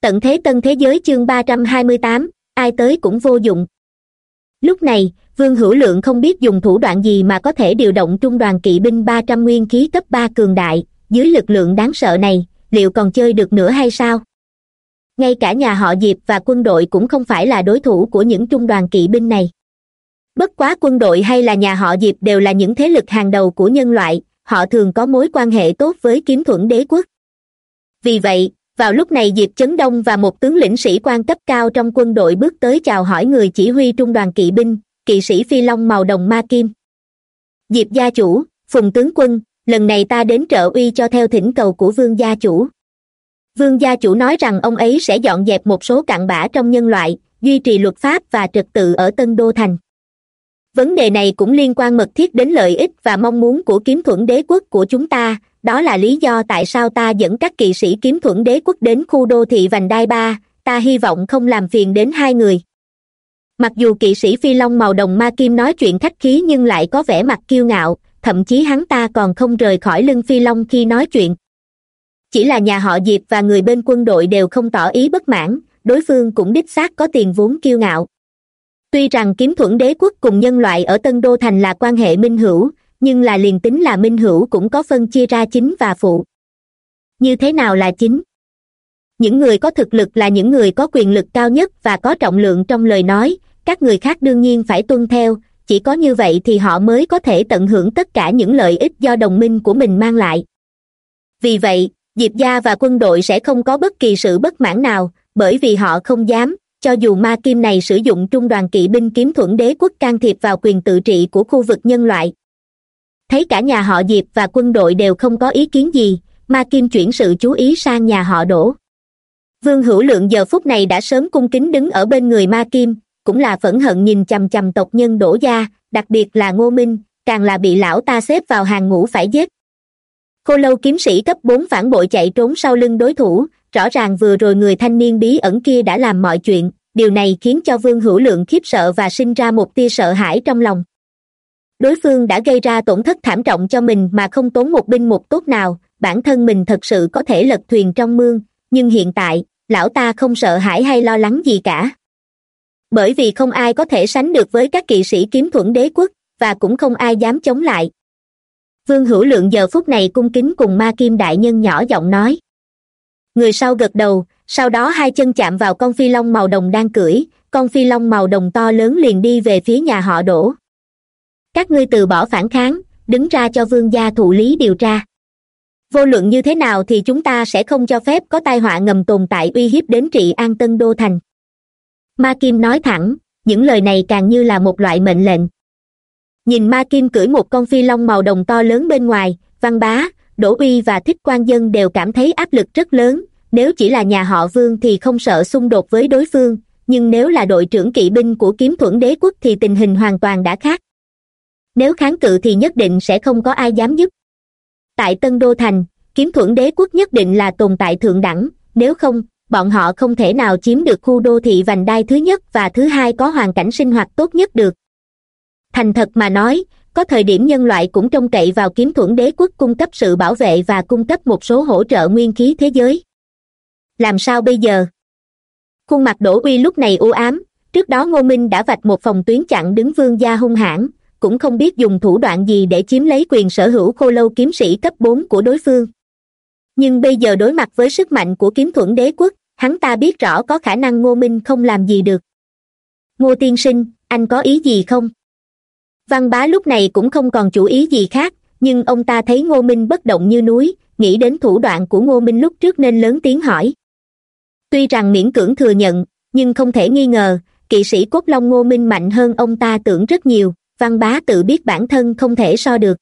tận thế tân thế giới chương ba trăm hai mươi tám, ai tới cũng vô dụng. Lúc này, vương hữu lượng không biết dùng thủ đoạn gì mà có thể điều động trung đoàn kỵ binh ba trăm nguyên khí cấp ba cường đại, dưới lực lượng đáng sợ này, liệu còn chơi được nữa hay sao? Ngay cả nhà họ diệp và quân đội cũng không phải là đối thủ của những trung đoàn kỵ binh này. Bất quá quân đội hay là nhà họ diệp đều là những thế lực hàng đầu của nhân loại, họ thường có mối quan hệ tốt với kiếm thuẫn đế quốc. Vì vậy vào lúc này diệp chấn đông và một tướng lĩnh sĩ quan cấp cao trong quân đội bước tới chào hỏi người chỉ huy trung đoàn kỵ binh, kỵ sĩ phi long màu đồng ma kim. Diệp gia chủ, phùng tướng quân, lần này ta đến trợ uy cho theo thỉnh cầu của vương gia chủ. Vương gia chủ nói rằng ông ấy sẽ dọn dẹp một số cặn bã trong nhân loại, duy trì luật pháp và trật tự ở tân đô thành. Vấn đề này cũng liên quan mật thiết đến lợi ích và mong muốn của kiếm thuẫn đế quốc của chúng ta đó là lý do tại sao ta dẫn các kỵ sĩ kiếm thuẫn đế quốc đến khu đô thị vành đai ba, ta hy vọng không làm phiền đến hai người. Mặc dù kỵ sĩ phi long màu đồng ma kim nói chuyện khách khí nhưng lại có vẻ mặt kiêu ngạo, thậm chí hắn ta còn không rời khỏi lưng phi long khi nói chuyện. Chỉ là nhà họ diệp và người bên quân đội đều không tỏ ý bất mãn, đối phương cũng đích xác có tiền vốn kiêu ngạo. Tuy rằng kiếm thuẫn đế quốc cùng nhân loại ở tân đô thành là quan hệ minh hữu nhưng là liền tính là minh hữu cũng có phân chia ra chính và phụ. Như thế nào là chính? Những người có thực lực là những người có quyền lực cao nhất và có trọng lượng trong lời nói, các người khác đương nhiên phải tuân theo, chỉ có như vậy thì họ mới có thể tận hưởng tất cả những lợi ích do đồng minh của mình mang lại. Vì vậy, diệp gia và quân đội sẽ không có bất kỳ sự bất mãn nào, bởi vì họ không dám, cho dù ma kim này sử dụng trung đoàn kỵ binh kiếm thuẫn đế quốc can thiệp vào quyền tự trị của khu vực nhân loại thấy cả nhà họ diệp và quân đội đều không có ý kiến gì, ma kim chuyển sự chú ý sang nhà họ đỗ. Vương hữu lượng giờ phút này đã sớm cung kính đứng ở bên người ma kim, cũng là phẫn hận nhìn chằm chằm tộc nhân đỗ gia, đặc biệt là ngô minh, càng là bị lão ta xếp vào hàng ngũ phải giết. Khô lâu kiếm sĩ cấp bốn phản bội chạy trốn sau lưng đối thủ, rõ ràng vừa rồi người thanh niên bí ẩn kia đã làm mọi chuyện, điều này khiến cho vương hữu lượng khiếp sợ và sinh ra một tia sợ hãi trong lòng đối phương đã gây ra tổn thất thảm trọng cho mình mà không tốn một binh một tốt nào, bản thân mình thật sự có thể lật thuyền trong mương, nhưng hiện tại, lão ta không sợ hãi hay lo lắng gì cả. Bởi vì không ai có thể sánh được với các kỵ sĩ kiếm thuẫn đế quốc, và cũng không ai dám chống lại. Vương hữu lượng giờ phút này cung kính cùng ma kim đại nhân nhỏ giọng nói. Người sau gật đầu, sau đó hai chân chạm vào con phi long màu đồng đang cưỡi, con phi long màu đồng to lớn liền đi về phía nhà họ đổ các ngươi từ bỏ phản kháng, đứng ra cho vương gia thụ lý điều tra. Vô luận như thế nào thì chúng ta sẽ không cho phép có tai họa ngầm tồn tại uy hiếp đến trị an tân đô thành. Ma kim nói thẳng, những lời này càng như là một loại mệnh lệnh. Nhìn ma kim cưỡi một con phi long màu đồng to lớn bên ngoài, văn bá, đỗ uy và thích quan dân đều cảm thấy áp lực rất lớn. Nếu chỉ là nhà họ vương thì không sợ xung đột với đối phương, nhưng nếu là đội trưởng kỵ binh của kiếm thuẫn đế quốc thì tình hình hoàn toàn đã khác nếu kháng cự thì nhất định sẽ không có ai dám giúp. Tại tân đô thành, kiếm thuẫn đế quốc nhất định là tồn tại thượng đẳng, nếu không, bọn họ không thể nào chiếm được khu đô thị vành đai thứ nhất và thứ hai có hoàn cảnh sinh hoạt tốt nhất được. Thành thật mà nói, có thời điểm nhân loại cũng trông cậy vào kiếm thuẫn đế quốc cung cấp sự bảo vệ và cung cấp một số hỗ trợ nguyên khí thế giới. Làm sao bây giờ? Khuôn mặt đỗ uy lúc này u ám, trước đó ngô minh đã vạch một phòng tuyến chặn đứng vương gia hung hãn cũng không biết dùng thủ đoạn gì để chiếm lấy quyền sở hữu khô lâu kiếm sĩ cấp bốn của đối phương. Nhưng bây giờ đối mặt với sức mạnh của kiếm thuẫn đế quốc, hắn ta biết rõ có khả năng ngô minh không làm gì được. Ngô tiên sinh, anh có ý gì không? Văn bá lúc này cũng không còn chủ ý gì khác, nhưng ông ta thấy ngô minh bất động như núi, nghĩ đến thủ đoạn của ngô minh lúc trước nên lớn tiếng hỏi. Tuy rằng miễn cưỡng thừa nhận, nhưng không thể nghi ngờ, kỵ sĩ cốt long ngô minh mạnh hơn ông ta tưởng rất nhiều văn bá tự biết bản thân không thể so được.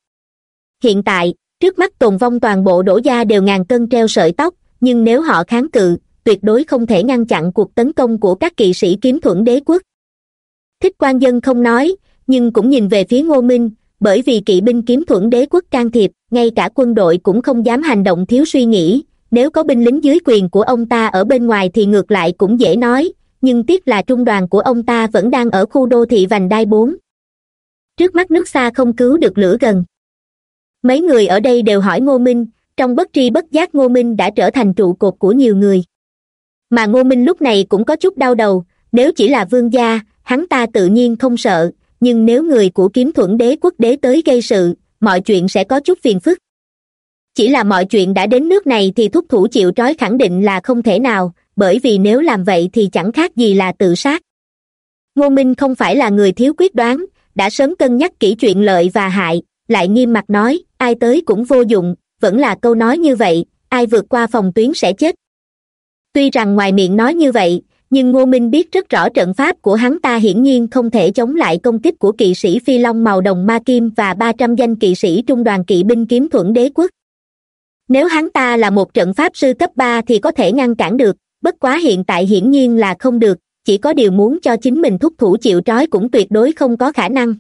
Hiện tại, trước mắt tồn vong toàn bộ đổ gia đều ngàn cân treo sợi tóc, nhưng nếu họ kháng cự, tuyệt đối không thể ngăn chặn cuộc tấn công của các kỵ sĩ kiếm thuẫn đế quốc. Thích quan dân không nói, nhưng cũng nhìn về phía ngô minh, bởi vì kỵ binh kiếm thuẫn đế quốc can thiệp, ngay cả quân đội cũng không dám hành động thiếu suy nghĩ, nếu có binh lính dưới quyền của ông ta ở bên ngoài thì ngược lại cũng dễ nói, nhưng tiếc là trung đoàn của ông ta vẫn đang ở khu đô thị vành đai bốn trước mắt nước xa không cứu được lửa gần. Mấy người ở đây đều hỏi ngô minh, trong bất tri bất giác ngô minh đã trở thành trụ cột của nhiều người. Mà ngô minh lúc này cũng có chút đau đầu, nếu chỉ là vương gia, hắn ta tự nhiên không sợ, nhưng nếu người của kiếm thuẫn đế quốc đế tới gây sự, mọi chuyện sẽ có chút phiền phức. Chỉ là mọi chuyện đã đến nước này thì thúc thủ chịu trói khẳng định là không thể nào, bởi vì nếu làm vậy thì chẳng khác gì là tự sát. Ngô minh không phải là người thiếu quyết đoán đã sớm cân nhắc kỹ chuyện lợi và hại, lại nghiêm mặt nói, ai tới cũng vô dụng, vẫn là câu nói như vậy, ai vượt qua phòng tuyến sẽ chết. Tuy rằng ngoài miệng nói như vậy, nhưng ngô minh biết rất rõ trận pháp của hắn ta hiển nhiên không thể chống lại công kích của kỵ sĩ phi long màu đồng ma kim và ba trăm danh kỵ sĩ trung đoàn kỵ binh kiếm thuẫn đế quốc. Nếu hắn ta là một trận pháp sư cấp ba thì có thể ngăn cản được, bất quá hiện tại hiển nhiên là không được chỉ có điều muốn cho chính mình thúc thủ chịu trói cũng tuyệt đối không có khả năng.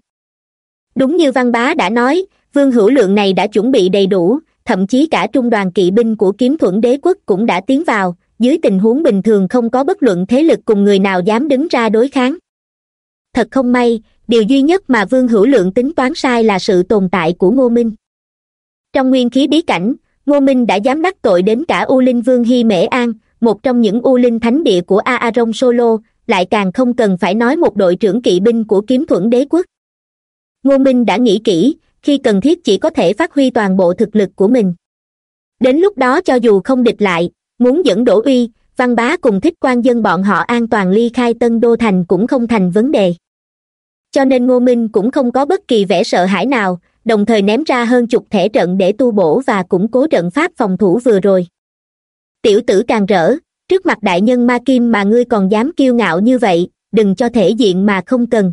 Đúng như văn bá đã nói, vương hữu lượng này đã chuẩn bị đầy đủ, thậm chí cả trung đoàn kỵ binh của kiếm thuẫn đế quốc cũng đã tiến vào, dưới tình huống bình thường không có bất luận thế lực cùng người nào dám đứng ra đối kháng. Thật không may, điều duy nhất mà vương hữu lượng tính toán sai là sự tồn tại của ngô minh. Trong nguyên khí bí cảnh, ngô minh đã dám đắc tội đến cả u linh vương hy mễ an, một trong những u linh thánh địa của a aron solo lại càng không cần phải nói một đội trưởng kỵ binh của kiếm thuẫn đế quốc. Ngô minh đã nghĩ kỹ, khi cần thiết chỉ có thể phát huy toàn bộ thực lực của mình. Đến lúc đó cho dù không địch lại, muốn dẫn đổ uy, văn bá cùng thích quan dân bọn họ an toàn ly khai tân đô thành cũng không thành vấn đề. Cho nên ngô minh cũng không có bất kỳ vẻ sợ hãi nào, đồng thời ném ra hơn chục thẻ trận để tu bổ và củng cố trận pháp phòng thủ vừa rồi. Tiểu tử càng rỡ trước mặt đại nhân ma kim mà ngươi còn dám kiêu ngạo như vậy, đừng cho thể diện mà không cần.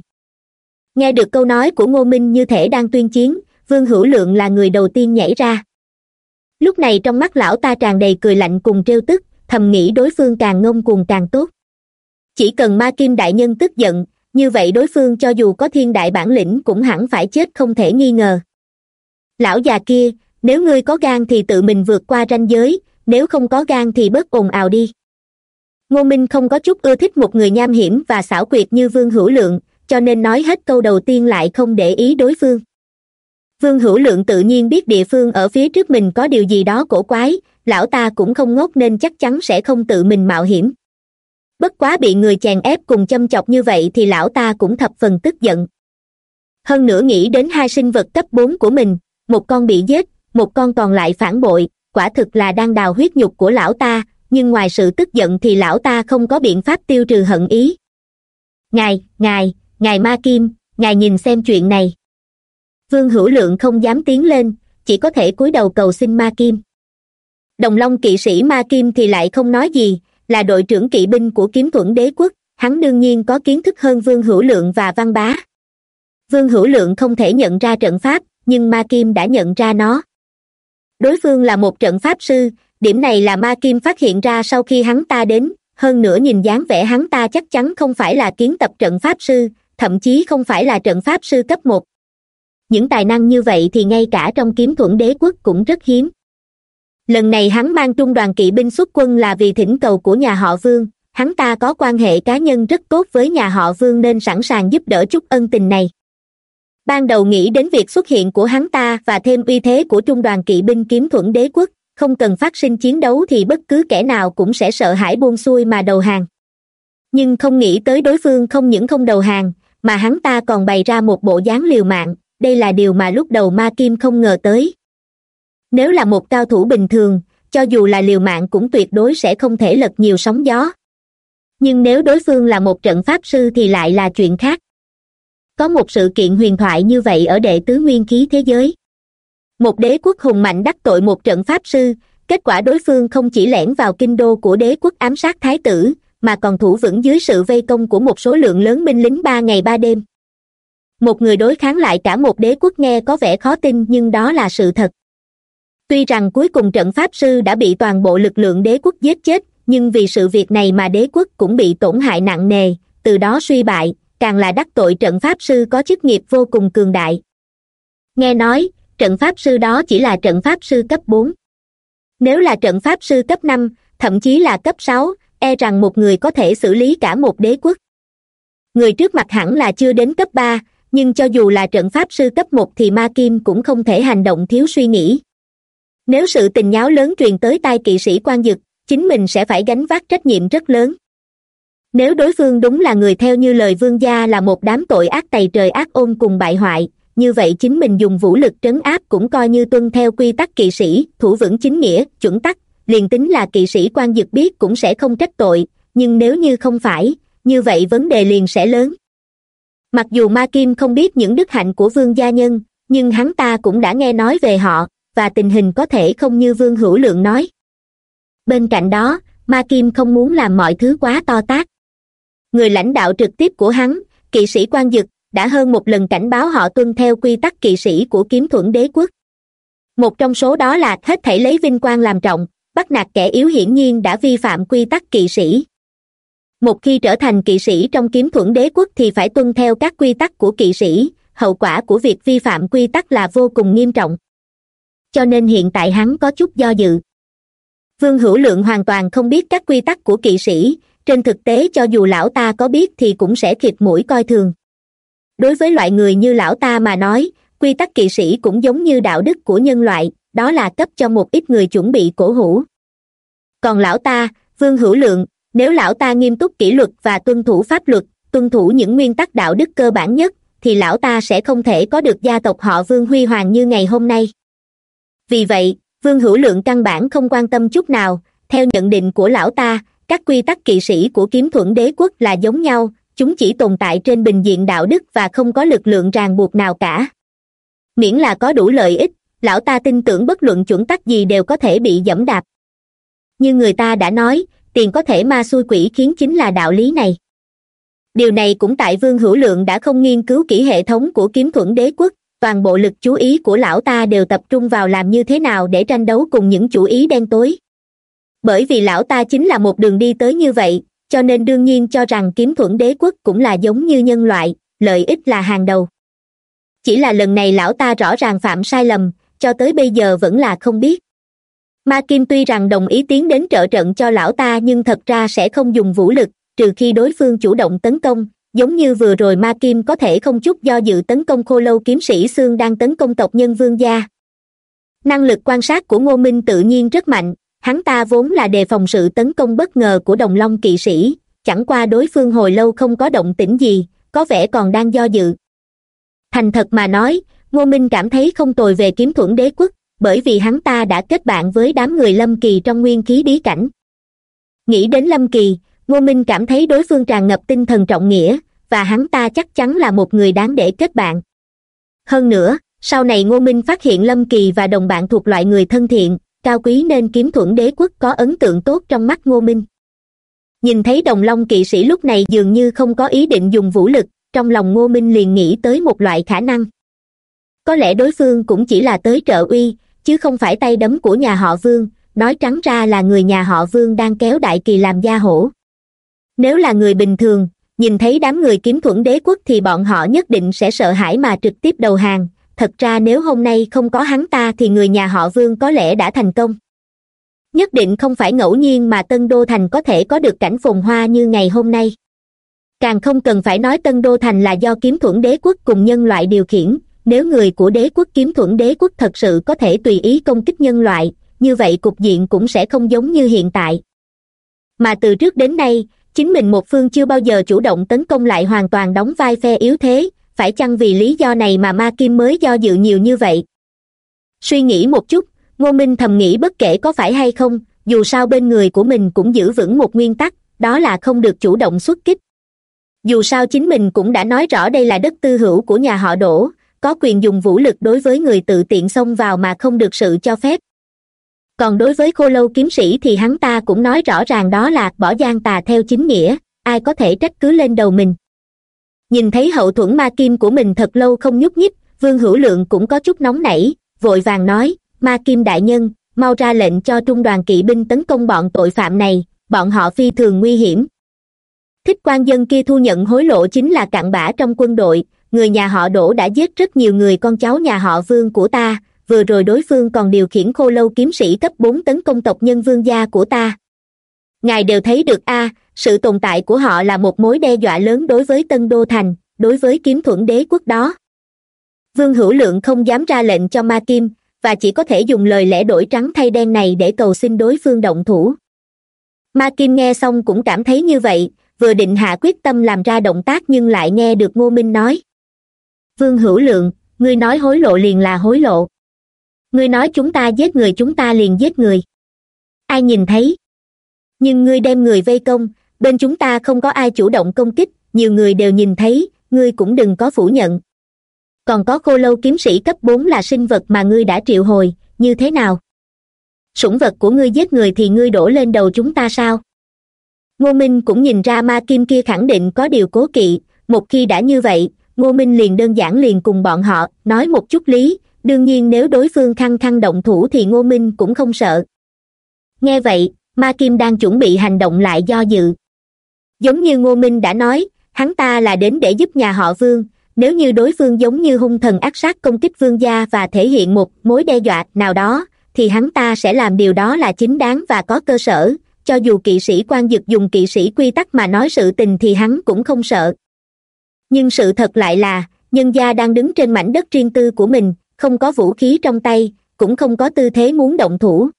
Nghe được câu nói của ngô minh như thể đang tuyên chiến, vương hữu lượng là người đầu tiên nhảy ra. Lúc này trong mắt lão ta tràn đầy cười lạnh cùng trêu tức, thầm nghĩ đối phương càng ngông cuồng càng tốt. Chỉ cần ma kim đại nhân tức giận, như vậy đối phương cho dù có thiên đại bản lĩnh cũng hẳn phải chết không thể nghi ngờ. Lão già kia, nếu ngươi có gan thì tự mình vượt qua ranh giới, nếu không có gan thì bớt ồn ào đi ngô minh không có chút ưa thích một người nham hiểm và xảo quyệt như vương hữu lượng, cho nên nói hết câu đầu tiên lại không để ý đối phương. Vương hữu lượng tự nhiên biết địa phương ở phía trước mình có điều gì đó cổ quái, lão ta cũng không ngốc nên chắc chắn sẽ không tự mình mạo hiểm. Bất quá bị người chèn ép cùng châm chọc như vậy thì lão ta cũng thập phần tức giận. Hơn nữa nghĩ đến hai sinh vật cấp bốn của mình, một con bị giết, một con còn lại phản bội, quả thực là đang đào huyết nhục của lão ta nhưng ngoài sự tức giận thì lão ta không có biện pháp tiêu trừ hận ý. Ngài ngài ngài ma kim, ngài nhìn xem chuyện này. Vương hữu lượng không dám tiến lên, chỉ có thể cúi đầu cầu xin ma kim. Đồng long kỵ sĩ ma kim thì lại không nói gì, là đội trưởng kỵ binh của kiếm thuẫn đế quốc, hắn đương nhiên có kiến thức hơn vương hữu lượng và văn bá. Vương hữu lượng không thể nhận ra trận pháp, nhưng ma kim đã nhận ra nó. Đối phương là một trận pháp sư điểm này là ma kim phát hiện ra sau khi hắn ta đến, hơn nữa nhìn dáng vẻ hắn ta chắc chắn không phải là kiến tập trận pháp sư, thậm chí không phải là trận pháp sư cấp một. Những tài năng như vậy thì ngay cả trong kiếm thuẫn đế quốc cũng rất hiếm. Lần này hắn mang trung đoàn kỵ binh xuất quân là vì thỉnh cầu của nhà họ vương, hắn ta có quan hệ cá nhân rất tốt với nhà họ vương nên sẵn sàng giúp đỡ chút ân tình này. Ban đầu nghĩ đến việc xuất hiện của hắn ta và thêm uy thế của trung đoàn kỵ binh kiếm thuẫn đế quốc không cần phát sinh chiến đấu thì bất cứ kẻ nào cũng sẽ sợ hãi buông xuôi mà đầu hàng. Nhưng không nghĩ tới đối phương không những không đầu hàng, mà hắn ta còn bày ra một bộ dáng liều mạng, đây là điều mà lúc đầu ma kim không ngờ tới. Nếu là một cao thủ bình thường, cho dù là liều mạng cũng tuyệt đối sẽ không thể lật nhiều sóng gió. Nhưng nếu đối phương là một trận pháp sư thì lại là chuyện khác. Có một sự kiện huyền thoại như vậy ở đệ tứ nguyên khí thế giới một đế quốc hùng mạnh đắc tội một trận pháp sư, kết quả đối phương không chỉ lẻn vào kinh đô của đế quốc ám sát thái tử, mà còn thủ vững dưới sự vây công của một số lượng lớn binh lính ba ngày ba đêm. Một người đối kháng lại cả một đế quốc nghe có vẻ khó tin nhưng đó là sự thật. Tuy rằng cuối cùng trận pháp sư đã bị toàn bộ lực lượng đế quốc giết chết, nhưng vì sự việc này mà đế quốc cũng bị tổn hại nặng nề, từ đó suy bại, càng là đắc tội trận pháp sư có chức nghiệp vô cùng cường đại. Nghe nói trận pháp sư đó chỉ là trận pháp sư cấp bốn. Nếu là trận pháp sư cấp năm, thậm chí là cấp sáu e rằng một người có thể xử lý cả một đế quốc. Người trước mặt hẳn là chưa đến cấp ba, nhưng cho dù là trận pháp sư cấp một thì ma kim cũng không thể hành động thiếu suy nghĩ. Nếu sự tình nháo lớn truyền tới tai kỵ sĩ quan dực chính mình sẽ phải gánh vác trách nhiệm rất lớn. Nếu đối phương đúng là người theo như lời vương gia là một đám tội ác tày trời ác ôn cùng bại hoại như vậy chính mình dùng vũ lực trấn áp cũng coi như tuân theo quy tắc kỵ sĩ, thủ vững chính nghĩa, chuẩn tắc. Liền tính là kỵ sĩ quan dực biết cũng sẽ không trách tội, nhưng nếu như không phải, như vậy vấn đề liền sẽ lớn. Mặc dù ma kim không biết những đức hạnh của vương gia nhân, nhưng hắn ta cũng đã nghe nói về họ, và tình hình có thể không như vương hữu lượng nói. Bên cạnh đó, ma kim không muốn làm mọi thứ quá to tát. Người lãnh đạo trực tiếp của hắn, kỵ sĩ quan dực đã hơn một lần cảnh báo họ tuân theo quy tắc kỵ sĩ của kiếm thuẫn đế quốc. Một trong số đó là hết thảy lấy vinh quang làm trọng, bắt nạt kẻ yếu hiển nhiên đã vi phạm quy tắc kỵ sĩ. Một khi trở thành kỵ sĩ trong kiếm thuẫn đế quốc thì phải tuân theo các quy tắc của kỵ sĩ, hậu quả của việc vi phạm quy tắc là vô cùng nghiêm trọng. Cho nên hiện tại hắn có chút do dự. Vương hữu lượng hoàn toàn không biết các quy tắc của kỵ sĩ, trên thực tế cho dù lão ta có biết thì cũng sẽ khịt mũi coi thường đối với loại người như lão ta mà nói, quy tắc kỵ sĩ cũng giống như đạo đức của nhân loại, đó là cấp cho một ít người chuẩn bị cổ hủ. Còn lão ta, vương hữu lượng, nếu lão ta nghiêm túc kỷ luật và tuân thủ pháp luật, tuân thủ những nguyên tắc đạo đức cơ bản nhất, thì lão ta sẽ không thể có được gia tộc họ vương huy hoàng như ngày hôm nay. Vì vậy, vương hữu lượng căn bản không quan tâm chút nào, theo nhận định của lão ta, các quy tắc kỵ sĩ của kiếm thuẫn đế quốc là giống nhau chúng chỉ tồn tại trên bình diện đạo đức và không có lực lượng ràng buộc nào cả. Miễn là có đủ lợi ích, lão ta tin tưởng bất luận chuẩn tắc gì đều có thể bị dẫm đạp. Như người ta đã nói, tiền có thể ma xui quỷ khiến chính là đạo lý này. Điều này cũng tại vương hữu lượng đã không nghiên cứu kỹ hệ thống của kiếm thuẫn đế quốc, toàn bộ lực chú ý của lão ta đều tập trung vào làm như thế nào để tranh đấu cùng những chủ ý đen tối. Bởi vì lão ta chính là một đường đi tới như vậy cho nên đương nhiên cho rằng kiếm thuẫn đế quốc cũng là giống như nhân loại, lợi ích là hàng đầu. Chỉ là lần này lão ta rõ ràng phạm sai lầm, cho tới bây giờ vẫn là không biết. Ma kim tuy rằng đồng ý tiến đến trợ trận cho lão ta nhưng thật ra sẽ không dùng vũ lực, trừ khi đối phương chủ động tấn công, giống như vừa rồi ma kim có thể không chút do dự tấn công khô lâu kiếm sĩ xương đang tấn công tộc nhân vương gia. Năng lực quan sát của ngô minh tự nhiên rất mạnh hắn ta vốn là đề phòng sự tấn công bất ngờ của đồng long kỵ sĩ, chẳng qua đối phương hồi lâu không có động tĩnh gì, có vẻ còn đang do dự. Thành thật mà nói, ngô minh cảm thấy không tồi về kiếm thuẫn đế quốc, bởi vì hắn ta đã kết bạn với đám người lâm kỳ trong nguyên khí bí cảnh. Nghĩ đến lâm kỳ, ngô minh cảm thấy đối phương tràn ngập tinh thần trọng nghĩa, và hắn ta chắc chắn là một người đáng để kết bạn. Hơn nữa, sau này ngô minh phát hiện lâm kỳ và đồng bạn thuộc loại người thân thiện cao quý nên kiếm thuẫn đế quốc có ấn tượng tốt trong mắt ngô minh. Nhìn thấy đồng long kỵ sĩ lúc này dường như không có ý định dùng vũ lực, trong lòng ngô minh liền nghĩ tới một loại khả năng. Có lẽ đối phương cũng chỉ là tới trợ uy, chứ không phải tay đấm của nhà họ vương, nói trắng ra là người nhà họ vương đang kéo đại kỳ làm gia hổ. Nếu là người bình thường, nhìn thấy đám người kiếm thuẫn đế quốc thì bọn họ nhất định sẽ sợ hãi mà trực tiếp đầu hàng thật ra nếu hôm nay không có hắn ta thì người nhà họ vương có lẽ đã thành công. Nhất định không phải ngẫu nhiên mà tân đô thành có thể có được cảnh phồn hoa như ngày hôm nay. Càng không cần phải nói tân đô thành là do kiếm thuẫn đế quốc cùng nhân loại điều khiển, nếu người của đế quốc kiếm thuẫn đế quốc thật sự có thể tùy ý công kích nhân loại, như vậy cục diện cũng sẽ không giống như hiện tại. Mà từ trước đến nay, chính mình một phương chưa bao giờ chủ động tấn công lại hoàn toàn đóng vai phe yếu thế phải chăng vì lý do này mà ma kim mới do dự nhiều như vậy? Suy nghĩ một chút, ngô minh thầm nghĩ bất kể có phải hay không, dù sao bên người của mình cũng giữ vững một nguyên tắc, đó là không được chủ động xuất kích. Dù sao chính mình cũng đã nói rõ đây là đất tư hữu của nhà họ đỗ, có quyền dùng vũ lực đối với người tự tiện xông vào mà không được sự cho phép. Còn đối với khô lâu kiếm sĩ thì hắn ta cũng nói rõ ràng đó là bỏ gian tà theo chính nghĩa, ai có thể trách cứ lên đầu mình nhìn thấy hậu thuẫn ma kim của mình thật lâu không nhúc nhích, vương hữu lượng cũng có chút nóng nảy, vội vàng nói, ma kim đại nhân, mau ra lệnh cho trung đoàn kỵ binh tấn công bọn tội phạm này, bọn họ phi thường nguy hiểm. Thích quan dân kia thu nhận hối lộ chính là cặn bã trong quân đội, người nhà họ đỗ đã giết rất nhiều người con cháu nhà họ vương của ta, vừa rồi đối phương còn điều khiển khô lâu kiếm sĩ cấp bốn tấn công tộc nhân vương gia của ta. Ngài đều thấy được a sự tồn tại của họ là một mối đe dọa lớn đối với tân đô thành, đối với kiếm thuẫn đế quốc đó. Vương hữu lượng không dám ra lệnh cho ma kim, và chỉ có thể dùng lời lẽ đổi trắng thay đen này để cầu xin đối phương động thủ. Ma kim nghe xong cũng cảm thấy như vậy, vừa định hạ quyết tâm làm ra động tác nhưng lại nghe được ngô minh nói. Vương hữu lượng, ngươi nói hối lộ liền là hối lộ. Ngươi nói chúng ta giết người, chúng ta liền giết người. Ai nhìn thấy? Nhưng ngươi đem người vây công bên chúng ta không có ai chủ động công kích, nhiều người đều nhìn thấy, ngươi cũng đừng có phủ nhận. Còn có khô lâu kiếm sĩ cấp bốn là sinh vật mà ngươi đã triệu hồi, như thế nào? Sủng vật của ngươi giết người thì ngươi đổ lên đầu chúng ta sao? Ngô minh cũng nhìn ra ma kim kia khẳng định có điều cố kỵ, một khi đã như vậy, ngô minh liền đơn giản liền cùng bọn họ, nói một chút lý, đương nhiên nếu đối phương khăng khăng động thủ thì ngô minh cũng không sợ. Nghe vậy, ma kim đang chuẩn bị hành động lại do dự giống như ngô minh đã nói, hắn ta là đến để giúp nhà họ vương. Nếu như đối phương giống như hung thần ác sát công kích vương gia và thể hiện một mối đe dọa nào đó, thì hắn ta sẽ làm điều đó là chính đáng và có cơ sở. Cho dù kỵ sĩ quan dực dùng kỵ sĩ quy tắc mà nói sự tình thì hắn cũng không sợ. Nhưng sự thật lại là, nhân gia đang đứng trên mảnh đất riêng tư của mình, không có vũ khí trong tay, cũng không có tư thế muốn động thủ.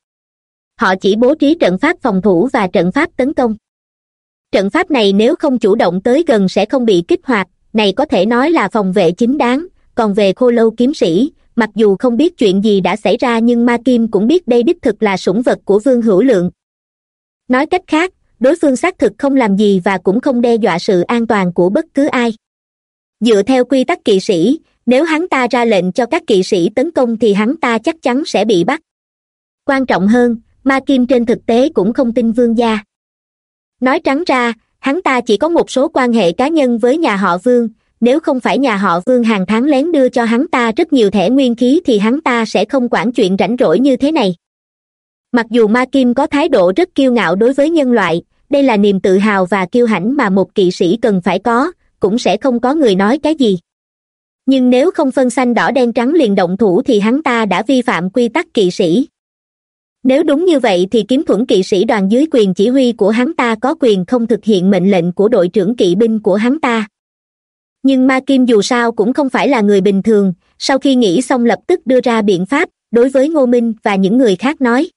Họ chỉ bố trí trận pháp phòng thủ và trận pháp tấn công trận pháp này nếu không chủ động tới gần sẽ không bị kích hoạt, này có thể nói là phòng vệ chính đáng. Còn về khô lâu kiếm sĩ, mặc dù không biết chuyện gì đã xảy ra nhưng ma kim cũng biết đây đích thực là sủng vật của vương hữu lượng. Nói cách khác, đối phương xác thực không làm gì và cũng không đe dọa sự an toàn của bất cứ ai. Dựa theo quy tắc kỵ sĩ, nếu hắn ta ra lệnh cho các kỵ sĩ tấn công thì hắn ta chắc chắn sẽ bị bắt. Quan trọng hơn, ma kim trên thực tế cũng không tin vương gia nói trắng ra, hắn ta chỉ có một số quan hệ cá nhân với nhà họ vương. Nếu không phải nhà họ vương hàng tháng lén đưa cho hắn ta rất nhiều thẻ nguyên khí thì hắn ta sẽ không quản chuyện rảnh rỗi như thế này. Mặc dù ma kim có thái độ rất kiêu ngạo đối với nhân loại, đây là niềm tự hào và kiêu hãnh mà một kỵ sĩ cần phải có, cũng sẽ không có người nói cái gì. Nhưng nếu không phân xanh đỏ đen trắng liền động thủ thì hắn ta đã vi phạm quy tắc kỵ sĩ nếu đúng như vậy thì kiếm thuẫn kỵ sĩ đoàn dưới quyền chỉ huy của hắn ta có quyền không thực hiện mệnh lệnh của đội trưởng kỵ binh của hắn ta. Nhưng ma kim dù sao cũng không phải là người bình thường, sau khi nghĩ xong lập tức đưa ra biện pháp, đối với ngô minh và những người khác nói.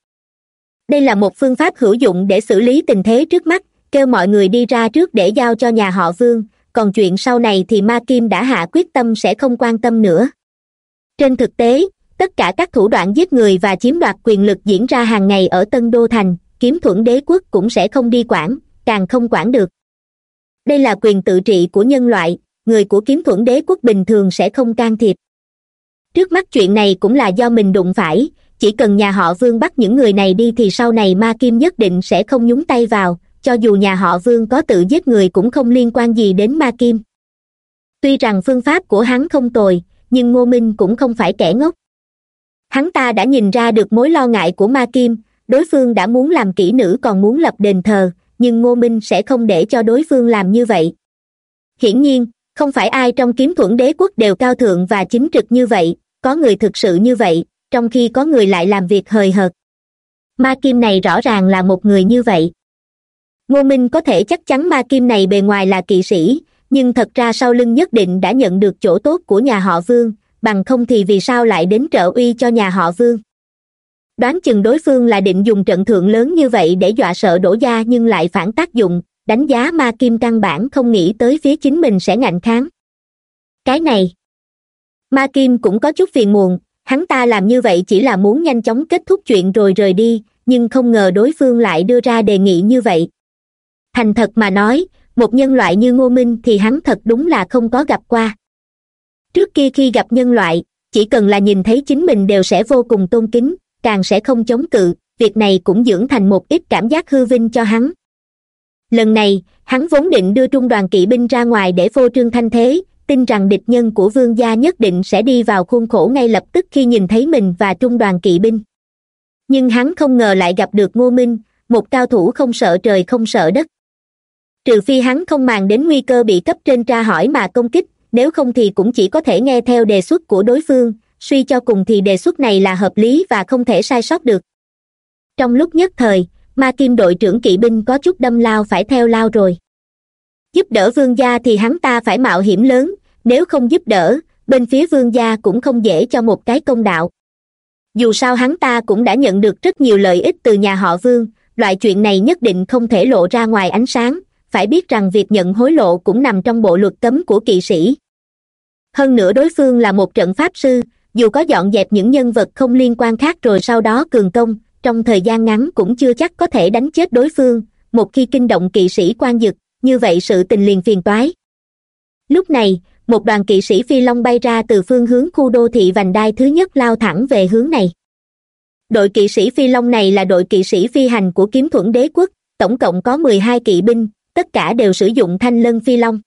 Đây là một phương pháp hữu dụng để xử lý tình thế trước mắt, kêu mọi người đi ra trước để giao cho nhà họ vương, còn chuyện sau này thì ma kim đã hạ quyết tâm sẽ không quan tâm nữa. Trên thực tế tất cả các thủ đoạn giết người và chiếm đoạt quyền lực diễn ra hàng ngày ở tân đô thành, kiếm thuẫn đế quốc cũng sẽ không đi quản, càng không quản được. Đây là quyền tự trị của nhân loại, người của kiếm thuẫn đế quốc bình thường sẽ không can thiệp. Trước mắt chuyện này cũng là do mình đụng phải, chỉ cần nhà họ vương bắt những người này đi thì sau này ma kim nhất định sẽ không nhúng tay vào, cho dù nhà họ vương có tự giết người cũng không liên quan gì đến ma kim. Tuy rằng phương pháp của hắn không tồi, nhưng ngô minh cũng không phải kẻ ngốc hắn ta đã nhìn ra được mối lo ngại của ma kim, đối phương đã muốn làm kỹ nữ còn muốn lập đền thờ, nhưng ngô minh sẽ không để cho đối phương làm như vậy. Hiển nhiên, không phải ai trong kiếm thuẫn đế quốc đều cao thượng và chính trực như vậy, có người thực sự như vậy, trong khi có người lại làm việc hời hợt. Ma kim này rõ ràng là một người như vậy. Ngô minh có thể chắc chắn ma kim này bề ngoài là kỵ sĩ, nhưng thật ra sau lưng nhất định đã nhận được chỗ tốt của nhà họ vương bằng không thì vì sao lại đến trợ uy cho nhà họ vương? Đoán chừng đối phương là định dùng trận thượng lớn như vậy để dọa sợ đổ gia nhưng lại phản tác dụng, đánh giá ma kim căn bản không nghĩ tới phía chính mình sẽ ngạnh kháng. Cái này, ma kim cũng có chút phiền muộn, hắn ta làm như vậy chỉ là muốn nhanh chóng kết thúc chuyện rồi rời đi, nhưng không ngờ đối phương lại đưa ra đề nghị như vậy. Thành thật mà nói, một nhân loại như ngô minh thì hắn thật đúng là không có gặp qua trước kia khi gặp nhân loại, chỉ cần là nhìn thấy chính mình đều sẽ vô cùng tôn kính, càng sẽ không chống cự, việc này cũng dưỡng thành một ít cảm giác hư vinh cho hắn. Lần này, hắn vốn định đưa trung đoàn kỵ binh ra ngoài để phô trương thanh thế, tin rằng địch nhân của vương gia nhất định sẽ đi vào khuôn khổ ngay lập tức khi nhìn thấy mình và trung đoàn kỵ binh. Nhưng hắn không ngờ lại gặp được ngô minh, một cao thủ không sợ trời không sợ đất. Trừ phi hắn không màng đến nguy cơ bị cấp trên tra hỏi mà công kích nếu không thì cũng chỉ có thể nghe theo đề xuất của đối phương, suy cho cùng thì đề xuất này là hợp lý và không thể sai sót được. Trong lúc nhất thời, ma kim đội trưởng kỵ binh có chút đâm lao phải theo lao rồi. Giúp đỡ vương gia thì hắn ta phải mạo hiểm lớn, nếu không giúp đỡ, bên phía vương gia cũng không dễ cho một cái công đạo. Dù sao hắn ta cũng đã nhận được rất nhiều lợi ích từ nhà họ vương, loại chuyện này nhất định không thể lộ ra ngoài ánh sáng phải biết rằng việc nhận hối lộ cũng nằm trong bộ luật cấm của kỵ sĩ. Hơn nữa đối phương là một trận pháp sư, dù có dọn dẹp những nhân vật không liên quan khác rồi sau đó cường công, trong thời gian ngắn cũng chưa chắc có thể đánh chết đối phương, một khi kinh động kỵ sĩ quan dực, như vậy sự tình liền phiền toái. Lúc này, một đoàn kỵ sĩ phi long bay ra từ phương hướng khu đô thị vành đai thứ nhất lao thẳng về hướng này. Đội kỵ sĩ phi long này là đội kỵ sĩ phi hành của kiếm thuẫn đế quốc, tổng cộng có mười hai kỵ binh tất cả đều sử dụng thanh lân phi long.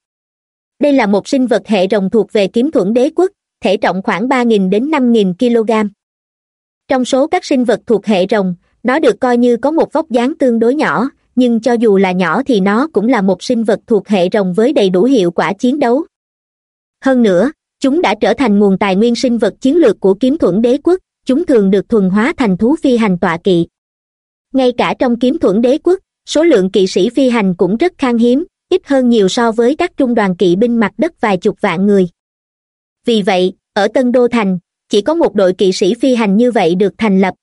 Đây là một sinh vật hệ rồng thuộc về kiếm thuẫn đế quốc, thể trọng khoảng ba nghìn đến năm nghìn kg. Trong số các sinh vật thuộc hệ rồng, nó được coi như có một vóc dáng tương đối nhỏ, nhưng cho dù là nhỏ thì nó cũng là một sinh vật thuộc hệ rồng với đầy đủ hiệu quả chiến đấu. Hơn nữa, chúng đã trở thành nguồn tài nguyên sinh vật chiến lược của kiếm thuẫn đế quốc, chúng thường được thuần hóa thành thú phi hành tọa kỵ. Ngay cả trong kiếm thuẫn đế quốc số lượng kỵ sĩ phi hành cũng rất khan hiếm, ít hơn nhiều so với các trung đoàn kỵ binh mặt đất vài chục vạn người. Vì vậy, ở tân đô thành, chỉ có một đội kỵ sĩ phi hành như vậy được thành lập.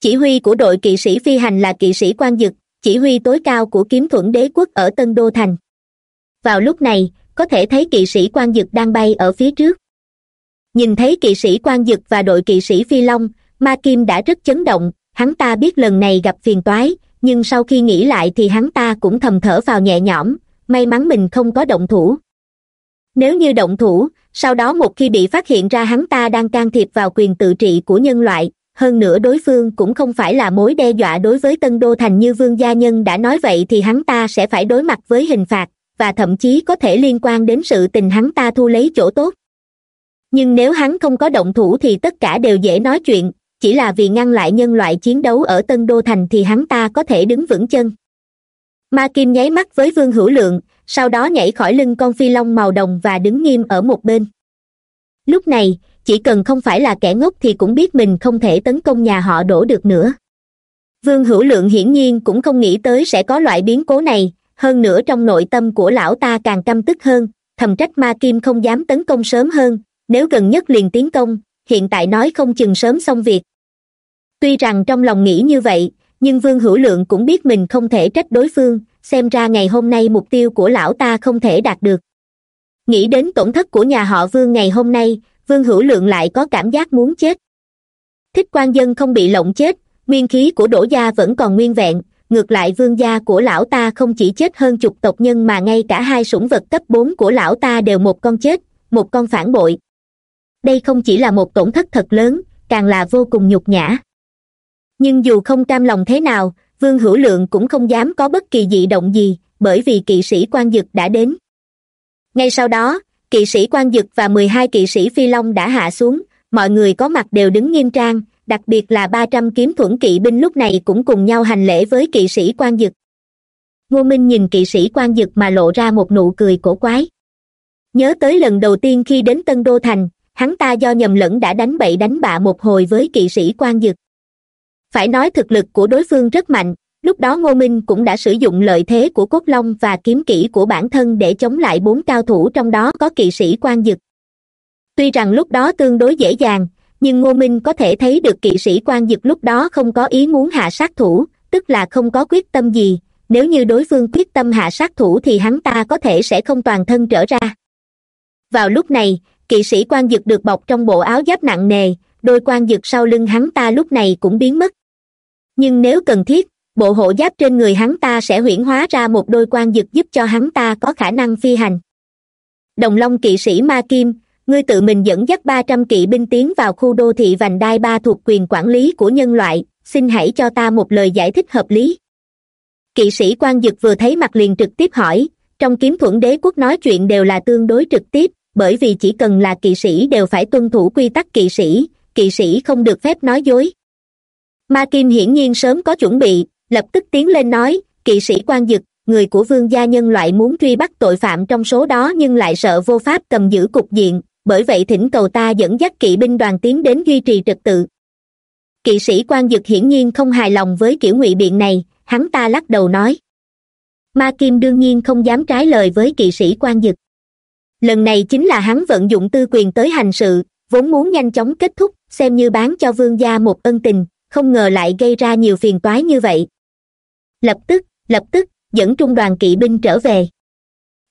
Chỉ huy của đội kỵ sĩ phi hành là kỵ sĩ quan dực, chỉ huy tối cao của kiếm thuẫn đế quốc ở tân đô thành. Vào lúc này, có thể thấy kỵ sĩ quan dực đang bay ở phía trước. Nhìn thấy kỵ sĩ quan dực và đội kỵ sĩ phi long, ma kim đã rất chấn động, hắn ta biết lần này gặp phiền toái nhưng sau khi nghĩ lại thì hắn ta cũng thầm thở vào nhẹ nhõm, may mắn mình không có động thủ. Nếu như động thủ, sau đó một khi bị phát hiện ra hắn ta đang can thiệp vào quyền tự trị của nhân loại, hơn nữa đối phương cũng không phải là mối đe dọa đối với tân đô thành như vương gia nhân đã nói vậy thì hắn ta sẽ phải đối mặt với hình phạt, và thậm chí có thể liên quan đến sự tình hắn ta thu lấy chỗ tốt. Nhưng nếu hắn không có động thủ thì tất cả đều dễ nói chuyện chỉ là vì ngăn lại nhân loại chiến đấu ở tân đô thành thì hắn ta có thể đứng vững chân. Ma kim nháy mắt với vương hữu lượng, sau đó nhảy khỏi lưng con phi long màu đồng và đứng nghiêm ở một bên. Lúc này, chỉ cần không phải là kẻ ngốc thì cũng biết mình không thể tấn công nhà họ đổ được nữa. Vương hữu lượng hiển nhiên cũng không nghĩ tới sẽ có loại biến cố này, hơn nữa trong nội tâm của lão ta càng căm tức hơn, thầm trách ma kim không dám tấn công sớm hơn, nếu gần nhất liền tiến công, hiện tại nói không chừng sớm xong việc tuy rằng trong lòng nghĩ như vậy, nhưng vương hữu lượng cũng biết mình không thể trách đối phương, xem ra ngày hôm nay mục tiêu của lão ta không thể đạt được. Nghĩ đến tổn thất của nhà họ vương ngày hôm nay, vương hữu lượng lại có cảm giác muốn chết. Thích quan dân không bị lộng chết, nguyên khí của đỗ gia vẫn còn nguyên vẹn, ngược lại vương gia của lão ta không chỉ chết hơn chục tộc nhân mà ngay cả hai sủng vật cấp bốn của lão ta đều một con chết, một con phản bội. Đây không chỉ là một tổn thất thật lớn, càng là vô cùng nhục nhã nhưng dù không cam lòng thế nào, vương hữu lượng cũng không dám có bất kỳ dị động gì, bởi vì kỵ sĩ quan dực đã đến. Ngay sau đó, kỵ sĩ quan dực và mười hai kỵ sĩ phi long đã hạ xuống, mọi người có mặt đều đứng nghiêm trang, đặc biệt là ba trăm kiếm thuẫn kỵ binh lúc này cũng cùng nhau hành lễ với kỵ sĩ quan dực. Ngô minh nhìn kỵ sĩ quan dực mà lộ ra một nụ cười cổ quái. Nhớ tới lần đầu tiên khi đến tân đô thành, hắn ta do nhầm lẫn đã đánh bậy đánh bạ một hồi với kỵ sĩ quan dực phải nói thực lực của đối phương rất mạnh, lúc đó ngô minh cũng đã sử dụng lợi thế của cốt long và kiếm kỹ của bản thân để chống lại bốn cao thủ trong đó có kỵ sĩ quan dực. Tuy rằng lúc đó tương đối dễ dàng, nhưng ngô minh có thể thấy được kỵ sĩ quan dực lúc đó không có ý muốn hạ sát thủ, tức là không có quyết tâm gì. Nếu như đối phương quyết tâm hạ sát thủ thì hắn ta có thể sẽ không toàn thân trở ra. Vào lúc này, kỵ sĩ quan dực được bọc trong bộ áo giáp nặng nề, đôi quan dực sau lưng hắn ta lúc này cũng biến mất nhưng nếu cần thiết, bộ hộ giáp trên người hắn ta sẽ huyễn hóa ra một đôi quan dực giúp cho hắn ta có khả năng phi hành. Đồng long kỵ sĩ ma kim, ngươi tự mình dẫn dắt ba trăm kỵ binh tiến vào khu đô thị vành đai ba thuộc quyền quản lý của nhân loại, xin hãy cho ta một lời giải thích hợp lý. Kỵ sĩ quan dực vừa thấy mặt liền trực tiếp hỏi, trong kiếm thuẫn đế quốc nói chuyện đều là tương đối trực tiếp, bởi vì chỉ cần là kỵ sĩ đều phải tuân thủ quy tắc kỵ sĩ kỵ sĩ không được phép nói dối ma kim hiển nhiên sớm có chuẩn bị, lập tức tiến lên nói, kỵ sĩ quan dực, người của vương gia nhân loại muốn truy bắt tội phạm trong số đó nhưng lại sợ vô pháp cầm giữ cục diện, bởi vậy thỉnh cầu ta dẫn dắt kỵ binh đoàn tiến đến duy trì trật tự. Kỵ sĩ quan dực hiển nhiên không hài lòng với kiểu ngụy biện này, hắn ta lắc đầu nói. Ma kim đương nhiên không dám trái lời với kỵ sĩ quan dực. Lần này chính là hắn vận dụng tư quyền tới hành sự, vốn muốn nhanh chóng kết thúc, xem như bán cho vương gia một ân tình không ngờ lại gây ra nhiều phiền toái như vậy. Lập tức lập tức, dẫn trung đoàn kỵ binh trở về.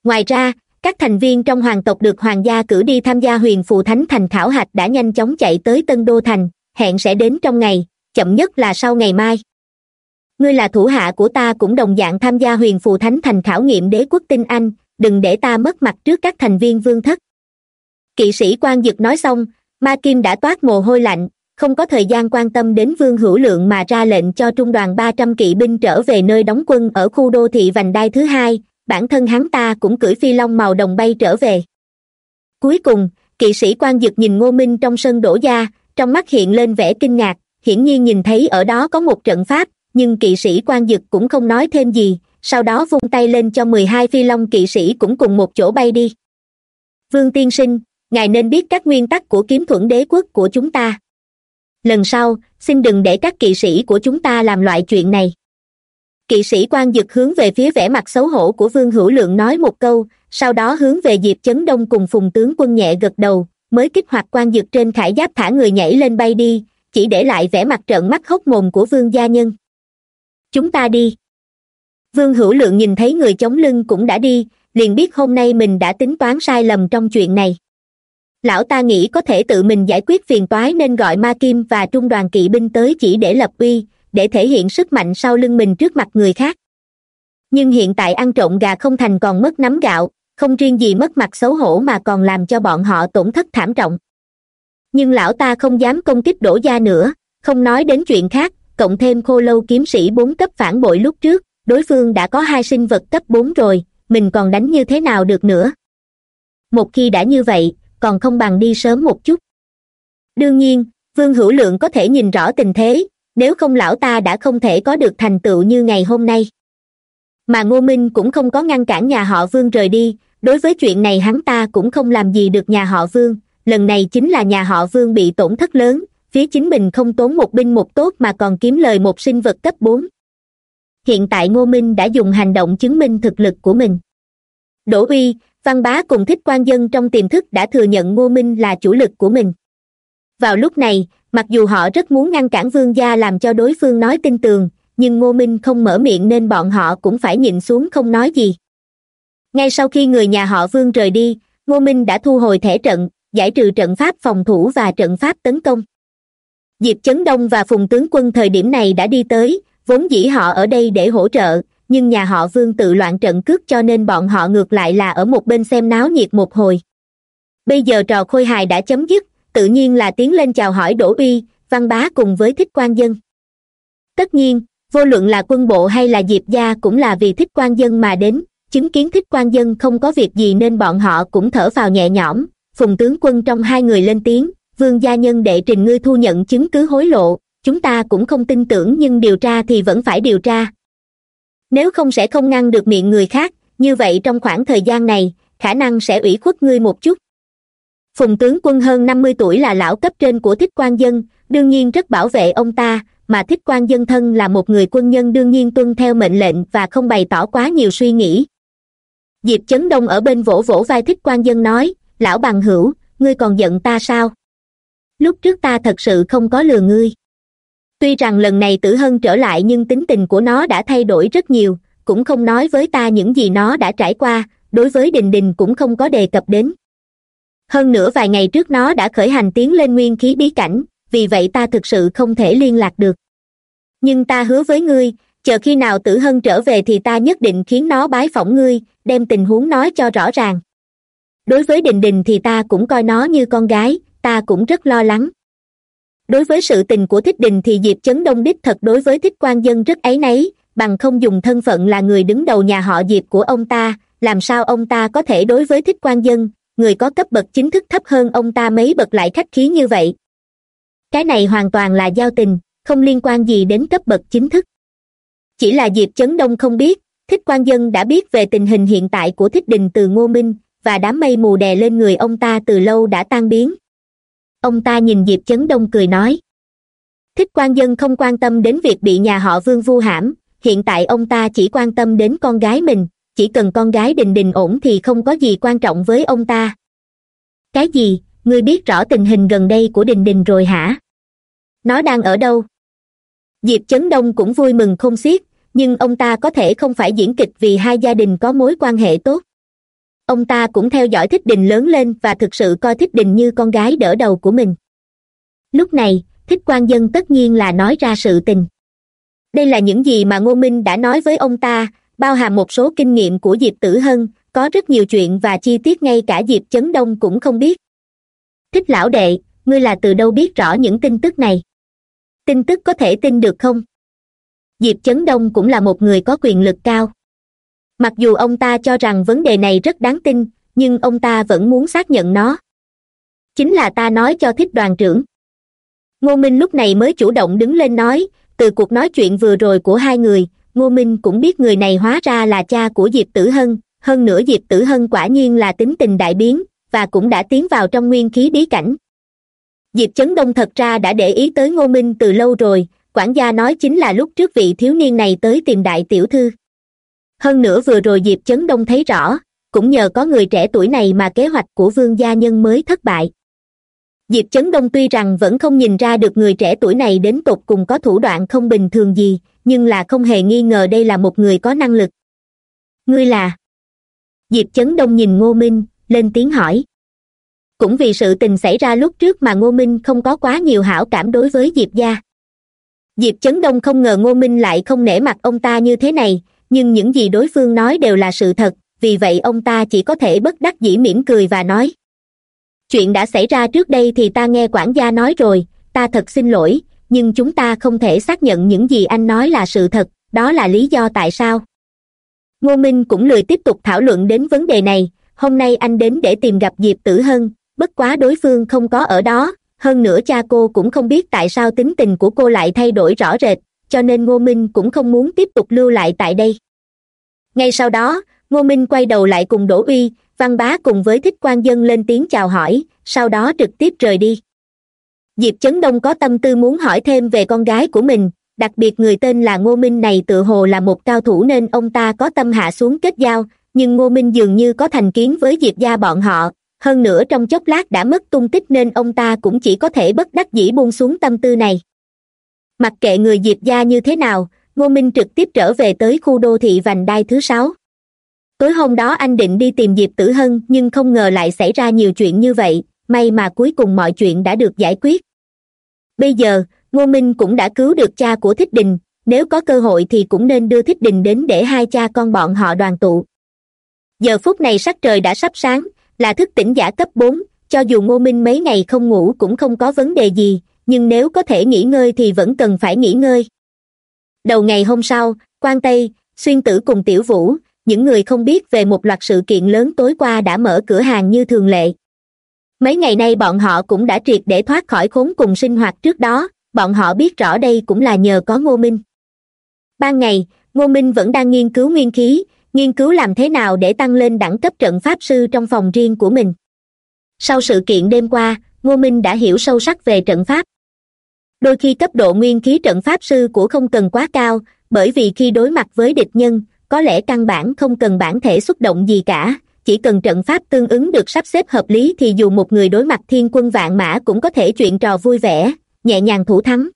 Ngoài ra, các thành viên trong hoàng tộc được hoàng gia cử đi tham gia huyền phù thánh thành khảo hạch đã nhanh chóng chạy tới tân đô thành, hẹn sẽ đến trong ngày, chậm nhất là sau ngày mai. Ngươi là thủ hạ của ta cũng đồng dạng tham gia huyền phù thánh thành khảo nghiệm đế quốc tinh anh, đừng để ta mất mặt trước các thành viên vương thất. Kỵ sĩ quan dực nói xong, ma kim đã toát mồ hôi lạnh không có thời gian quan tâm đến vương hữu lượng mà ra lệnh cho trung đoàn ba trăm kỵ binh trở về nơi đóng quân ở khu đô thị vành đai thứ hai. Bản thân hắn ta cũng cưỡi phi long màu đồng bay trở về. Cuối cùng, kỵ sĩ quan dực nhìn ngô minh trong sân đổ gia trong mắt hiện lên vẻ kinh ngạc, hiển nhiên nhìn thấy ở đó có một trận pháp, nhưng kỵ sĩ quan dực cũng không nói thêm gì, sau đó vung tay lên cho mười hai phi long kỵ sĩ cũng cùng một chỗ bay đi. Vương tiên sinh, ngài nên biết các nguyên tắc của kiếm thuẫn đế quốc của chúng ta lần sau, xin đừng để các kỵ sĩ của chúng ta làm loại chuyện này. Kỵ sĩ quan dực hướng về phía vẻ mặt xấu hổ của vương hữu lượng nói một câu, sau đó hướng về diệp chấn đông cùng phùng tướng quân nhẹ gật đầu, mới kích hoạt quan dực trên khải giáp thả người nhảy lên bay đi, chỉ để lại vẻ mặt trợn mắt hốc mồm của vương gia nhân. Chúng ta đi. Vương hữu lượng nhìn thấy người chống lưng cũng đã đi, liền biết hôm nay mình đã tính toán sai lầm trong chuyện này lão ta nghĩ có thể tự mình giải quyết phiền toái nên gọi ma kim và trung đoàn kỵ binh tới chỉ để lập uy, để thể hiện sức mạnh sau lưng mình trước mặt người khác. Nhưng hiện tại ăn trộm gà không thành còn mất nắm gạo, không riêng gì mất mặt xấu hổ mà còn làm cho bọn họ tổn thất thảm trọng. Nhưng lão ta không dám công kích đổ gia nữa, không nói đến chuyện khác, cộng thêm khô lâu kiếm sĩ bốn cấp phản bội lúc trước, đối phương đã có hai sinh vật cấp bốn rồi, mình còn đánh như thế nào được nữa? Một khi đã như vậy còn không bằng đi sớm một chút. Đương nhiên, vương hữu lượng có thể nhìn rõ tình thế, nếu không lão ta đã không thể có được thành tựu như ngày hôm nay. Mà ngô minh cũng không có ngăn cản nhà họ vương rời đi, đối với chuyện này hắn ta cũng không làm gì được nhà họ vương, lần này chính là nhà họ vương bị tổn thất lớn, phía chính mình không tốn một binh một tốt mà còn kiếm lời một sinh vật cấp bốn. Hiện tại ngô minh đã dùng hành động chứng minh thực lực của mình. Đỗ uy văn bá cùng thích quan dân trong tiềm thức đã thừa nhận ngô minh là chủ lực của mình. Vào lúc này, mặc dù họ rất muốn ngăn cản vương gia làm cho đối phương nói tin tường, nhưng ngô minh không mở miệng nên bọn họ cũng phải nhịn xuống không nói gì. Ngay sau khi người nhà họ vương rời đi, ngô minh đã thu hồi thẻ trận, giải trừ trận pháp phòng thủ và trận pháp tấn công. Diệp chấn đông và phùng tướng quân thời điểm này đã đi tới, vốn dĩ họ ở đây để hỗ trợ nhưng nhà họ vương tự loạn trận cướp cho nên bọn họ ngược lại là ở một bên xem náo nhiệt một hồi. Bây giờ trò khôi hài đã chấm dứt, tự nhiên là tiến lên chào hỏi đỗ uy, văn bá cùng với thích quan dân. Tất nhiên, vô luận là quân bộ hay là diệp gia cũng là vì thích quan dân mà đến, chứng kiến thích quan dân không có việc gì nên bọn họ cũng thở vào nhẹ nhõm, phùng tướng quân trong hai người lên tiếng, vương gia nhân đệ trình ngươi thu nhận chứng cứ hối lộ, chúng ta cũng không tin tưởng nhưng điều tra thì vẫn phải điều tra nếu không sẽ không ngăn được miệng người khác, như vậy trong khoảng thời gian này, khả năng sẽ ủy khuất ngươi một chút. Phùng tướng quân hơn năm mươi tuổi là lão cấp trên của thích quan dân, đương nhiên rất bảo vệ ông ta, mà thích quan dân thân là một người quân nhân đương nhiên tuân theo mệnh lệnh và không bày tỏ quá nhiều suy nghĩ. Diệp chấn đông ở bên vỗ vỗ vai thích quan dân nói, lão bằng hữu, ngươi còn giận ta sao? Lúc trước ta thật sự không có lừa ngươi tuy rằng lần này tử hân trở lại nhưng tính tình của nó đã thay đổi rất nhiều, cũng không nói với ta những gì nó đã trải qua, đối với đình đình cũng không có đề cập đến. Hơn nữa vài ngày trước nó đã khởi hành tiến lên nguyên khí bí cảnh, vì vậy ta thực sự không thể liên lạc được. Nhưng ta hứa với ngươi, chờ khi nào tử hân trở về thì ta nhất định khiến nó bái phỏng ngươi, đem tình huống nói cho rõ ràng. Đối với đình đình thì ta cũng coi nó như con gái, ta cũng rất lo lắng đối với sự tình của thích đình thì diệp chấn đông đích thật đối với thích quan dân rất áy náy, bằng không dùng thân phận là người đứng đầu nhà họ diệp của ông ta, làm sao ông ta có thể đối với thích quan dân, người có cấp bậc chính thức thấp hơn ông ta mấy bậc lại khách khí như vậy? Cái này hoàn toàn là giao tình, không liên quan gì đến cấp bậc chính thức. Chỉ là diệp chấn đông không biết, thích quan dân đã biết về tình hình hiện tại của thích đình từ ngô minh, và đám mây mù đè lên người ông ta từ lâu đã tan biến ông ta nhìn diệp chấn đông cười nói. Thích quan dân không quan tâm đến việc bị nhà họ vương vu hãm, hiện tại ông ta chỉ quan tâm đến con gái mình, chỉ cần con gái đình đình ổn thì không có gì quan trọng với ông ta. Cái gì? Ngươi biết rõ tình hình gần đây của đình đình rồi hả? Nó đang ở đâu? Diệp chấn đông cũng vui mừng không xiết, nhưng ông ta có thể không phải diễn kịch vì hai gia đình có mối quan hệ tốt ông ta cũng theo dõi thích đình lớn lên và thực sự coi thích đình như con gái đỡ đầu của mình. Lúc này, thích quan dân tất nhiên là nói ra sự tình. Đây là những gì mà ngô minh đã nói với ông ta, bao hàm một số kinh nghiệm của diệp tử hân, có rất nhiều chuyện và chi tiết ngay cả diệp chấn đông cũng không biết. Thích lão đệ, ngươi là từ đâu biết rõ những tin tức này? Tin tức có thể tin được không? Diệp chấn đông cũng là một người có quyền lực cao mặc dù ông ta cho rằng vấn đề này rất đáng tin, nhưng ông ta vẫn muốn xác nhận nó. Chính là ta nói cho thích đoàn trưởng. Ngô minh lúc này mới chủ động đứng lên nói, từ cuộc nói chuyện vừa rồi của hai người, ngô minh cũng biết người này hóa ra là cha của diệp tử hân, hơn nữa diệp tử hân quả nhiên là tính tình đại biến, và cũng đã tiến vào trong nguyên khí bí cảnh. Diệp chấn đông thật ra đã để ý tới ngô minh từ lâu rồi, quản gia nói chính là lúc trước vị thiếu niên này tới tìm đại tiểu thư hơn nữa vừa rồi diệp chấn đông thấy rõ, cũng nhờ có người trẻ tuổi này mà kế hoạch của vương gia nhân mới thất bại. Diệp chấn đông tuy rằng vẫn không nhìn ra được người trẻ tuổi này đến tột cùng có thủ đoạn không bình thường gì, nhưng là không hề nghi ngờ đây là một người có năng lực. Ngươi là? Diệp chấn đông nhìn ngô minh, lên tiếng hỏi. Cũng vì sự tình xảy ra lúc trước mà ngô minh không có quá nhiều hảo cảm đối với diệp gia. Diệp chấn đông không ngờ ngô minh lại không nể mặt ông ta như thế này nhưng những gì đối phương nói đều là sự thật, vì vậy ông ta chỉ có thể bất đắc dĩ mỉm cười và nói. Chuyện đã xảy ra trước đây thì ta nghe quản gia nói rồi, ta thật xin lỗi, nhưng chúng ta không thể xác nhận những gì anh nói là sự thật, đó là lý do tại sao. Ngô minh cũng lười tiếp tục thảo luận đến vấn đề này, hôm nay anh đến để tìm gặp diệp tử hân, bất quá đối phương không có ở đó, hơn nữa cha cô cũng không biết tại sao tính tình của cô lại thay đổi rõ rệt cho nên ngô minh cũng không muốn tiếp tục lưu lại tại đây. Ngay sau đó, ngô minh quay đầu lại cùng đỗ uy, văn bá cùng với thích quan dân lên tiếng chào hỏi, sau đó trực tiếp rời đi. Diệp chấn đông có tâm tư muốn hỏi thêm về con gái của mình, đặc biệt người tên là ngô minh này tự hồ là một cao thủ nên ông ta có tâm hạ xuống kết giao, nhưng ngô minh dường như có thành kiến với diệp gia bọn họ, hơn nữa trong chốc lát đã mất tung tích nên ông ta cũng chỉ có thể bất đắc dĩ buông xuống tâm tư này mặc kệ người diệp gia như thế nào, ngô minh trực tiếp trở về tới khu đô thị vành đai thứ sáu. Tối hôm đó anh định đi tìm diệp tử hân, nhưng không ngờ lại xảy ra nhiều chuyện như vậy, may mà cuối cùng mọi chuyện đã được giải quyết. Bây giờ, ngô minh cũng đã cứu được cha của thích đình, nếu có cơ hội thì cũng nên đưa thích đình đến để hai cha con bọn họ đoàn tụ. Giờ phút này sắc trời đã sắp sáng, là thức tỉnh giả cấp bốn, cho dù ngô minh mấy ngày không ngủ cũng không có vấn đề gì nhưng nếu có thể nghỉ ngơi thì vẫn cần phải nghỉ ngơi. Đầu ngày hôm sau quan tây, xuyên tử cùng tiểu vũ, những người không biết về một loạt sự kiện lớn tối qua đã mở cửa hàng như thường lệ. Mấy ngày nay bọn họ cũng đã triệt để thoát khỏi khốn cùng sinh hoạt trước đó, bọn họ biết rõ đây cũng là nhờ có ngô minh. Ban ngày, ngô minh vẫn đang nghiên cứu nguyên khí, nghiên cứu làm thế nào để tăng lên đẳng cấp trận pháp sư trong phòng riêng của mình. Sau sự kiện đêm qua, ngô minh đã hiểu sâu sắc về trận pháp đôi khi cấp độ nguyên khí trận pháp sư của không cần quá cao, bởi vì khi đối mặt với địch nhân, có lẽ căn bản không cần bản thể xuất động gì cả. Chỉ cần trận pháp tương ứng được sắp xếp hợp lý thì dù một người đối mặt thiên quân vạn mã cũng có thể chuyện trò vui vẻ, nhẹ nhàng thủ thắng.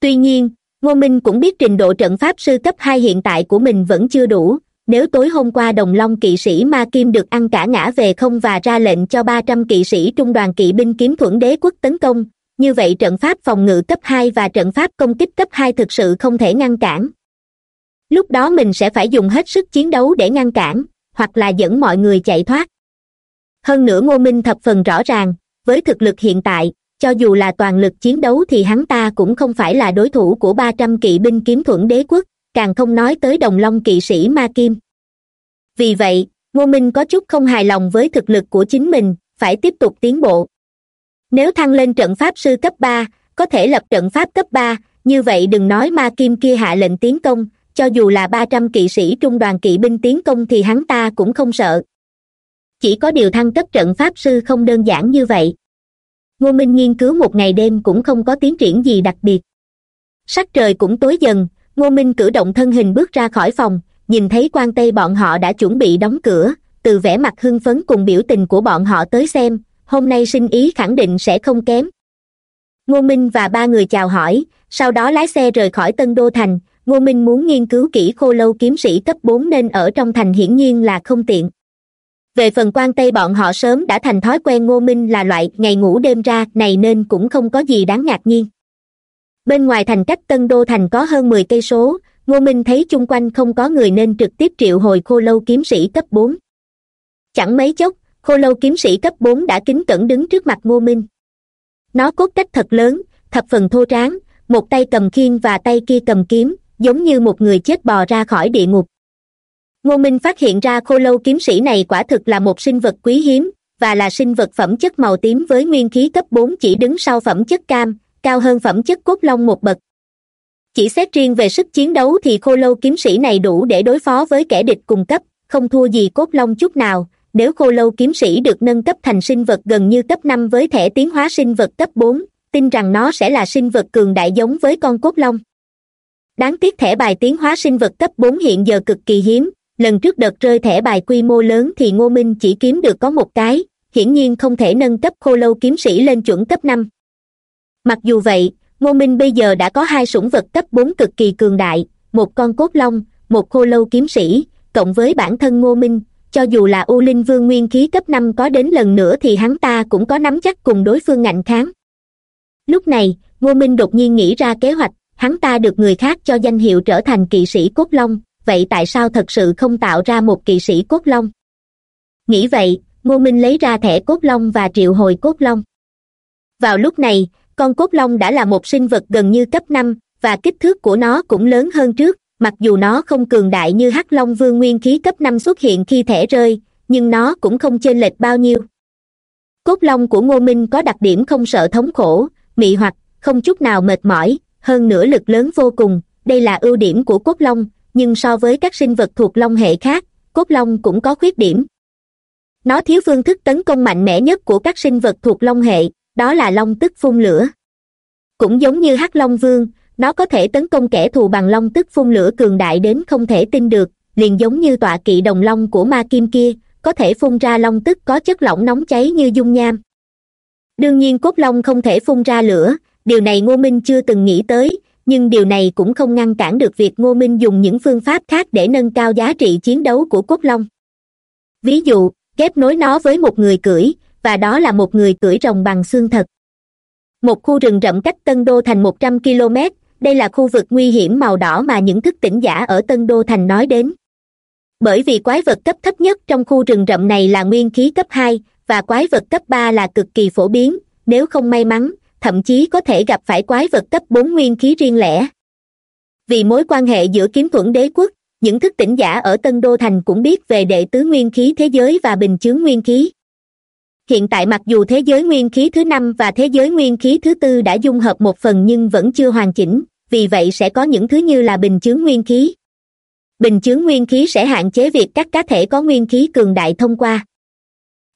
Tuy nhiên, ngô minh cũng biết trình độ trận pháp sư cấp hai hiện tại của mình vẫn chưa đủ. Nếu tối hôm qua đồng long kỵ sĩ ma kim được ăn cả ngã về không và ra lệnh cho ba trăm kỵ sĩ trung đoàn kỵ binh kiếm thuẫn đế quốc tấn công như vậy trận pháp phòng ngự cấp hai và trận pháp công kích cấp hai thực sự không thể ngăn cản. Lúc đó mình sẽ phải dùng hết sức chiến đấu để ngăn cản, hoặc là dẫn mọi người chạy thoát. Hơn nữa ngô minh thập phần rõ ràng, với thực lực hiện tại, cho dù là toàn lực chiến đấu thì hắn ta cũng không phải là đối thủ của ba trăm kỵ binh kiếm thuẫn đế quốc, càng không nói tới đồng long kỵ sĩ ma kim. Vì vậy, ngô minh có chút không hài lòng với thực lực của chính mình, phải tiếp tục tiến bộ nếu thăng lên trận pháp sư cấp ba, có thể lập trận pháp cấp ba, như vậy đừng nói ma kim kia hạ lệnh tiến công, cho dù là ba trăm kỵ sĩ trung đoàn kỵ binh tiến công thì hắn ta cũng không sợ. Chỉ có điều thăng cấp trận pháp sư không đơn giản như vậy. Ngô minh nghiên cứu một ngày đêm cũng không có tiến triển gì đặc biệt. Sắc trời cũng tối dần, ngô minh cử động thân hình bước ra khỏi phòng, nhìn thấy quan tây bọn họ đã chuẩn bị đóng cửa, từ vẻ mặt hưng phấn cùng biểu tình của bọn họ tới xem hôm nay sinh ý khẳng định sẽ không kém. Ngô minh và ba người chào hỏi, sau đó lái xe rời khỏi tân đô thành. Ngô minh muốn nghiên cứu kỹ khô lâu kiếm sĩ cấp bốn nên ở trong thành hiển nhiên là không tiện. Về phần quan tây bọn họ sớm đã thành thói quen, ngô minh là loại ngày ngủ đêm ra, này nên cũng không có gì đáng ngạc nhiên. Bên ngoài thành cách tân đô thành có hơn mười cây số, ngô minh thấy chung quanh không có người nên trực tiếp triệu hồi khô lâu kiếm sĩ cấp bốn. Chẳng mấy chốc khô lâu kiếm sĩ cấp bốn đã kính cẩn đứng trước mặt ngô minh. Nó cốt cách thật lớn, thập phần thô tráng, một tay cầm khiên và tay kia cầm kiếm, giống như một người chết bò ra khỏi địa ngục. Ngô minh phát hiện ra khô lâu kiếm sĩ này quả thực là một sinh vật quý hiếm, và là sinh vật phẩm chất màu tím với nguyên khí cấp bốn chỉ đứng sau phẩm chất cam, cao hơn phẩm chất cốt long một bậc. Chỉ xét riêng về sức chiến đấu thì khô lâu kiếm sĩ này đủ để đối phó với kẻ địch cùng cấp, không thua gì cốt long chút nào nếu khô lâu kiếm sĩ được nâng cấp thành sinh vật gần như cấp năm với thẻ tiến hóa sinh vật cấp bốn, tin rằng nó sẽ là sinh vật cường đại giống với con cốt long. Đáng tiếc thẻ bài tiến hóa sinh vật cấp bốn hiện giờ cực kỳ hiếm, lần trước đợt rơi thẻ bài quy mô lớn thì ngô minh chỉ kiếm được có một cái, hiển nhiên không thể nâng cấp khô lâu kiếm sĩ lên chuẩn cấp năm. Mặc dù vậy, ngô minh bây giờ đã có hai sủng vật cấp bốn cực kỳ cường đại, một con cốt long, một khô lâu kiếm sĩ, cộng với bản thân ngô minh cho dù là u linh vương nguyên khí cấp năm có đến lần nữa thì hắn ta cũng có nắm chắc cùng đối phương ngạnh kháng. Lúc này, ngô minh đột nhiên nghĩ ra kế hoạch, hắn ta được người khác cho danh hiệu trở thành kỵ sĩ cốt long, vậy tại sao thật sự không tạo ra một kỵ sĩ cốt long? Nghĩ vậy, ngô minh lấy ra thẻ cốt long và triệu hồi cốt long. Vào lúc này, con cốt long đã là một sinh vật gần như cấp năm, và kích thước của nó cũng lớn hơn trước mặc dù nó không cường đại như hắc long vương nguyên khí cấp năm xuất hiện khi thẻ rơi, nhưng nó cũng không chênh lệch bao nhiêu. Cốt long của ngô minh có đặc điểm không sợ thống khổ, mị hoặc, không chút nào mệt mỏi, hơn nữa lực lớn vô cùng, đây là ưu điểm của cốt long, nhưng so với các sinh vật thuộc long hệ khác, cốt long cũng có khuyết điểm. Nó thiếu phương thức tấn công mạnh mẽ nhất của các sinh vật thuộc long hệ, đó là long tức phun lửa. Cũng giống như hắc long vương nó có thể tấn công kẻ thù bằng long tức phun lửa cường đại đến không thể tin được, liền giống như tọa kỵ đồng long của ma kim kia, có thể phun ra long tức có chất lỏng nóng cháy như dung nham. Đương nhiên cốt long không thể phun ra lửa, điều này ngô minh chưa từng nghĩ tới, nhưng điều này cũng không ngăn cản được việc ngô minh dùng những phương pháp khác để nâng cao giá trị chiến đấu của cốt long. Ví dụ, ghép nối nó với một người cưỡi, và đó là một người cưỡi rồng bằng xương thật. Một khu rừng rậm cách tân đô thành một trăm km đây là khu vực nguy hiểm màu đỏ mà những thức tỉnh giả ở tân đô thành nói đến. Bởi vì quái vật cấp thấp nhất trong khu rừng rậm này là nguyên khí cấp hai, và quái vật cấp ba là cực kỳ phổ biến, nếu không may mắn, thậm chí có thể gặp phải quái vật cấp bốn nguyên khí riêng lẻ. Vì mối quan hệ giữa kiếm thuẫn đế quốc, những thức tỉnh giả ở tân đô thành cũng biết về đệ tứ nguyên khí thế giới và bình chướng nguyên khí. Hiện tại mặc dù thế giới nguyên khí thứ năm và thế giới nguyên khí thứ tư đã dung hợp một phần nhưng vẫn chưa hoàn chỉnh vì vậy sẽ có những thứ như là bình chướng nguyên khí. Bình chướng nguyên khí sẽ hạn chế việc các cá thể có nguyên khí cường đại thông qua.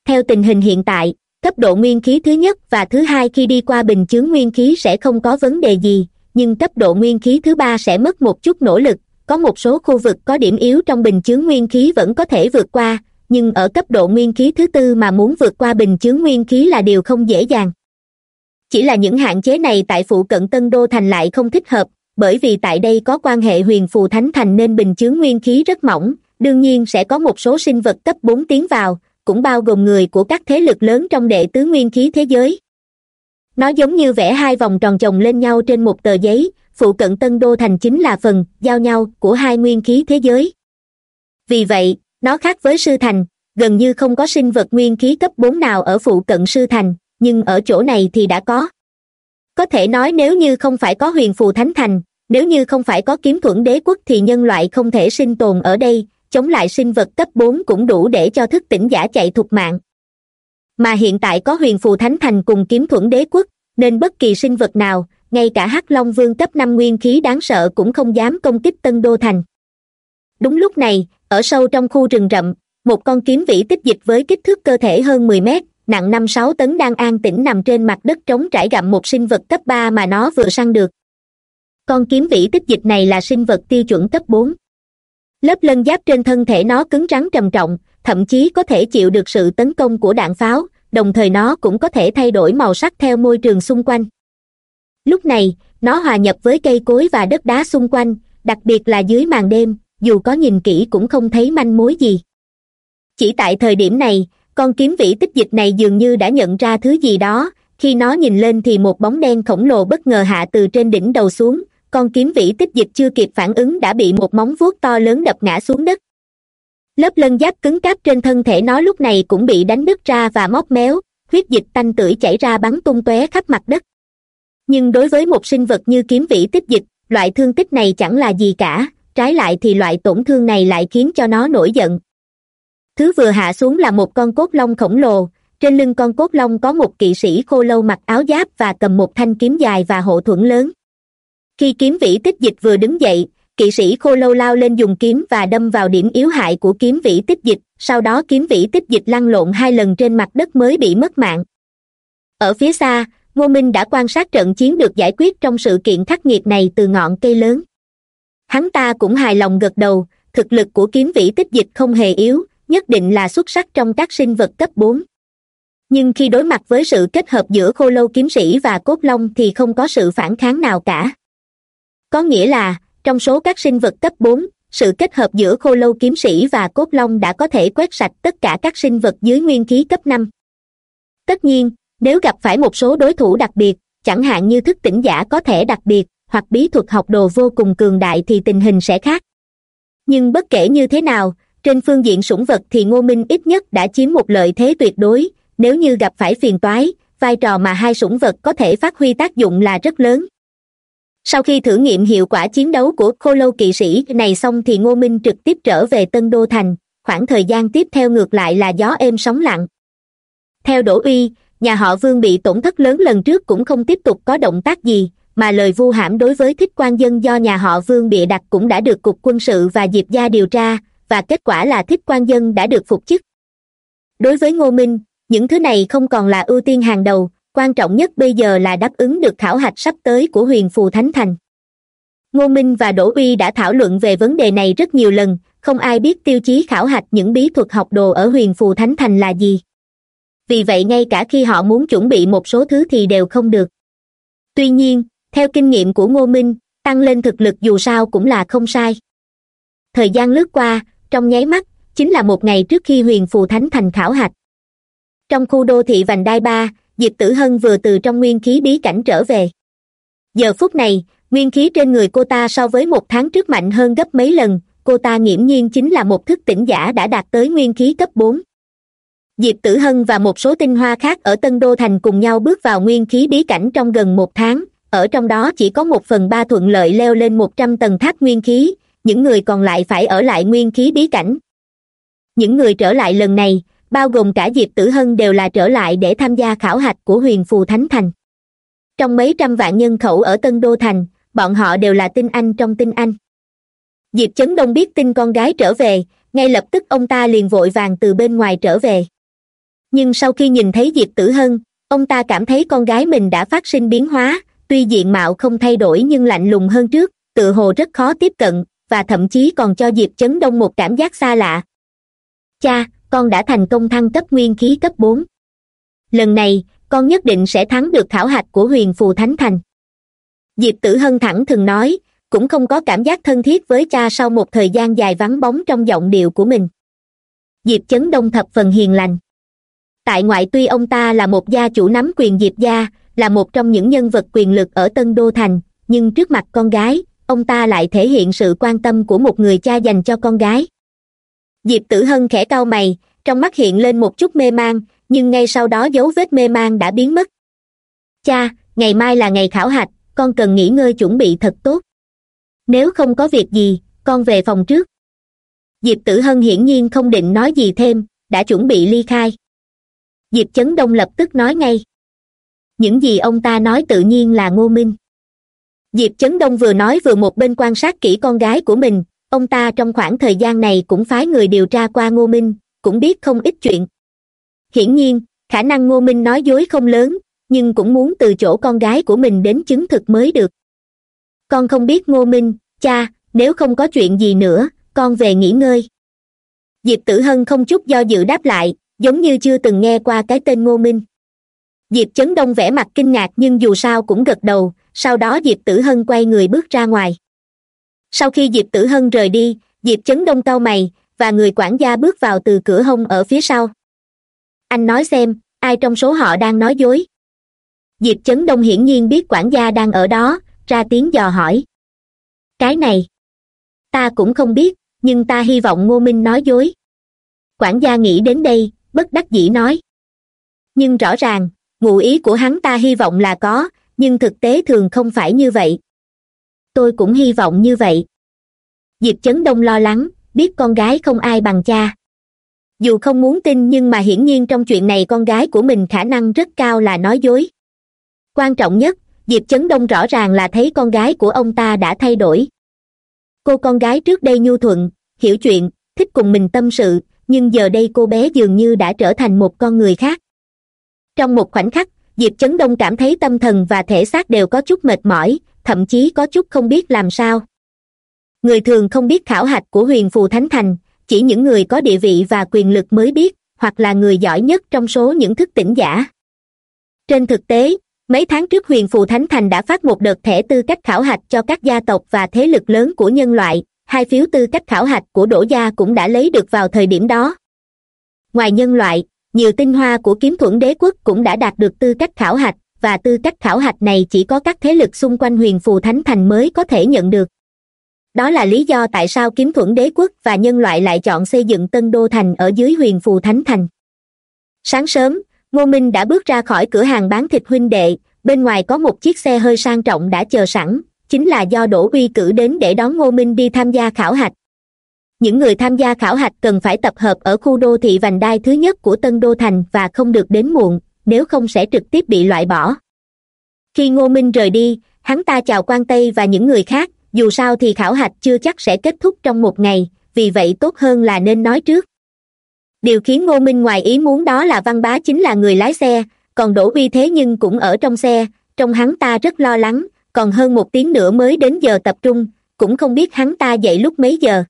Theo tình hình hiện tại, cấp độ nguyên khí thứ nhất và thứ hai khi đi qua bình chướng nguyên khí sẽ không có vấn đề gì, nhưng cấp độ nguyên khí thứ ba sẽ mất một chút nỗ lực. Có một số khu vực có điểm yếu trong bình chướng nguyên khí vẫn có thể vượt qua, nhưng ở cấp độ nguyên khí thứ tư mà muốn vượt qua bình chướng nguyên khí là điều không dễ dàng chỉ là những hạn chế này tại phụ cận tân đô thành lại không thích hợp, bởi vì tại đây có quan hệ huyền phù thánh thành nên bình chứa nguyên khí rất mỏng, đương nhiên sẽ có một số sinh vật cấp bốn tiến vào, cũng bao gồm người của các thế lực lớn trong đệ tứ nguyên khí thế giới. Nó giống như vẽ hai vòng tròn chồng lên nhau trên một tờ giấy, phụ cận tân đô thành chính là phần, giao nhau, của hai nguyên khí thế giới. Vì vậy, nó khác với sư thành, gần như không có sinh vật nguyên khí cấp bốn nào ở phụ cận sư thành nhưng ở chỗ này thì đã có. Có thể nói nếu như không phải có huyền phù thánh thành, nếu như không phải có kiếm thuẫn đế quốc thì nhân loại không thể sinh tồn ở đây, chống lại sinh vật cấp bốn cũng đủ để cho thức tỉnh giả chạy thục mạng. Mà hiện tại có huyền phù thánh thành cùng kiếm thuẫn đế quốc, nên bất kỳ sinh vật nào, ngay cả hắc long vương cấp năm nguyên khí đáng sợ cũng không dám công kích tân đô thành. Đúng lúc này, ở sâu trong khu rừng rậm, một con kiếm vĩ tích dịch với kích thước cơ thể hơn mười mét nặng năm sáu tấn đang an tĩnh nằm trên mặt đất trống trải gặm một sinh vật cấp ba mà nó vừa săn được. Con kiếm vĩ tích dịch này là sinh vật tiêu chuẩn cấp bốn. Lớp lân giáp trên thân thể nó cứng rắn trầm trọng, thậm chí có thể chịu được sự tấn công của đạn pháo, đồng thời nó cũng có thể thay đổi màu sắc theo môi trường xung quanh. Lúc này, nó hòa nhập với cây cối và đất đá xung quanh, đặc biệt là dưới màn đêm, dù có nhìn kỹ cũng không thấy manh mối gì. Chỉ tại thời điểm này con kiếm vĩ tích dịch này dường như đã nhận ra thứ gì đó. Khi nó nhìn lên thì một bóng đen khổng lồ bất ngờ hạ từ trên đỉnh đầu xuống. Con kiếm vĩ tích dịch chưa kịp phản ứng đã bị một móng vuốt to lớn đập ngã xuống đất. Lớp lân giáp cứng cáp trên thân thể nó lúc này cũng bị đánh đứt ra và móc méo. Huyết dịch tanh tưởi chảy ra bắn tung tóe khắp mặt đất. Nhưng đối với một sinh vật như kiếm vĩ tích dịch, loại thương tích này chẳng là gì cả. Trái lại thì loại tổn thương này lại khiến cho nó nổi giận thứ vừa hạ xuống là một con cốt long khổng lồ. Trên lưng con cốt long có một kỵ sĩ khô lâu mặc áo giáp và cầm một thanh kiếm dài và hộ thuẫn lớn. Khi kiếm vĩ tích dịch vừa đứng dậy, kỵ sĩ khô lâu lao lên dùng kiếm và đâm vào điểm yếu hại của kiếm vĩ tích dịch. Sau đó kiếm vĩ tích dịch lăn lộn hai lần trên mặt đất mới bị mất mạng. Ở phía xa, ngô minh đã quan sát trận chiến được giải quyết trong sự kiện khắc nghiệt này từ ngọn cây lớn. Hắn ta cũng hài lòng gật đầu, thực lực của kiếm vĩ tích dịch không hề yếu nhất định là xuất sắc trong các sinh vật cấp bốn. Nhưng khi đối mặt với sự kết hợp giữa khô lâu kiếm sĩ và cốt long thì không có sự phản kháng nào cả. Có nghĩa là, trong số các sinh vật cấp bốn, sự kết hợp giữa khô lâu kiếm sĩ và cốt long đã có thể quét sạch tất cả các sinh vật dưới nguyên khí cấp năm. Tất nhiên, nếu gặp phải một số đối thủ đặc biệt, chẳng hạn như thức tỉnh giả có thể đặc biệt, hoặc bí thuật học đồ vô cùng cường đại thì tình hình sẽ khác. Nhưng bất kể như thế nào trên phương diện sủng vật thì ngô minh ít nhất đã chiếm một lợi thế tuyệt đối. Nếu như gặp phải phiền toái, vai trò mà hai sủng vật có thể phát huy tác dụng là rất lớn. Sau khi thử nghiệm hiệu quả chiến đấu của khô lâu kỵ sĩ này xong thì ngô minh trực tiếp trở về tân đô thành. Khoảng thời gian tiếp theo ngược lại là gió êm sóng lặng. Theo đỗ uy, nhà họ vương bị tổn thất lớn lần trước cũng không tiếp tục có động tác gì, mà lời vu hãm đối với thích quan dân do nhà họ vương bịa đặt cũng đã được cục quân sự và diệp gia điều tra và kết quả là thích quan dân đã được phục chức. Đối với ngô minh, những thứ này không còn là ưu tiên hàng đầu, quan trọng nhất bây giờ là đáp ứng được khảo hạch sắp tới của huyền phù thánh thành. Ngô minh và đỗ uy đã thảo luận về vấn đề này rất nhiều lần, không ai biết tiêu chí khảo hạch những bí thuật học đồ ở huyền phù thánh thành là gì. Vì vậy ngay cả khi họ muốn chuẩn bị một số thứ thì đều không được. Tuy nhiên, theo kinh nghiệm của ngô minh, tăng lên thực lực dù sao cũng là không sai. Thời gian lướt qua trong nháy mắt, chính là một ngày trước khi huyền phù thánh thành khảo hạch. Trong khu đô thị vành đai ba, diệp tử hân vừa từ trong nguyên khí bí cảnh trở về. Giờ phút này, nguyên khí trên người cô ta so với một tháng trước mạnh hơn gấp mấy lần, cô ta nghiễm nhiên chính là một thức tỉnh giả đã đạt tới nguyên khí cấp bốn. Diệp tử hân và một số tinh hoa khác ở tân đô thành cùng nhau bước vào nguyên khí bí cảnh trong gần một tháng, ở trong đó chỉ có một phần ba thuận lợi leo lên một trăm tầng tháp nguyên khí những người còn lại phải ở lại nguyên khí bí cảnh. Những người trở lại lần này, bao gồm cả diệp tử hân đều là trở lại để tham gia khảo hạch của huyền phù thánh thành. Trong mấy trăm vạn nhân khẩu ở tân đô thành, bọn họ đều là tinh anh trong tinh anh. Diệp chấn đông biết tin con gái trở về, ngay lập tức ông ta liền vội vàng từ bên ngoài trở về. Nhưng sau khi nhìn thấy diệp tử hân, ông ta cảm thấy con gái mình đã phát sinh biến hóa, tuy diện mạo không thay đổi nhưng lạnh lùng hơn trước tự hồ rất khó tiếp cận và thậm chí còn cho diệp chấn đông một cảm giác xa lạ. Cha, con đã thành công thăng cấp nguyên khí cấp bốn. Lần này, con nhất định sẽ thắng được khảo hạch của huyền phù thánh thành. Diệp tử hân thẳng thừng nói, cũng không có cảm giác thân thiết với cha sau một thời gian dài vắng bóng trong giọng điệu của mình. Diệp chấn đông thập phần hiền lành. Tại ngoại tuy ông ta là một gia chủ nắm quyền diệp gia, là một trong những nhân vật quyền lực ở tân đô thành, nhưng trước mặt con gái ông ta lại thể hiện sự quan tâm của một người cha dành cho con gái. Diệp tử hân khẽ cau mày, trong mắt hiện lên một chút mê man nhưng ngay sau đó dấu vết mê man đã biến mất. Cha, ngày mai là ngày khảo hạch, con cần nghỉ ngơi chuẩn bị thật tốt. Nếu không có việc gì, con về phòng trước. Diệp tử hân hiển nhiên không định nói gì thêm, đã chuẩn bị ly khai. Diệp chấn đông lập tức nói ngay. Những gì ông ta nói tự nhiên là ngô minh diệp chấn đông vừa nói vừa một bên quan sát kỹ con gái của mình. Ông ta trong khoảng thời gian này cũng phái người điều tra qua ngô minh, cũng biết không ít chuyện. Hiển nhiên, khả năng ngô minh nói dối không lớn, nhưng cũng muốn từ chỗ con gái của mình đến chứng thực mới được. Con không biết ngô minh, cha, nếu không có chuyện gì nữa, con về nghỉ ngơi. Diệp tử hân không chút do dự đáp lại, giống như chưa từng nghe qua cái tên ngô minh. Diệp chấn đông vẻ mặt kinh ngạc nhưng dù sao cũng gật đầu sau đó diệp tử hân quay người bước ra ngoài. Sau khi diệp tử hân rời đi, diệp chấn đông cau mày và người quản gia bước vào từ cửa hông ở phía sau. Anh nói xem, ai trong số họ đang nói dối? Diệp chấn đông hiển nhiên biết quản gia đang ở đó, ra tiếng dò hỏi. Cái này, ta cũng không biết, nhưng ta hy vọng ngô minh nói dối. Quản gia nghĩ đến đây, bất đắc dĩ nói. Nhưng rõ ràng, ngụ ý của hắn ta hy vọng là có nhưng thực tế thường không phải như vậy. Tôi cũng hy vọng như vậy. Diệp chấn đông lo lắng, biết con gái không ai bằng cha. Dù không muốn tin nhưng mà hiển nhiên trong chuyện này con gái của mình khả năng rất cao là nói dối. Quan trọng nhất, diệp chấn đông rõ ràng là thấy con gái của ông ta đã thay đổi. Cô con gái trước đây nhu thuận, hiểu chuyện, thích cùng mình tâm sự, nhưng giờ đây cô bé dường như đã trở thành một con người khác. Trong một khoảnh khắc diệp chấn đông cảm thấy tâm thần và thể xác đều có chút mệt mỏi, thậm chí có chút không biết làm sao. Người thường không biết khảo hạch của huyền phù thánh thành, chỉ những người có địa vị và quyền lực mới biết, hoặc là người giỏi nhất trong số những thức tỉnh giả. Trên thực tế, mấy tháng trước huyền phù thánh thành đã phát một đợt thẻ tư cách khảo hạch cho các gia tộc và thế lực lớn của nhân loại, hai phiếu tư cách khảo hạch của đỗ gia cũng đã lấy được vào thời điểm đó. Ngoài nhân loại nhiều tinh hoa của kiếm thuẫn đế quốc cũng đã đạt được tư cách khảo hạch, và tư cách khảo hạch này chỉ có các thế lực xung quanh huyền phù thánh thành mới có thể nhận được. Đó là lý do tại sao kiếm thuẫn đế quốc và nhân loại lại chọn xây dựng tân đô thành ở dưới huyền phù thánh thành. Sáng sớm, ngô minh đã bước ra khỏi cửa hàng bán thịt huynh đệ, bên ngoài có một chiếc xe hơi sang trọng đã chờ sẵn, chính là do đỗ uy cử đến để đón ngô minh đi tham gia khảo hạch những người tham gia khảo hạch cần phải tập hợp ở khu đô thị vành đai thứ nhất của tân đô thành và không được đến muộn, nếu không sẽ trực tiếp bị loại bỏ. Khi ngô minh rời đi, hắn ta chào quan tây và những người khác, dù sao thì khảo hạch chưa chắc sẽ kết thúc trong một ngày, vì vậy tốt hơn là nên nói trước. Điều khiến ngô minh ngoài ý muốn đó là văn bá chính là người lái xe, còn đỗ uy thế nhưng cũng ở trong xe trong hắn ta rất lo lắng, còn hơn một tiếng nữa mới đến giờ tập trung, cũng không biết hắn ta dậy lúc mấy giờ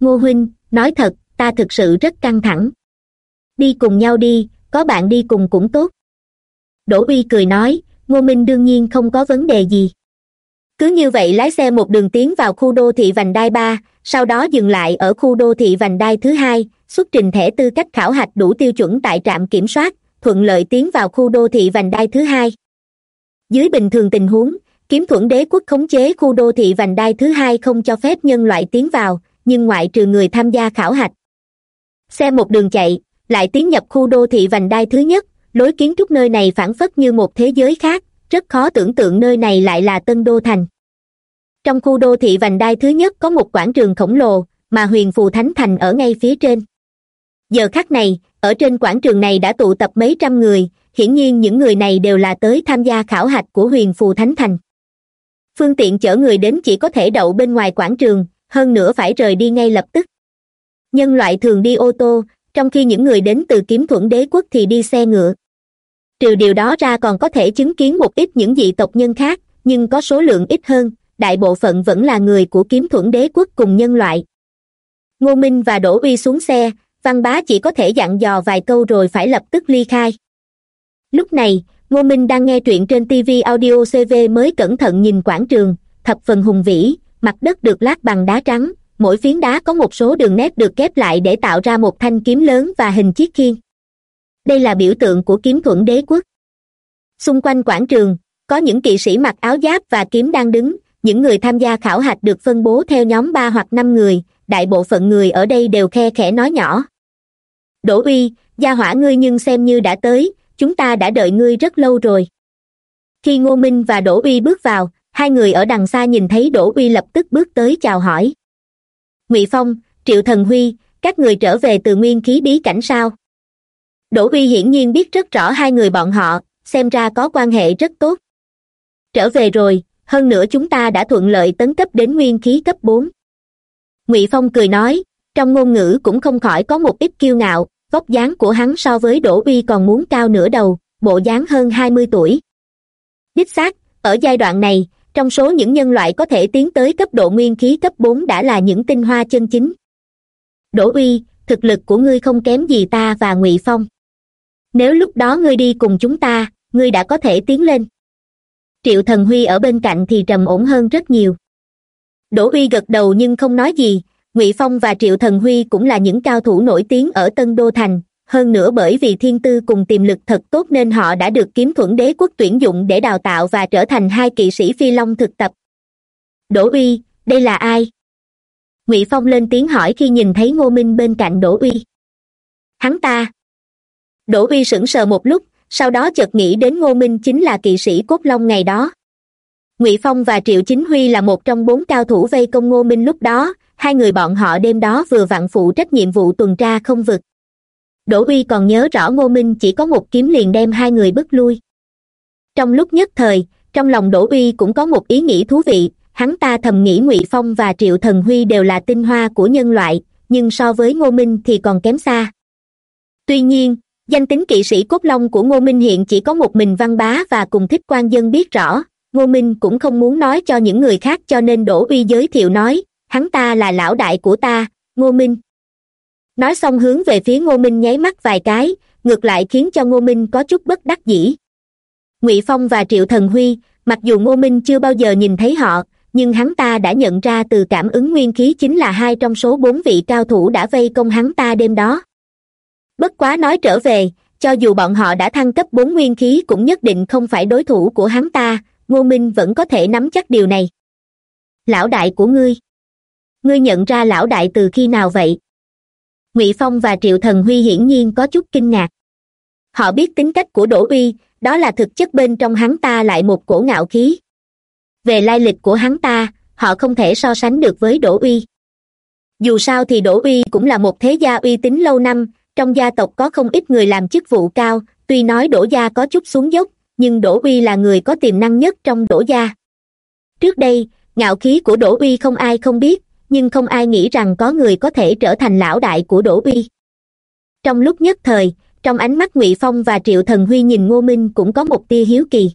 ngô huynh, nói thật, ta thực sự rất căng thẳng. Đi cùng nhau đi, có bạn đi cùng cũng tốt. Đỗ uy cười nói, ngô minh đương nhiên không có vấn đề gì. Cứ như vậy lái xe một đường tiến vào khu đô thị vành đai ba, sau đó dừng lại ở khu đô thị vành đai thứ hai, xuất trình thẻ tư cách khảo hạch đủ tiêu chuẩn tại trạm kiểm soát, thuận lợi tiến vào khu đô thị vành đai thứ hai. Dưới bình thường tình huống, kiếm thuẫn đế quốc khống chế khu đô thị vành đai thứ hai không cho phép nhân loại tiến vào nhưng ngoại trừ người tham gia khảo hạch. Xe một đường chạy, lại tiến nhập khu đô thị vành đai thứ nhất, lối kiến trúc nơi này phản phất như một thế giới khác, rất khó tưởng tượng nơi này lại là tân đô thành. Trong khu đô thị vành đai thứ nhất có một quảng trường khổng lồ, mà huyền phù thánh thành ở ngay phía trên. Giờ khắc này, ở trên quảng trường này đã tụ tập mấy trăm người, hiển nhiên những người này đều là tới tham gia khảo hạch của huyền phù thánh thành. Phương tiện chở người đến chỉ có thể đậu bên ngoài quảng trường hơn nữa phải rời đi ngay lập tức. Nhân loại thường đi ô tô, trong khi những người đến từ kiếm thuẫn đế quốc thì đi xe ngựa. Trừ điều đó ra còn có thể chứng kiến một ít những dị tộc nhân khác, nhưng có số lượng ít hơn, đại bộ phận vẫn là người của kiếm thuẫn đế quốc cùng nhân loại. Ngô minh và đỗ uy xuống xe, văn bá chỉ có thể dặn dò vài câu rồi phải lập tức ly khai. Lúc này, ngô minh đang nghe truyện trên tv audio cv mới cẩn thận nhìn quảng trường, thập phần hùng vĩ mặt đất được lát bằng đá trắng, mỗi phiến đá có một số đường nét được kép lại để tạo ra một thanh kiếm lớn và hình chiếc khiên. Đây là biểu tượng của kiếm thuẫn đế quốc. Xung quanh quảng trường, có những kỵ sĩ mặc áo giáp và kiếm đang đứng, những người tham gia khảo hạch được phân bố theo nhóm ba hoặc năm người, đại bộ phận người ở đây đều khe khẽ nói nhỏ. Đỗ uy, gia hỏa ngươi nhưng xem như đã tới, chúng ta đã đợi ngươi rất lâu rồi. Khi ngô minh và đỗ uy bước vào hai người ở đằng xa nhìn thấy đỗ uy lập tức bước tới chào hỏi. Ngụy phong, triệu thần huy, các người trở về từ nguyên khí bí cảnh sao? Đỗ uy hiển nhiên biết rất rõ hai người bọn họ, xem ra có quan hệ rất tốt. Trở về rồi, hơn nữa chúng ta đã thuận lợi tấn cấp đến nguyên khí cấp bốn. Ngụy phong cười nói, trong ngôn ngữ cũng không khỏi có một ít kiêu ngạo, vóc dáng của hắn so với đỗ uy còn muốn cao nửa đầu, bộ dáng hơn hai mươi tuổi. Đích xác, ở giai đoạn này trong số những nhân loại có thể tiến tới cấp độ nguyên khí cấp bốn đã là những tinh hoa chân chính. Đỗ uy, thực lực của ngươi không kém gì ta và ngụy phong. Nếu lúc đó ngươi đi cùng chúng ta, ngươi đã có thể tiến lên. Triệu thần huy ở bên cạnh thì trầm ổn hơn rất nhiều. Đỗ uy gật đầu nhưng không nói gì, ngụy phong và triệu thần huy cũng là những cao thủ nổi tiếng ở tân đô thành hơn nữa bởi vì thiên tư cùng tiềm lực thật tốt nên họ đã được kiếm thuẫn đế quốc tuyển dụng để đào tạo và trở thành hai kỵ sĩ phi long thực tập. Đỗ uy, đây là ai? Ngụy phong lên tiếng hỏi khi nhìn thấy ngô minh bên cạnh đỗ uy. Hắn ta. Đỗ uy sững sờ một lúc, sau đó chợt nghĩ đến ngô minh chính là kỵ sĩ cốt long ngày đó. Ngụy phong và triệu chính huy là một trong bốn cao thủ vây công ngô minh lúc đó, hai người bọn họ đêm đó vừa vặn phụ trách nhiệm vụ tuần tra không vực đỗ uy còn nhớ rõ ngô minh chỉ có một kiếm liền đem hai người bước lui. Trong lúc nhất thời, trong lòng đỗ uy cũng có một ý nghĩ thú vị, hắn ta thầm nghĩ ngụy phong và triệu thần huy đều là tinh hoa của nhân loại, nhưng so với ngô minh thì còn kém xa. Tuy nhiên, danh tính kỵ sĩ cốt long của ngô minh hiện chỉ có một mình văn bá và cùng thích quan dân biết rõ, ngô minh cũng không muốn nói cho những người khác cho nên đỗ uy giới thiệu nói, hắn ta là lão đại của ta, ngô minh nói xong hướng về phía ngô minh nháy mắt vài cái, ngược lại khiến cho ngô minh có chút bất đắc dĩ. Ngụy phong và triệu thần huy, mặc dù ngô minh chưa bao giờ nhìn thấy họ, nhưng hắn ta đã nhận ra từ cảm ứng nguyên khí chính là hai trong số bốn vị cao thủ đã vây công hắn ta đêm đó. Bất quá nói trở về, cho dù bọn họ đã thăng cấp bốn nguyên khí cũng nhất định không phải đối thủ của hắn ta, ngô minh vẫn có thể nắm chắc điều này. Lão đại của ngươi. Ngươi nhận ra lão đại từ khi nào vậy? Ngụy phong và triệu thần huy hiển nhiên có chút kinh ngạc. Họ biết tính cách của đỗ uy, đó là thực chất bên trong hắn ta lại một cổ ngạo khí. Về lai lịch của hắn ta, họ không thể so sánh được với đỗ uy. Dù sao thì đỗ uy cũng là một thế gia uy tín lâu năm, trong gia tộc có không ít người làm chức vụ cao, tuy nói đỗ gia có chút xuống dốc, nhưng đỗ uy là người có tiềm năng nhất trong đỗ gia. Trước đây, ngạo khí của đỗ uy không ai không biết nhưng không ai nghĩ rằng có người có thể trở thành lão đại của đỗ uy. Trong lúc nhất thời, trong ánh mắt ngụy phong và triệu thần huy nhìn ngô minh cũng có một tia hiếu kỳ.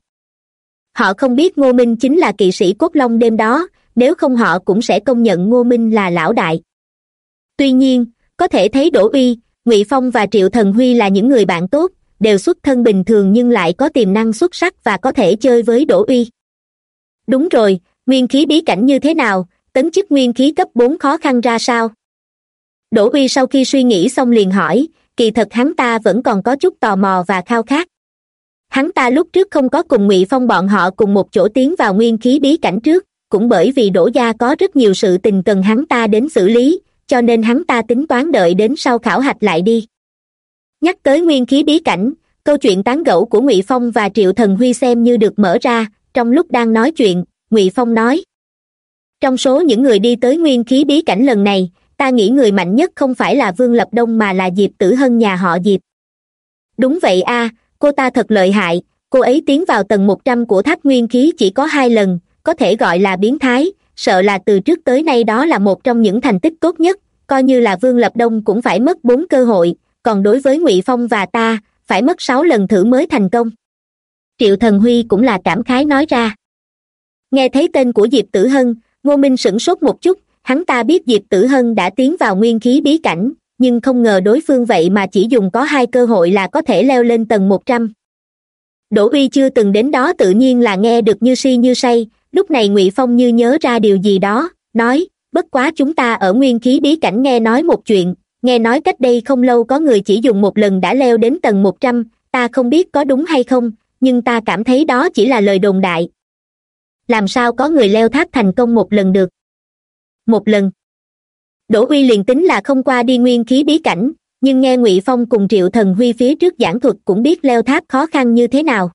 Họ không biết ngô minh chính là kỵ sĩ cốt long đêm đó, nếu không họ cũng sẽ công nhận ngô minh là lão đại. Tuy nhiên, có thể thấy đỗ uy, ngụy phong và triệu thần huy là những người bạn tốt, đều xuất thân bình thường nhưng lại có tiềm năng xuất sắc và có thể chơi với đỗ uy. Đúng rồi, nguyên khí bí cảnh như thế nào tấn chức nguyên khí cấp bốn khó khăn ra sao? Đỗ uy sau khi suy nghĩ xong liền hỏi, kỳ thật hắn ta vẫn còn có chút tò mò và khao khát. Hắn ta lúc trước không có cùng ngụy phong bọn họ cùng một chỗ tiến vào nguyên khí bí cảnh trước, cũng bởi vì đỗ gia có rất nhiều sự tình cần hắn ta đến xử lý, cho nên hắn ta tính toán đợi đến sau khảo hạch lại đi. Nhắc tới nguyên khí bí cảnh, câu chuyện tán gẫu của ngụy phong và triệu thần huy xem như được mở ra, trong lúc đang nói chuyện, ngụy phong nói trong số những người đi tới nguyên khí bí cảnh lần này, ta nghĩ người mạnh nhất không phải là vương lập đông mà là diệp tử hân nhà họ diệp. Đúng vậy a, cô ta thật lợi hại, cô ấy tiến vào tầng một trăm của tháp nguyên khí chỉ có hai lần, có thể gọi là biến thái, sợ là từ trước tới nay đó là một trong những thành tích tốt nhất, coi như là vương lập đông cũng phải mất bốn cơ hội, còn đối với ngụy phong và ta, phải mất sáu lần thử mới thành công. Triệu thần huy cũng là cảm khái nói ra. Nghe thấy tên của diệp tử hân ngô minh sửng sốt một chút, hắn ta biết diệp tử hân đã tiến vào nguyên khí bí cảnh, nhưng không ngờ đối phương vậy mà chỉ dùng có hai cơ hội là có thể leo lên tầng một trăm. Đỗ uy chưa từng đến đó tự nhiên là nghe được như si như say, lúc này ngụy phong như nhớ ra điều gì đó, nói, bất quá chúng ta ở nguyên khí bí cảnh nghe nói một chuyện, nghe nói cách đây không lâu có người chỉ dùng một lần đã leo đến tầng một trăm, ta không biết có đúng hay không, nhưng ta cảm thấy đó chỉ là lời đồn đại làm sao có người leo tháp thành công một lần được? Một lần. Đỗ uy liền tính là không qua đi nguyên khí bí cảnh, nhưng nghe ngụy phong cùng triệu thần huy phía trước giảng thuật cũng biết leo tháp khó khăn như thế nào.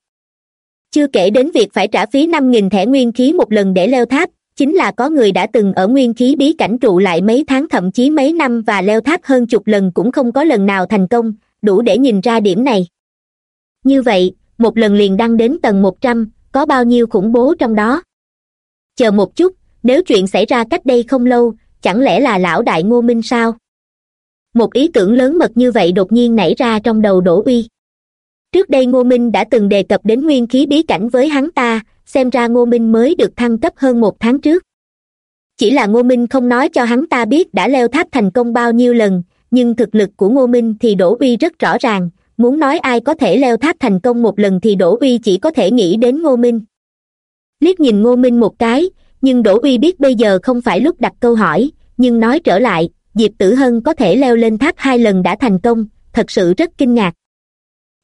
Chưa kể đến việc phải trả phí năm nghìn thẻ nguyên khí một lần để leo tháp, chính là có người đã từng ở nguyên khí bí cảnh trụ lại mấy tháng thậm chí mấy năm và leo tháp hơn chục lần cũng không có lần nào thành công, đủ để nhìn ra điểm này. Như vậy, một lần liền đăng đến tầng một trăm có bao nhiêu khủng bố trong đó. Chờ một chút, nếu chuyện xảy ra cách đây không lâu, chẳng lẽ là lão đại ngô minh sao? Một ý tưởng lớn mật như vậy đột nhiên nảy ra trong đầu đỗ uy. Trước đây ngô minh đã từng đề cập đến nguyên khí bí cảnh với hắn ta, xem ra ngô minh mới được thăng cấp hơn một tháng trước. Chỉ là ngô minh không nói cho hắn ta biết đã leo tháp thành công bao nhiêu lần, nhưng thực lực của ngô minh thì đỗ uy rất rõ ràng muốn nói ai có thể leo tháp thành công một lần thì đỗ uy chỉ có thể nghĩ đến ngô minh. Liếc nhìn ngô minh một cái, nhưng đỗ uy biết bây giờ không phải lúc đặt câu hỏi, nhưng nói trở lại, diệp tử hân có thể leo lên tháp hai lần đã thành công, thật sự rất kinh ngạc.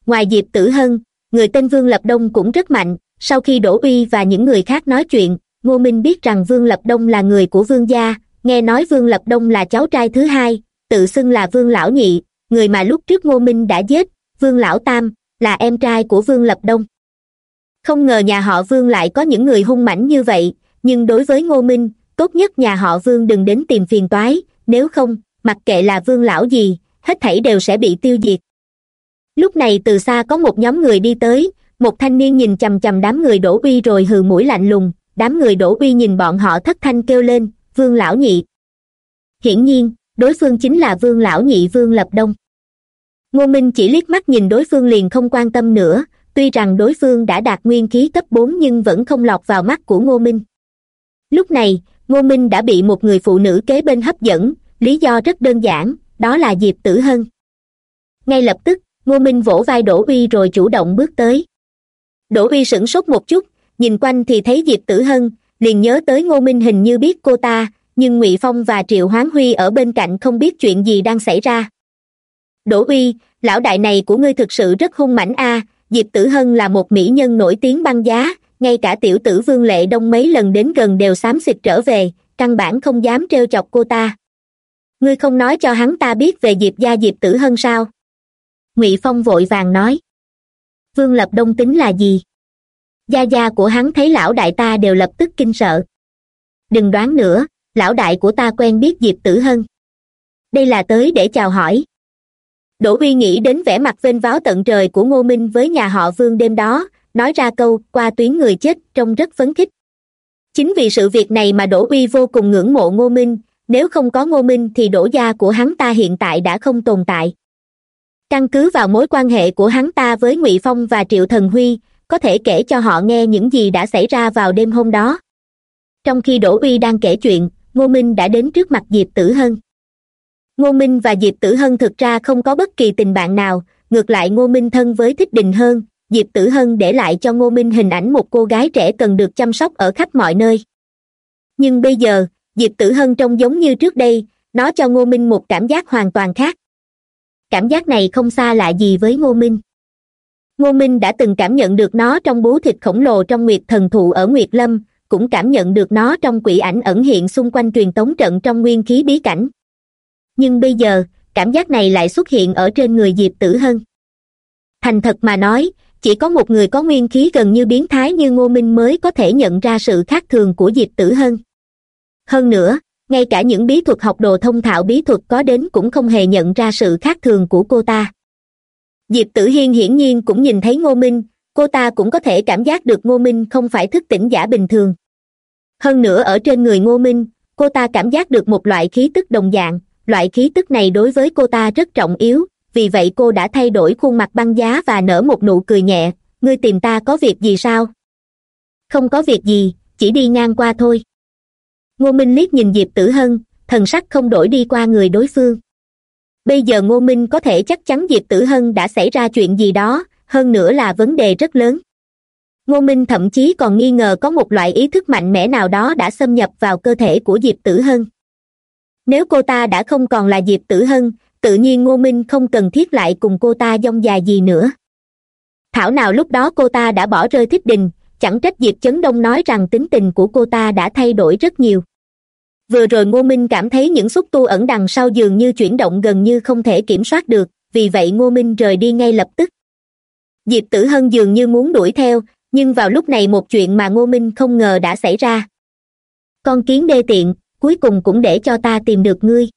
Ngoài diệp tử hân, người tên vương lập đông cũng rất mạnh, sau khi đỗ uy và những người khác nói chuyện, ngô minh biết rằng vương lập đông là người của vương gia, nghe nói vương lập đông là cháu trai thứ hai, tự xưng là vương lão nhị, người mà lúc trước ngô minh đã giết vương lão tam, là em trai của vương lập đông. Không ngờ nhà họ vương lại có những người hung mãnh như vậy, nhưng đối với ngô minh, tốt nhất nhà họ vương đừng đến tìm phiền toái, nếu không, mặc kệ là vương lão gì, hết thảy đều sẽ bị tiêu diệt. Lúc này từ xa có một nhóm người đi tới, một thanh niên nhìn chằm chằm đám người đổ uy rồi hừ mũi lạnh lùng, đám người đổ uy nhìn bọn họ thất thanh kêu lên, vương lão nhị! Hiển nhiên, đối phương chính là vương lão nhị vương lập đông ngô minh chỉ liếc mắt nhìn đối phương liền không quan tâm nữa, tuy rằng đối phương đã đạt nguyên khí cấp bốn nhưng vẫn không lọt vào mắt của ngô minh. Lúc này, ngô minh đã bị một người phụ nữ kế bên hấp dẫn, lý do rất đơn giản, đó là diệp tử hân. Ngay lập tức, ngô minh vỗ vai đỗ uy rồi chủ động bước tới. Đỗ uy sửng sốt một chút, nhìn quanh thì thấy diệp tử hân, liền nhớ tới ngô minh hình như biết cô ta, nhưng ngụy phong và triệu hoán huy ở bên cạnh không biết chuyện gì đang xảy ra đỗ uy, lão đại này của ngươi thực sự rất hung mãnh a, diệp tử hân là một mỹ nhân nổi tiếng băng giá, ngay cả tiểu tử vương lệ đông mấy lần đến gần đều xám xịt trở về, căn bản không dám trêu chọc cô ta. Ngươi không nói cho hắn ta biết về diệp gia diệp tử hân sao? Ngụy phong vội vàng nói. Vương lập đông tính là gì? Gia gia của hắn thấy lão đại ta đều lập tức kinh sợ. Đừng đoán nữa, lão đại của ta quen biết diệp tử hân. Đây là tới để chào hỏi đỗ uy nghĩ đến vẻ mặt vênh váo tận trời của ngô minh với nhà họ vương đêm đó, nói ra câu, qua tuyến người chết, trông rất phấn khích. Chính vì sự việc này mà đỗ uy vô cùng ngưỡng mộ ngô minh, nếu không có ngô minh thì đỗ gia của hắn ta hiện tại đã không tồn tại. Căn cứ vào mối quan hệ của hắn ta với ngụy phong và triệu thần huy, có thể kể cho họ nghe những gì đã xảy ra vào đêm hôm đó. Trong khi đỗ uy đang kể chuyện, ngô minh đã đến trước mặt diệp tử hân ngô minh và diệp tử hân thực ra không có bất kỳ tình bạn nào, ngược lại ngô minh thân với thích đình hơn. Diệp tử hân để lại cho ngô minh hình ảnh một cô gái trẻ cần được chăm sóc ở khắp mọi nơi. Nhưng bây giờ, diệp tử hân trông giống như trước đây, nó cho ngô minh một cảm giác hoàn toàn khác. Cảm giác này không xa lạ gì với ngô minh. Ngô minh đã từng cảm nhận được nó trong bố thịt khổng lồ trong nguyệt thần thụ ở nguyệt lâm, cũng cảm nhận được nó trong quỷ ảnh ẩn hiện xung quanh truyền tống trận trong nguyên khí bí cảnh nhưng bây giờ, cảm giác này lại xuất hiện ở trên người diệp tử hân. Thành thật mà nói, chỉ có một người có nguyên khí gần như biến thái như ngô minh mới có thể nhận ra sự khác thường của diệp tử hân. Hơn nữa, ngay cả những bí thuật học đồ thông thạo bí thuật có đến cũng không hề nhận ra sự khác thường của cô ta. Diệp tử hiên hiển nhiên cũng nhìn thấy ngô minh, cô ta cũng có thể cảm giác được ngô minh không phải thức tỉnh giả bình thường. Hơn nữa ở trên người ngô minh, cô ta cảm giác được một loại khí tức đồng dạng loại khí tức này đối với cô ta rất trọng yếu, vì vậy cô đã thay đổi khuôn mặt băng giá và nở một nụ cười nhẹ. Ngươi tìm ta có việc gì sao? Không có việc gì, chỉ đi ngang qua thôi. Ngô minh liếc nhìn diệp tử hân, thần sắc không đổi đi qua người đối phương. Bây giờ ngô minh có thể chắc chắn diệp tử hân đã xảy ra chuyện gì đó, hơn nữa là vấn đề rất lớn. Ngô minh thậm chí còn nghi ngờ có một loại ý thức mạnh mẽ nào đó đã xâm nhập vào cơ thể của diệp tử hân nếu cô ta đã không còn là diệp tử hân, tự nhiên ngô minh không cần thiết lại cùng cô ta dông dài gì nữa. Thảo nào lúc đó cô ta đã bỏ rơi thích đình, chẳng trách diệp chấn đông nói rằng tính tình của cô ta đã thay đổi rất nhiều. Vừa rồi ngô minh cảm thấy những xúc tu ẩn đằng sau giường như chuyển động gần như không thể kiểm soát được, vì vậy ngô minh rời đi ngay lập tức. Diệp tử hân dường như muốn đuổi theo, nhưng vào lúc này một chuyện mà ngô minh không ngờ đã xảy ra. Con kiến đê tiện cuối cùng cũng để cho ta tìm được ngươi.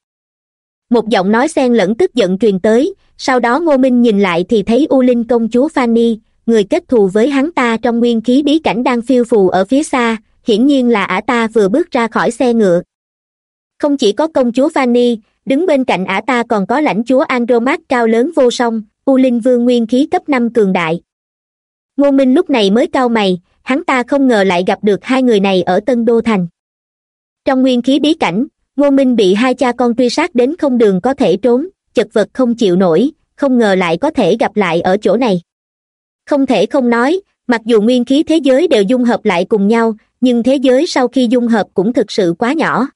Một giọng nói xen lẫn tức giận truyền tới sau đó ngô minh nhìn lại thì thấy u linh công chúa Fanny, người kết thù với hắn ta trong nguyên khí bí cảnh đang phiêu phù ở phía xa hiển nhiên là ả ta vừa bước ra khỏi xe ngựa. Không chỉ có công chúa Fanny, đứng bên cạnh ả ta còn có lãnh chúa andromat cao lớn vô song u linh vương nguyên khí cấp năm cường đại. Ngô minh lúc này mới cau mày hắn ta không ngờ lại gặp được hai người này ở tân đô thành trong nguyên khí bí cảnh ngô minh bị hai cha con truy sát đến không đường có thể trốn, chật vật không chịu nổi, không ngờ lại có thể gặp lại ở chỗ này. Không thể không nói, mặc dù nguyên khí thế giới đều dung hợp lại cùng nhau, nhưng thế giới sau khi dung hợp cũng thực sự quá nhỏ.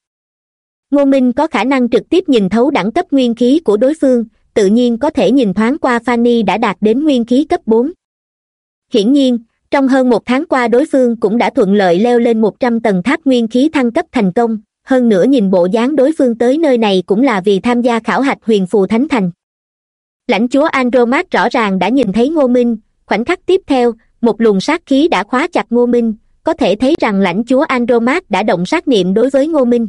Ngô minh có khả năng trực tiếp nhìn thấu đẳng cấp nguyên khí của đối phương, tự nhiên có thể nhìn thoáng qua fanny đã đạt đến nguyên khí cấp bốn. Hiển nhiên trong hơn một tháng qua đối phương cũng đã thuận lợi leo lên một trăm tầng tháp nguyên khí thăng cấp thành công. Hơn nữa nhìn bộ dáng đối phương tới nơi này cũng là vì tham gia khảo hạch huyền phù thánh thành. Lãnh chúa andromat rõ ràng đã nhìn thấy ngô minh. Khoảnh khắc tiếp theo, một luồng sát khí đã khóa chặt ngô minh. Có thể thấy rằng lãnh chúa andromat đã động sát niệm đối với ngô minh.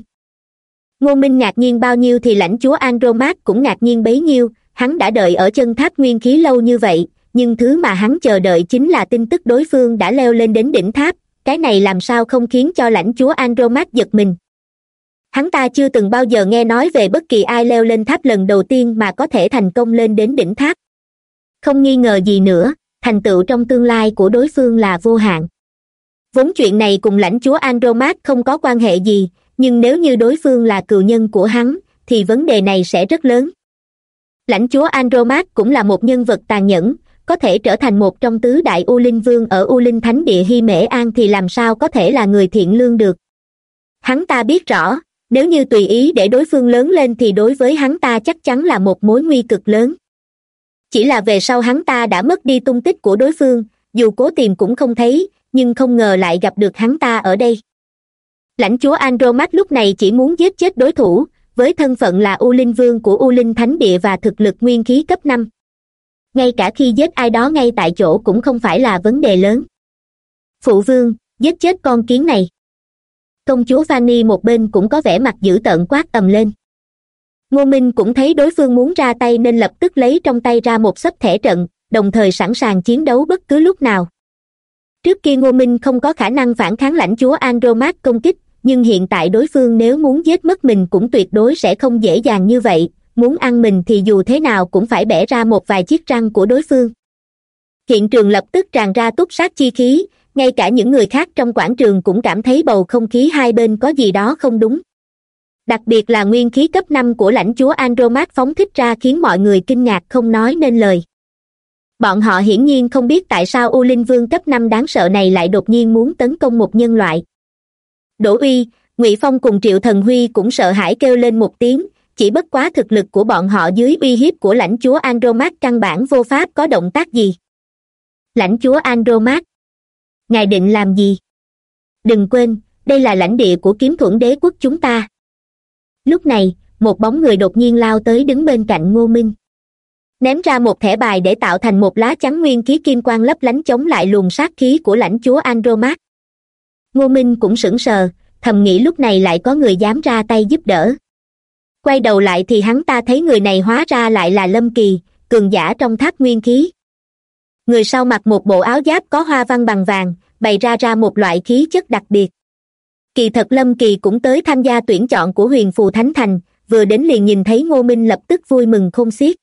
Ngô minh ngạc nhiên bao nhiêu thì lãnh chúa andromat cũng ngạc nhiên bấy nhiêu. Hắn đã đợi ở chân tháp nguyên khí lâu như vậy nhưng thứ mà hắn chờ đợi chính là tin tức đối phương đã leo lên đến đỉnh tháp. Cái này làm sao không khiến cho lãnh chúa andromat giật mình? Hắn ta chưa từng bao giờ nghe nói về bất kỳ ai leo lên tháp lần đầu tiên mà có thể thành công lên đến đỉnh tháp. Không nghi ngờ gì nữa, thành tựu trong tương lai của đối phương là vô hạn. Vốn chuyện này cùng lãnh chúa andromat không có quan hệ gì, nhưng nếu như đối phương là cựu nhân của hắn, thì vấn đề này sẽ rất lớn. Lãnh chúa andromat cũng là một nhân vật tàn nhẫn có thể trở thành một trong tứ đại u linh vương ở u linh thánh địa hy mễ an thì làm sao có thể là người thiện lương được? Hắn ta biết rõ, nếu như tùy ý để đối phương lớn lên thì đối với hắn ta chắc chắn là một mối nguy cực lớn. Chỉ là về sau hắn ta đã mất đi tung tích của đối phương, dù cố tìm cũng không thấy, nhưng không ngờ lại gặp được hắn ta ở đây. Lãnh chúa andromat lúc này chỉ muốn giết chết đối thủ, với thân phận là u linh vương của u linh thánh địa và thực lực nguyên khí cấp năm ngay cả khi giết ai đó ngay tại chỗ cũng không phải là vấn đề lớn. Phụ vương, giết chết con kiến này. Công chúa fanny một bên cũng có vẻ mặt dữ tợn quát ầm lên. Ngô minh cũng thấy đối phương muốn ra tay nên lập tức lấy trong tay ra một sấp thẻ trận, đồng thời sẵn sàng chiến đấu bất cứ lúc nào. Trước kia ngô minh không có khả năng phản kháng lãnh chúa andromat công kích, nhưng hiện tại đối phương nếu muốn giết mất mình cũng tuyệt đối sẽ không dễ dàng như vậy muốn ăn mình thì dù thế nào cũng phải bẻ ra một vài chiếc răng của đối phương. Hiện trường lập tức tràn ra túc sát chi khí, ngay cả những người khác trong quảng trường cũng cảm thấy bầu không khí hai bên có gì đó không đúng. Đặc biệt là nguyên khí cấp năm của lãnh chúa andromat phóng thích ra khiến mọi người kinh ngạc không nói nên lời. Bọn họ hiển nhiên không biết tại sao u linh vương cấp năm đáng sợ này lại đột nhiên muốn tấn công một nhân loại. Đỗ uy, ngụy phong cùng triệu thần huy cũng sợ hãi kêu lên một tiếng chỉ bất quá thực lực của bọn họ dưới uy hiếp của lãnh chúa andromat căn bản vô pháp có động tác gì. Lãnh chúa andromat ngài định làm gì? Đừng quên, đây là lãnh địa của kiếm thuẫn đế quốc chúng ta. Lúc này, một bóng người đột nhiên lao tới đứng bên cạnh ngô minh. Ném ra một thẻ bài để tạo thành một lá chắn nguyên khí kim quang lấp lánh chống lại luồng sát khí của lãnh chúa andromat ngô minh cũng sững sờ, thầm nghĩ lúc này lại có người dám ra tay giúp đỡ quay đầu lại thì hắn ta thấy người này hóa ra lại là lâm kỳ, cường giả trong tháp nguyên khí. Người sau mặc một bộ áo giáp có hoa văn bằng vàng, bày ra ra một loại khí chất đặc biệt. Kỳ thật lâm kỳ cũng tới tham gia tuyển chọn của huyền phù thánh thành, vừa đến liền nhìn thấy ngô minh lập tức vui mừng khôn xiết.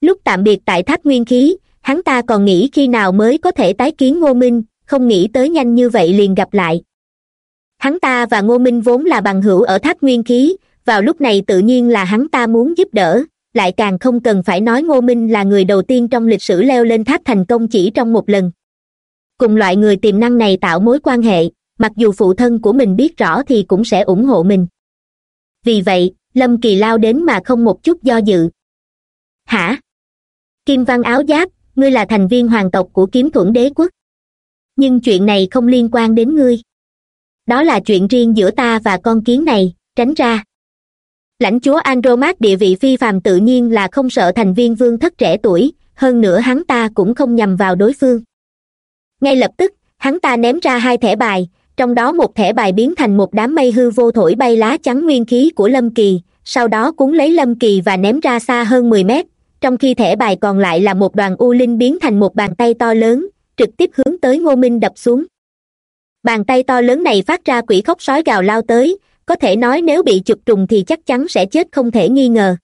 Lúc tạm biệt tại tháp nguyên khí, hắn ta còn nghĩ khi nào mới có thể tái kiến ngô minh, không nghĩ tới nhanh như vậy liền gặp lại. Hắn ta và ngô minh vốn là bằng hữu ở tháp nguyên khí vào lúc này tự nhiên là hắn ta muốn giúp đỡ, lại càng không cần phải nói ngô minh là người đầu tiên trong lịch sử leo lên tháp thành công chỉ trong một lần. Cùng loại người tiềm năng này tạo mối quan hệ, mặc dù phụ thân của mình biết rõ thì cũng sẽ ủng hộ mình. Vì vậy, lâm kỳ lao đến mà không một chút do dự. Hả? Kim văn áo giáp, ngươi là thành viên hoàng tộc của kiếm thuẫn đế quốc. Nhưng chuyện này không liên quan đến ngươi. Đó là chuyện riêng giữa ta và con kiến này, tránh ra lãnh chúa andromat địa vị phi phàm tự nhiên là không sợ thành viên vương thất trẻ tuổi, hơn nữa hắn ta cũng không nhằm vào đối phương. Ngay lập tức, hắn ta ném ra hai thẻ bài, trong đó một thẻ bài biến thành một đám mây hư vô thổi bay lá chắn nguyên khí của lâm kỳ, sau đó cuốn lấy lâm kỳ và ném ra xa hơn mười mét, trong khi thẻ bài còn lại là một đoàn u linh biến thành một bàn tay to lớn, trực tiếp hướng tới ngô minh đập xuống. Bàn tay to lớn này phát ra quỷ khóc sói gào lao tới có thể nói nếu bị chụp trùng thì chắc chắn sẽ chết không thể nghi ngờ.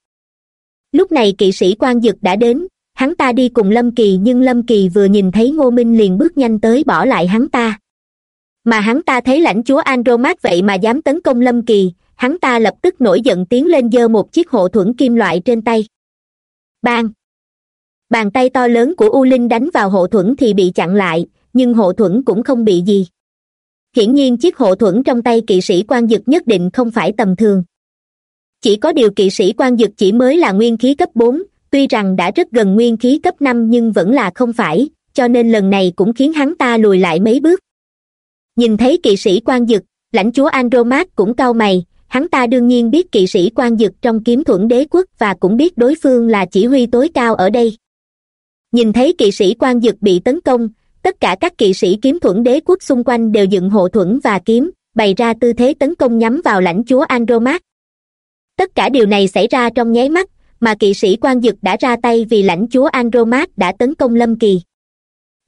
Lúc này kỵ sĩ quan dực đã đến. Hắn ta đi cùng lâm kỳ, nhưng lâm kỳ vừa nhìn thấy ngô minh liền bước nhanh tới bỏ lại hắn ta. Mà hắn ta thấy lãnh chúa andromat vậy mà dám tấn công lâm kỳ, hắn ta lập tức nổi giận tiến lên giơ một chiếc hộ thuẫn kim loại trên tay. Bang! Bàn tay to lớn của u linh đánh vào hộ thuẫn thì bị chặn lại, nhưng hộ thuẫn cũng không bị gì hiển nhiên chiếc hộ thuẫn trong tay kỵ sĩ quan dực nhất định không phải tầm thường. Chỉ có điều kỵ sĩ quan dực chỉ mới là nguyên khí cấp bốn, tuy rằng đã rất gần nguyên khí cấp năm nhưng vẫn là không phải, cho nên lần này cũng khiến hắn ta lùi lại mấy bước. Nhìn thấy kỵ sĩ quan dực, lãnh chúa andromat cũng cau mày, hắn ta đương nhiên biết kỵ sĩ quan dực trong kiếm thuẫn đế quốc và cũng biết đối phương là chỉ huy tối cao ở đây. Nhìn thấy kỵ sĩ quan dực bị tấn công tất cả các kỵ sĩ kiếm thuẫn đế quốc xung quanh đều dựng hộ thuẫn và kiếm, bày ra tư thế tấn công nhắm vào lãnh chúa andromat tất cả điều này xảy ra trong nháy mắt, mà kỵ sĩ quan dực đã ra tay vì lãnh chúa andromat đã tấn công lâm kỳ.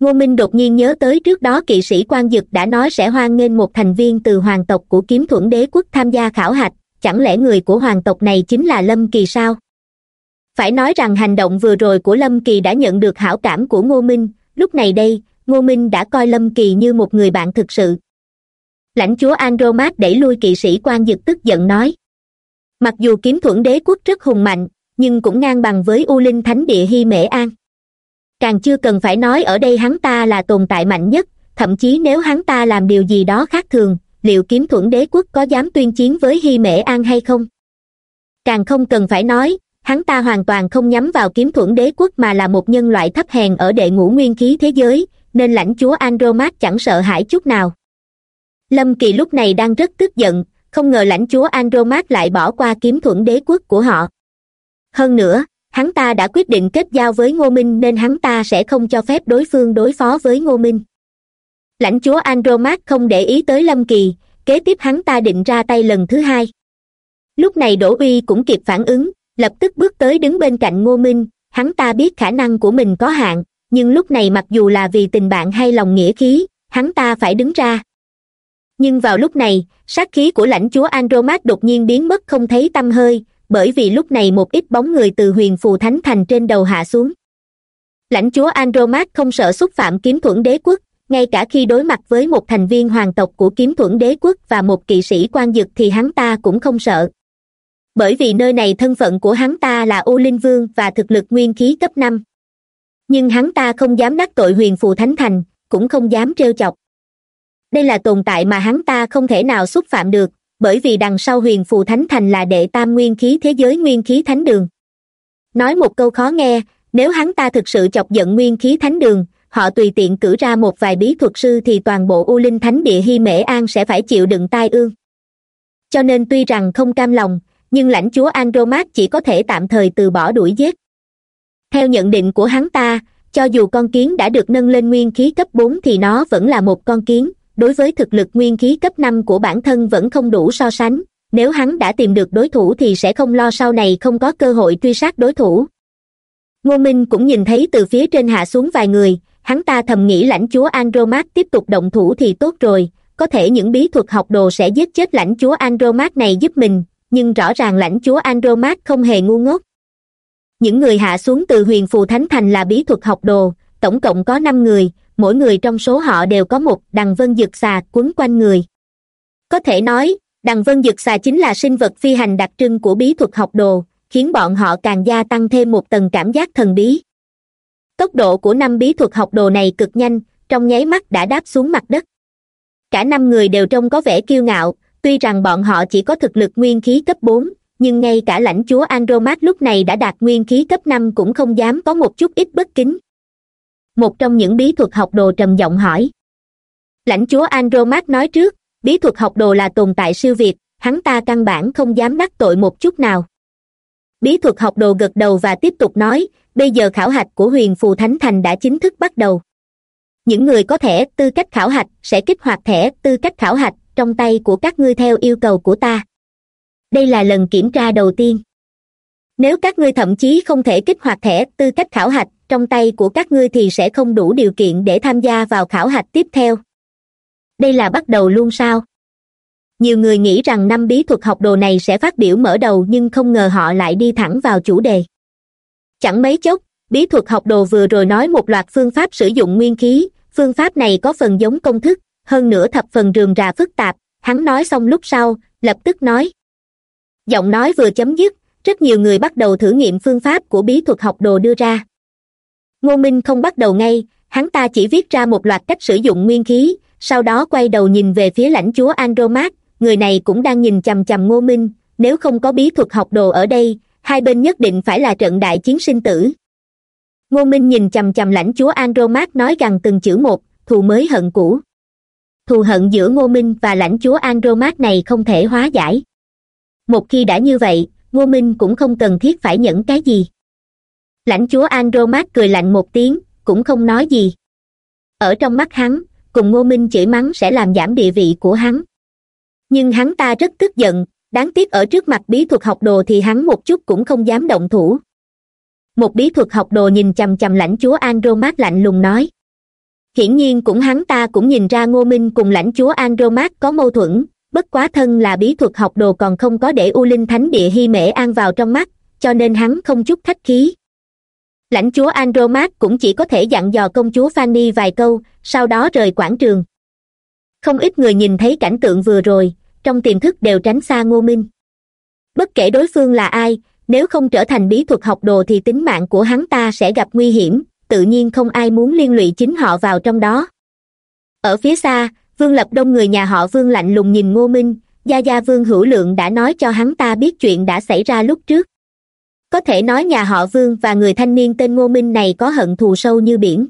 Ngô minh đột nhiên nhớ tới trước đó kỵ sĩ quan dực đã nói sẽ hoan nghênh một thành viên từ hoàng tộc của kiếm thuẫn đế quốc tham gia khảo hạch, chẳng lẽ người của hoàng tộc này chính là lâm kỳ sao? Phải nói rằng hành động vừa rồi của lâm kỳ đã nhận được hảo cảm của ngô minh, lúc này đây ngô minh đã coi lâm kỳ như một người bạn thực sự. Lãnh chúa andromat đẩy lui kỵ sĩ quan dực tức giận nói. Mặc dù kiếm thuẫn đế quốc rất hùng mạnh, nhưng cũng ngang bằng với u linh thánh địa hy mễ an. Càng chưa cần phải nói ở đây hắn ta là tồn tại mạnh nhất, thậm chí nếu hắn ta làm điều gì đó khác thường, liệu kiếm thuẫn đế quốc có dám tuyên chiến với hy mễ an hay không? Càng không cần phải nói, hắn ta hoàn toàn không nhắm vào kiếm thuẫn đế quốc mà là một nhân loại thấp hèn ở đệ ngũ nguyên khí thế giới nên lãnh chúa andromat chẳng sợ hãi chút nào. Lâm kỳ lúc này đang rất tức giận, không ngờ lãnh chúa andromat lại bỏ qua kiếm thuẫn đế quốc của họ. Hơn nữa, hắn ta đã quyết định kết giao với ngô minh nên hắn ta sẽ không cho phép đối phương đối phó với ngô minh. Lãnh chúa andromat không để ý tới lâm kỳ, kế tiếp hắn ta định ra tay lần thứ hai. Lúc này đỗ uy cũng kịp phản ứng, lập tức bước tới đứng bên cạnh ngô minh, hắn ta biết khả năng của mình có hạn nhưng lúc này mặc dù là vì tình bạn hay lòng nghĩa khí, hắn ta phải đứng ra. Nhưng vào lúc này, sát khí của lãnh chúa andromat đột nhiên biến mất không thấy t hơi, bởi vì lúc này một ít bóng người từ huyền phù thánh thành trên đầu hạ xuống. Lãnh chúa andromat không sợ xúc phạm kiếm thuẫn đế quốc, ngay cả khi đối mặt với một thành viên hoàng tộc của kiếm thuẫn đế quốc và một kỵ sĩ quan dực thì hắn ta cũng không sợ. Bởi vì nơi này thân phận của hắn ta là u linh vương và thực lực nguyên khí cấp năm nhưng hắn ta không dám đắc tội huyền phù thánh thành, cũng không dám trêu chọc. Đây là tồn tại mà hắn ta không thể nào xúc phạm được, bởi vì đằng sau huyền phù thánh thành là đệ tam nguyên khí thế giới nguyên khí thánh đường. Nói một câu khó nghe, nếu hắn ta thực sự chọc giận nguyên khí thánh đường, họ tùy tiện cử ra một vài bí thuật sư thì toàn bộ u linh thánh địa hy mễ an sẽ phải chịu đựng tai ương. Cho nên tuy rằng không cam lòng, nhưng lãnh chúa andromat chỉ có thể tạm thời từ bỏ đuổi giết theo nhận định của hắn ta, cho dù con kiến đã được nâng lên nguyên khí cấp bốn thì nó vẫn là một con kiến. Đối với thực lực nguyên khí cấp năm của bản thân vẫn không đủ so sánh. Nếu hắn đã tìm được đối thủ thì sẽ không lo sau này không có cơ hội truy sát đối thủ. Ngô minh cũng nhìn thấy từ phía trên hạ xuống vài người. Hắn ta thầm nghĩ lãnh chúa andromat tiếp tục động thủ thì tốt rồi. Có thể những bí thuật học đồ sẽ giết chết lãnh chúa andromat này giúp mình. Nhưng rõ ràng lãnh chúa andromat không hề ngu ngốc những người hạ xuống từ huyền phù thánh thành là bí thuật học đồ, tổng cộng có năm người, mỗi người trong số họ đều có một đằng vân dực xà quấn quanh người. Có thể nói, đằng vân dực xà chính là sinh vật phi hành đặc trưng của bí thuật học đồ, khiến bọn họ càng gia tăng thêm một tầng cảm giác thần bí. Tốc độ của năm bí thuật học đồ này cực nhanh, trong nháy mắt đã đáp xuống mặt đất. Cả năm người đều trông có vẻ kiêu ngạo, tuy rằng bọn họ chỉ có thực lực nguyên khí cấp bốn nhưng ngay cả lãnh chúa andromat lúc này đã đạt nguyên khí cấp năm cũng không dám có một chút ít bất kính. Một trong những bí thuật học đồ trầm giọng hỏi. Lãnh chúa andromat nói trước, bí thuật học đồ là tồn tại siêu việt, hắn ta căn bản không dám đắc tội một chút nào. Bí thuật học đồ gật đầu và tiếp tục nói, bây giờ khảo hạch của huyền phù thánh thành đã chính thức bắt đầu. Những người có thẻ tư cách khảo hạch sẽ kích hoạt thẻ tư cách khảo hạch trong tay của các ngươi theo yêu cầu của ta đây là lần kiểm tra đầu tiên. Nếu các ngươi thậm chí không thể kích hoạt thẻ tư cách khảo hạch, trong tay của các ngươi thì sẽ không đủ điều kiện để tham gia vào khảo hạch tiếp theo. Đây là bắt đầu luôn sao? Nhiều người nghĩ rằng năm bí thuật học đồ này sẽ phát biểu mở đầu nhưng không ngờ họ lại đi thẳng vào chủ đề. Chẳng mấy chốc, bí thuật học đồ vừa rồi nói một loạt phương pháp sử dụng nguyên khí. Phương pháp này có phần giống công thức, hơn nữa thập phần rườm rà phức tạp. Hắn nói xong lúc sau, lập tức nói giọng nói vừa chấm dứt, rất nhiều người bắt đầu thử nghiệm phương pháp của bí thuật học đồ đưa ra. Ngô minh không bắt đầu ngay, hắn ta chỉ viết ra một loạt cách sử dụng nguyên khí, sau đó quay đầu nhìn về phía lãnh chúa andromat người này cũng đang nhìn chằm chằm ngô minh, nếu không có bí thuật học đồ ở đây, hai bên nhất định phải là trận đại chiến sinh tử. Ngô minh nhìn chằm chằm lãnh chúa andromat nói gần từng chữ một, thù mới hận cũ. Thù hận giữa ngô minh và lãnh chúa andromat này không thể hóa giải một khi đã như vậy, ngô minh cũng không cần thiết phải nhẫn cái gì. Lãnh chúa andromat cười lạnh một tiếng, cũng không nói gì. Ở trong mắt hắn, cùng ngô minh chửi mắng sẽ làm giảm địa vị của hắn. Nhưng hắn ta rất tức giận, đáng tiếc ở trước mặt bí thuật học đồ thì hắn một chút cũng không dám động thủ. Một bí thuật học đồ nhìn chằm chằm lãnh chúa andromat lạnh lùng nói. Hiển nhiên cũng hắn ta cũng nhìn ra ngô minh cùng lãnh chúa andromat có mâu thuẫn bất quá thân là bí thuật học đồ còn không có để u linh thánh địa hy mễ an vào trong mắt, cho nên hắn không chút khách khí. Lãnh chúa andromat cũng chỉ có thể dặn dò công chúa fanny vài câu, sau đó rời quảng trường. Không ít người nhìn thấy cảnh tượng vừa rồi, trong tiềm thức đều tránh xa ngô minh. Bất kể đối phương là ai, nếu không trở thành bí thuật học đồ thì tính mạng của hắn ta sẽ gặp nguy hiểm, tự nhiên không ai muốn liên lụy chính họ vào trong đó. Ở phía xa vương lập đông người nhà họ vương lạnh lùng nhìn ngô minh, gia gia vương hữu lượng đã nói cho hắn ta biết chuyện đã xảy ra lúc trước. Có thể nói nhà họ vương và người thanh niên tên ngô minh này có hận thù sâu như biển.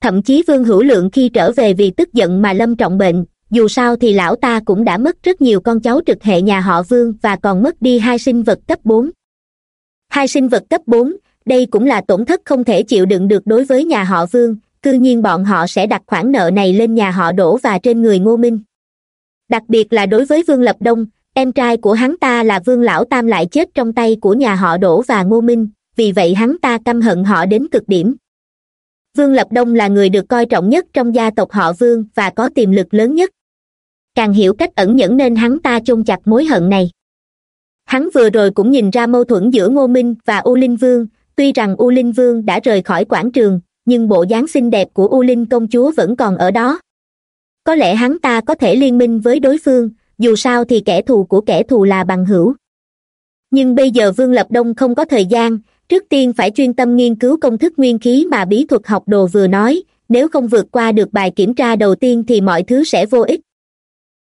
Thậm chí vương hữu lượng khi trở về vì tức giận mà lâm trọng bệnh, dù sao thì lão ta cũng đã mất rất nhiều con cháu trực hệ nhà họ vương và còn mất đi hai sinh vật cấp bốn. Hai sinh vật cấp bốn, đây cũng là tổn thất không thể chịu đựng được đối với nhà họ vương cư nhiên bọn họ sẽ đặt khoản nợ này lên nhà họ đổ và trên người ngô minh. Đặc biệt là đối với vương lập đông, em trai của hắn ta là vương lão tam lại chết trong tay của nhà họ đỗ và ngô minh, vì vậy hắn ta căm hận họ đến cực điểm. Vương lập đông là người được coi trọng nhất trong gia tộc họ vương và có tiềm lực lớn nhất. Càng hiểu cách ẩn nhẫn nên hắn ta chôn chặt mối hận này. Hắn vừa rồi cũng nhìn ra mâu thuẫn giữa ngô minh và u linh vương, tuy rằng u linh vương đã rời khỏi quảng trường nhưng bộ dáng xinh đẹp của u linh công chúa vẫn còn ở đó. Có lẽ hắn ta có thể liên minh với đối phương, dù sao thì kẻ thù của kẻ thù là bằng hữu. Nhưng bây giờ vương lập đông không có thời gian, trước tiên phải chuyên tâm nghiên cứu công thức nguyên khí mà bí thuật học đồ vừa nói, nếu không vượt qua được bài kiểm tra đầu tiên thì mọi thứ sẽ vô ích.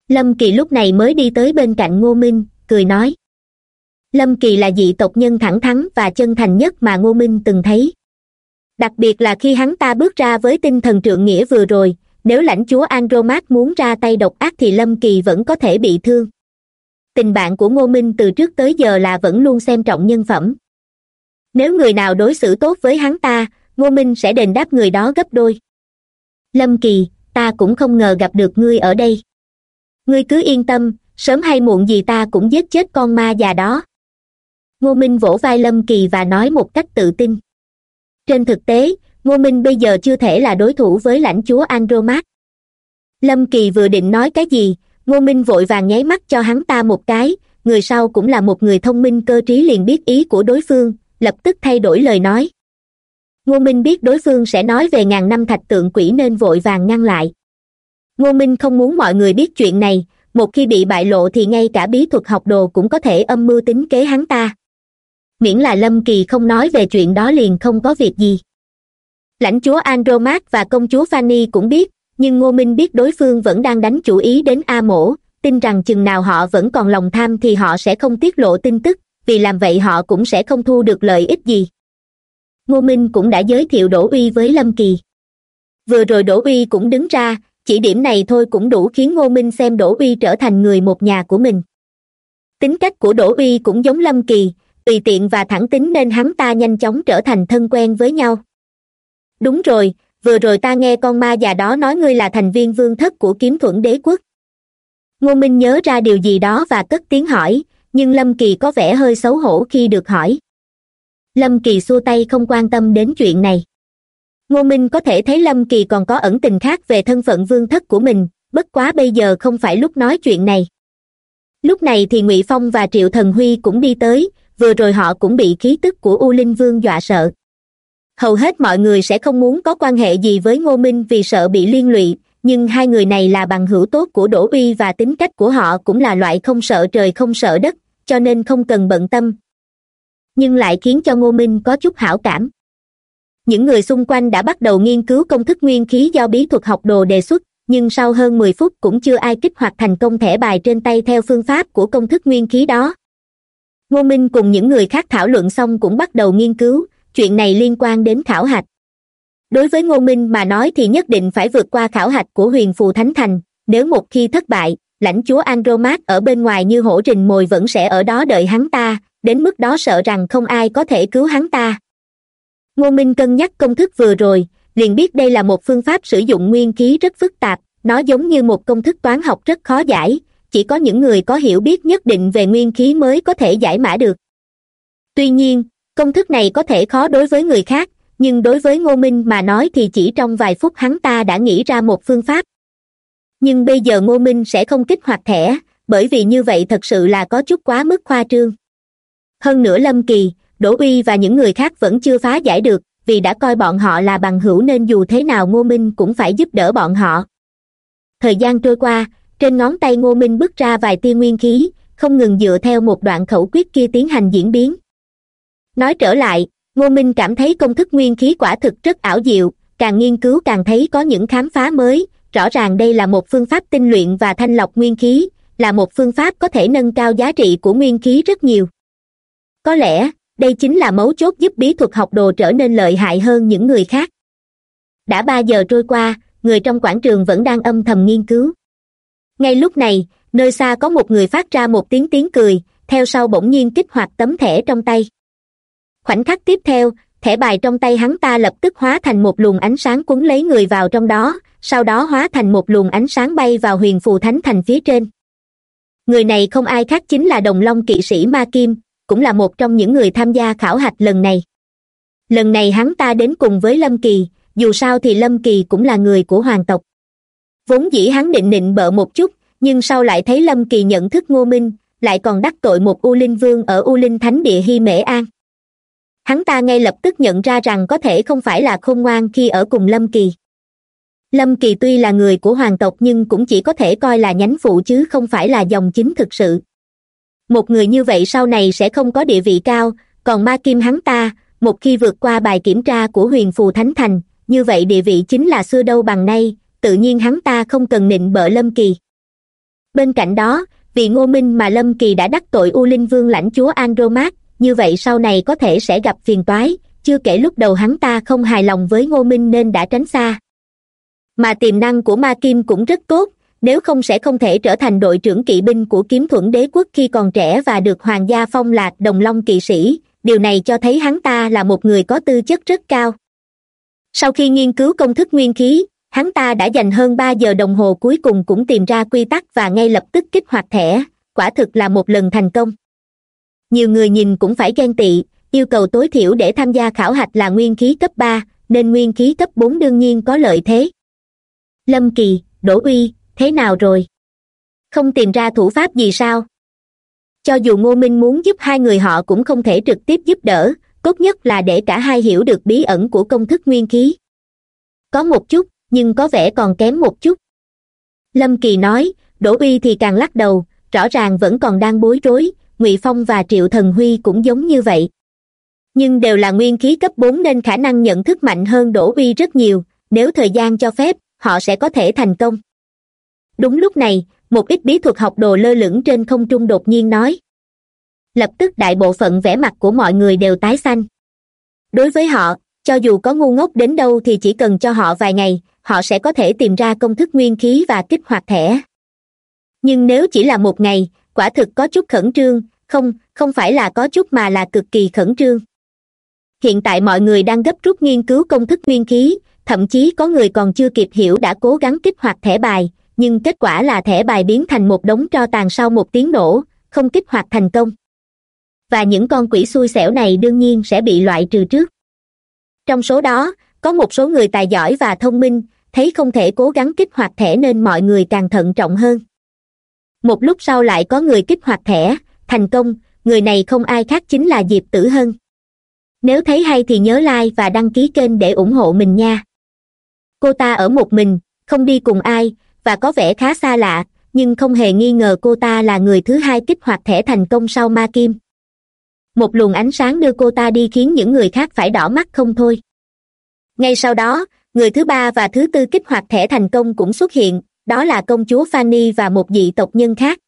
Lâm kỳ lúc này mới đi tới bên cạnh ngô minh, cười nói. Lâm kỳ là dị tộc nhân thẳng thắn và chân thành nhất mà ngô minh từng thấy đặc biệt là khi hắn ta bước ra với tinh thần trượng nghĩa vừa rồi, nếu lãnh chúa andromat muốn ra tay độc ác thì lâm kỳ vẫn có thể bị thương. Tình bạn của ngô minh từ trước tới giờ là vẫn luôn xem trọng nhân phẩm. Nếu người nào đối xử tốt với hắn ta, ngô minh sẽ đền đáp người đó gấp đôi. Lâm kỳ, ta cũng không ngờ gặp được ngươi ở đây. Ngươi cứ yên tâm, sớm hay muộn gì ta cũng giết chết con ma già đó. Ngô minh vỗ vai lâm kỳ và nói một cách tự tin trên thực tế, ngô minh bây giờ chưa thể là đối thủ với lãnh chúa andromat lâm kỳ vừa định nói cái gì, ngô minh vội vàng nháy mắt cho hắn ta một cái, người sau cũng là một người thông minh cơ trí liền biết ý của đối phương, lập tức thay đổi lời nói. Ngô minh biết đối phương sẽ nói về ngàn năm thạch tượng quỷ nên vội vàng ngăn lại. Ngô minh không muốn mọi người biết chuyện này, một khi bị bại lộ thì ngay cả bí thuật học đồ cũng có thể âm mưu tính kế hắn ta miễn là lâm kỳ không nói về chuyện đó liền không có việc gì. Lãnh chúa andromat và công chúa fanny cũng biết, nhưng ngô minh biết đối phương vẫn đang đánh chủ ý đến a mổ, tin rằng chừng nào họ vẫn còn lòng tham thì họ sẽ không tiết lộ tin tức, vì làm vậy họ cũng sẽ không thu được lợi ích gì. Ngô minh cũng đã giới thiệu đỗ uy với lâm kỳ. Vừa rồi đỗ uy cũng đứng ra, chỉ điểm này thôi cũng đủ khiến ngô minh xem đỗ uy trở thành người một nhà của mình. Tính cách của đỗ uy cũng giống lâm kỳ tùy tiện và thẳng tính nên hắn ta nhanh chóng trở thành thân quen với nhau. Đúng rồi, vừa rồi ta nghe con ma già đó nói ngươi là thành viên vương thất của kiếm thuẫn đế quốc. Ngô minh nhớ ra điều gì đó và cất tiếng hỏi, nhưng lâm kỳ có vẻ hơi xấu hổ khi được hỏi. Lâm kỳ xua tay không quan tâm đến chuyện này. Ngô minh có thể thấy lâm kỳ còn có ẩn tình khác về thân phận vương thất của mình, bất quá bây giờ không phải lúc nói chuyện này. Lúc này thì ngụy phong và triệu thần huy cũng đi tới vừa rồi họ cũng bị khí tức của u linh vương dọa sợ. Hầu hết mọi người sẽ không muốn có quan hệ gì với ngô minh vì sợ bị liên lụy, nhưng hai người này là bằng hữu tốt của đỗ uy và tính cách của họ cũng là loại không sợ trời không sợ đất, cho nên không cần bận tâm. Nhưng lại khiến cho ngô minh có chút hảo cảm. Những người xung quanh đã bắt đầu nghiên cứu công thức nguyên khí do bí thuật học đồ đề xuất, nhưng sau hơn mười phút cũng chưa ai kích hoạt thành công thẻ bài trên tay theo phương pháp của công thức nguyên khí đó ngô minh cùng những người khác thảo luận xong cũng bắt đầu nghiên cứu, chuyện này liên quan đến khảo hạch. Đối với ngô minh mà nói thì nhất định phải vượt qua khảo hạch của huyền phù thánh thành, nếu một khi thất bại, lãnh chúa andromat ở bên ngoài như hổ rình mồi vẫn sẽ ở đó đợi hắn ta, đến mức đó sợ rằng không ai có thể cứu hắn ta. Ngô minh cân nhắc công thức vừa rồi, liền biết đây là một phương pháp sử dụng nguyên khí rất phức tạp, nó giống như một công thức toán học rất khó giải chỉ có những người có hiểu biết nhất định về nguyên khí mới có thể giải mã được. Tuy nhiên, công thức này có thể khó đối với người khác, nhưng đối với ngô minh mà nói thì chỉ trong vài phút hắn ta đã nghĩ ra một phương pháp. Nhưng bây giờ ngô minh sẽ không kích hoạt thẻ, bởi vì như vậy thật sự là có chút quá mức khoa trương. Hơn nữa lâm kỳ, đỗ uy và những người khác vẫn chưa phá giải được, vì đã coi bọn họ là bằng hữu nên dù thế nào ngô minh cũng phải giúp đỡ bọn họ. Thời gian trôi qua trên ngón tay ngô minh bước ra vài tia nguyên khí, không ngừng dựa theo một đoạn khẩu quyết kia tiến hành diễn biến. Nói trở lại, ngô minh cảm thấy công thức nguyên khí quả thực rất ảo diệu, càng nghiên cứu càng thấy có những khám phá mới. Rõ ràng đây là một phương pháp tinh luyện và thanh lọc nguyên khí, là một phương pháp có thể nâng cao giá trị của nguyên khí rất nhiều. Có lẽ, đây chính là mấu chốt giúp bí thuật học đồ trở nên lợi hại hơn những người khác. Đã ba giờ trôi qua, người trong quảng trường vẫn đang âm thầm nghiên cứu ngay lúc này, nơi xa có một người phát ra một tiếng tiếng cười, theo sau bỗng nhiên kích hoạt tấm thẻ trong tay. Khoảnh khắc tiếp theo, thẻ bài trong tay hắn ta lập tức hóa thành một luồng ánh sáng cuốn lấy người vào trong đó, sau đó hóa thành một luồng ánh sáng bay vào huyền phù thánh thành phía trên. Người này không ai khác chính là đồng long kỵ sĩ ma kim, cũng là một trong những người tham gia khảo hạch lần này. Lần này hắn ta đến cùng với lâm kỳ, dù sao thì lâm kỳ cũng là người của hoàng tộc vốn dĩ hắn định nịnh bợ một chút, nhưng sau lại thấy lâm kỳ nhận thức ngô minh, lại còn đắc tội một u linh vương ở u linh thánh địa hy mễ an. Hắn ta ngay lập tức nhận ra rằng có thể không phải là khôn ngoan khi ở cùng lâm kỳ. Lâm kỳ tuy là người của hoàng tộc nhưng cũng chỉ có thể coi là nhánh phụ chứ không phải là dòng chính thực sự. Một người như vậy sau này sẽ không có địa vị cao, còn ma kim hắn ta, một khi vượt qua bài kiểm tra của huyền phù thánh thành, như vậy địa vị chính là xưa đâu bằng nay tự nhiên hắn ta không cần nịnh bợ lâm kỳ. Bên cạnh đó, vì ngô minh mà lâm kỳ đã đắc tội u linh vương lãnh chúa andromat như vậy sau này có thể sẽ gặp phiền toái, chưa kể lúc đầu hắn ta không hài lòng với ngô minh nên đã tránh xa. Mà tiềm năng của ma kim cũng rất tốt, nếu không sẽ không thể trở thành đội trưởng kỵ binh của kiếm thuẫn đế quốc khi còn trẻ và được hoàng gia phong lạc đồng long kỵ sĩ, điều này cho thấy hắn ta là một người có tư chất rất cao. Sau khi nghiên cứu công thức nguyên khí hắn ta đã dành hơn ba giờ đồng hồ cuối cùng cũng tìm ra quy tắc và ngay lập tức kích hoạt thẻ. Quả thực là một lần thành công. Nhiều người nhìn cũng phải ghen tị, yêu cầu tối thiểu để tham gia khảo hạch là nguyên khí cấp ba, nên nguyên khí cấp bốn đương nhiên có lợi thế. Lâm kỳ, đỗ uy, thế nào rồi? Không tìm ra thủ pháp gì sao? Cho dù ngô minh muốn giúp hai người họ cũng không thể trực tiếp giúp đỡ, tốt nhất là để cả hai hiểu được bí ẩn của công thức nguyên khí. Có một chút nhưng có vẻ còn kém một chút. Lâm kỳ nói, đỗ uy thì càng lắc đầu, rõ ràng vẫn còn đang bối rối, ngụy phong và triệu thần huy cũng giống như vậy. Nhưng đều là nguyên khí cấp bốn nên khả năng nhận thức mạnh hơn đỗ uy rất nhiều, nếu thời gian cho phép, họ sẽ có thể thành công. Đúng lúc này, một ít bí thuật học đồ lơ lửng trên không trung đột nhiên nói. Lập tức đại bộ phận vẻ mặt của mọi người đều tái xanh. Đối với họ, cho dù có ngu ngốc đến đâu thì chỉ cần cho họ vài ngày họ sẽ có thể tìm ra công thức nguyên khí và kích hoạt thẻ. Nhưng nếu chỉ là một ngày, quả thực có chút khẩn trương, không không phải là có chút mà là cực kỳ khẩn trương. Hiện tại mọi người đang gấp rút nghiên cứu công thức nguyên khí, thậm chí có người còn chưa kịp hiểu đã cố gắng kích hoạt thẻ bài, nhưng kết quả là thẻ bài biến thành một đống tro tàn sau một tiếng nổ, không kích hoạt thành công. Và những con quỷ xui xẻo này đương nhiên sẽ bị loại trừ trước. Trong số đó, có một số người tài giỏi và thông minh thấy không thể cố gắng kích hoạt thẻ nên mọi người càng thận trọng hơn. Một lúc sau lại có người kích hoạt thẻ, thành công, người này không ai khác chính là diệp tử hân. Nếu thấy hay thì nhớ like và đăng ký kênh để ủng hộ mình nha. Cô ta ở một mình, không đi cùng ai, và có vẻ khá xa lạ, nhưng không hề nghi ngờ cô ta là người thứ hai kích hoạt thẻ thành công sau ma kim. Một luồng ánh sáng đưa cô ta đi khiến những người khác phải đỏ mắt không thôi. Ngay sau đó người thứ ba và thứ tư kích hoạt thẻ thành công cũng xuất hiện, đó là công chúa fanny và một dị tộc nhân khác.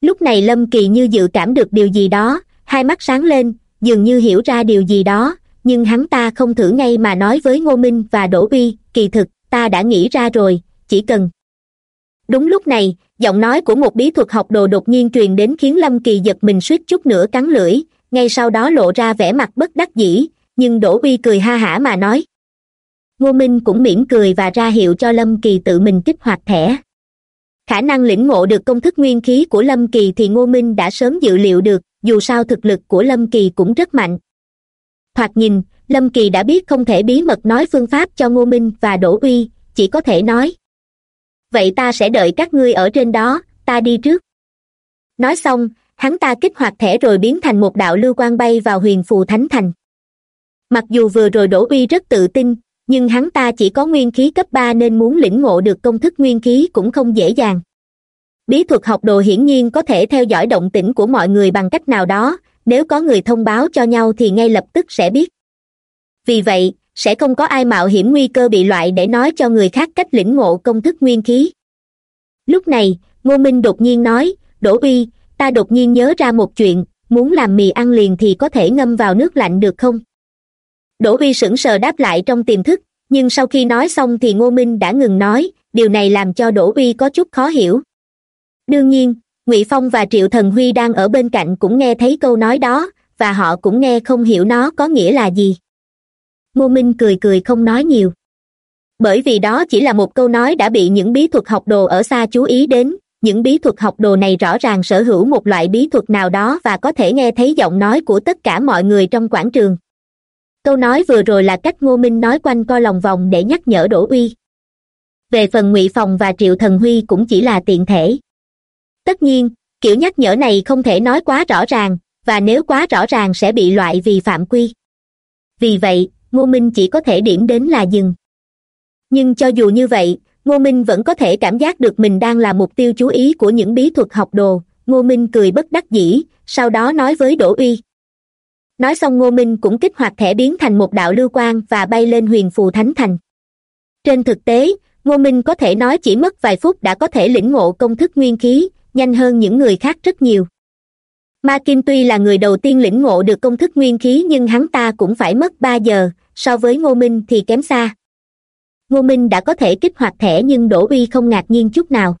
Lúc này lâm kỳ như dự cảm được điều gì đó, hai mắt sáng lên, dường như hiểu ra điều gì đó, nhưng hắn ta không thử ngay mà nói với ngô minh và đỗ uy, kỳ thực, ta đã nghĩ ra rồi, chỉ cần. Đúng lúc này, giọng nói của một bí thuật học đồ đột nhiên truyền đến khiến lâm kỳ giật mình suýt chút nữa cắn lưỡi, ngay sau đó lộ ra vẻ mặt bất đắc dĩ, nhưng đỗ uy cười ha hả mà nói ngô minh cũng mỉm cười và ra hiệu cho lâm kỳ tự mình kích hoạt thẻ. Khả năng lĩnh ngộ được công thức nguyên khí của lâm kỳ thì ngô minh đã sớm dự liệu được, dù sao thực lực của lâm kỳ cũng rất mạnh. Thoạt nhìn, lâm kỳ đã biết không thể bí mật nói phương pháp cho ngô minh và đỗ uy, chỉ có thể nói. Vậy ta sẽ đợi các ngươi ở trên đó, ta đi trước. Nói xong, hắn ta kích hoạt thẻ rồi biến thành một đạo lưu quang bay vào huyền phù thánh thành. Mặc dù vừa rồi đỗ uy rất tự tin nhưng hắn ta chỉ có nguyên khí cấp ba nên muốn lĩnh ngộ được công thức nguyên khí cũng không dễ dàng. Bí thuật học đồ hiển nhiên có thể theo dõi động tĩnh của mọi người bằng cách nào đó, nếu có người thông báo cho nhau thì ngay lập tức sẽ biết. Vì vậy, sẽ không có ai mạo hiểm nguy cơ bị loại để nói cho người khác cách lĩnh ngộ công thức nguyên khí. Lúc này, ngô minh đột nhiên nói, đỗ uy, ta đột nhiên nhớ ra một chuyện, muốn làm mì ăn liền thì có thể ngâm vào nước lạnh được không? Đỗ uy sững sờ đáp lại trong tiềm thức, nhưng sau khi nói xong thì ngô minh đã ngừng nói, điều này làm cho đỗ uy có chút khó hiểu. Đương nhiên, ngụy phong và triệu thần huy đang ở bên cạnh cũng nghe thấy câu nói đó, và họ cũng nghe không hiểu nó có nghĩa là gì. Ngô minh cười cười không nói nhiều. Bởi vì đó chỉ là một câu nói đã bị những bí thuật học đồ ở xa chú ý đến, những bí thuật học đồ này rõ ràng sở hữu một loại bí thuật nào đó và có thể nghe thấy giọng nói của tất cả mọi người trong quảng trường câu nói vừa rồi là cách ngô minh nói quanh co lòng vòng để nhắc nhở đỗ uy. Về phần ngụy phòng và triệu thần huy cũng chỉ là tiện thể. Tất nhiên, kiểu nhắc nhở này không thể nói quá rõ ràng, và nếu quá rõ ràng sẽ bị loại vì phạm quy. Vì vậy, ngô minh chỉ có thể điểm đến là dừng. Nhưng cho dù như vậy, ngô minh vẫn có thể cảm giác được mình đang là mục tiêu chú ý của những bí thuật học đồ, ngô minh cười bất đắc dĩ, sau đó nói với đỗ uy nói xong ngô minh cũng kích hoạt thẻ biến thành một đạo lưu quang và bay lên huyền phù thánh thành. Trên thực tế, ngô minh có thể nói chỉ mất vài phút đã có thể lĩnh ngộ công thức nguyên khí, nhanh hơn những người khác rất nhiều. Ma kim tuy là người đầu tiên lĩnh ngộ được công thức nguyên khí nhưng hắn ta cũng phải mất ba giờ, so với ngô minh thì kém xa. Ngô minh đã có thể kích hoạt thẻ nhưng đỗ uy không ngạc nhiên chút nào.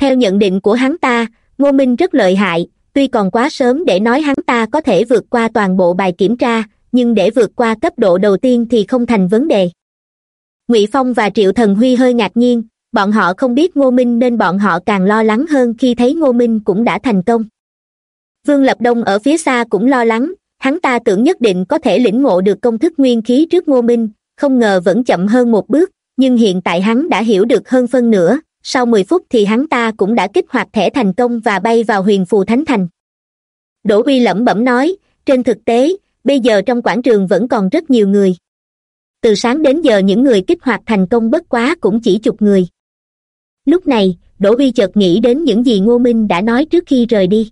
Theo nhận định của hắn ta, ngô minh rất lợi hại tuy còn quá sớm để nói hắn ta có thể vượt qua toàn bộ bài kiểm tra, nhưng để vượt qua cấp độ đầu tiên thì không thành vấn đề. Ngụy phong và triệu thần huy hơi ngạc nhiên, bọn họ không biết ngô minh nên bọn họ càng lo lắng hơn khi thấy ngô minh cũng đã thành công. Vương lập đông ở phía xa cũng lo lắng, hắn ta tưởng nhất định có thể lĩnh ngộ được công thức nguyên khí trước ngô minh, không ngờ vẫn chậm hơn một bước, nhưng hiện tại hắn đã hiểu được hơn phân nửa sau mười phút thì hắn ta cũng đã kích hoạt thẻ thành công và bay vào huyền phù thánh thành. Đỗ uy lẩm bẩm nói, trên thực tế, bây giờ trong quảng trường vẫn còn rất nhiều người. Từ sáng đến giờ những người kích hoạt thành công bất quá cũng chỉ chục người. Lúc này, đỗ uy chợt nghĩ đến những gì ngô minh đã nói trước khi rời đi.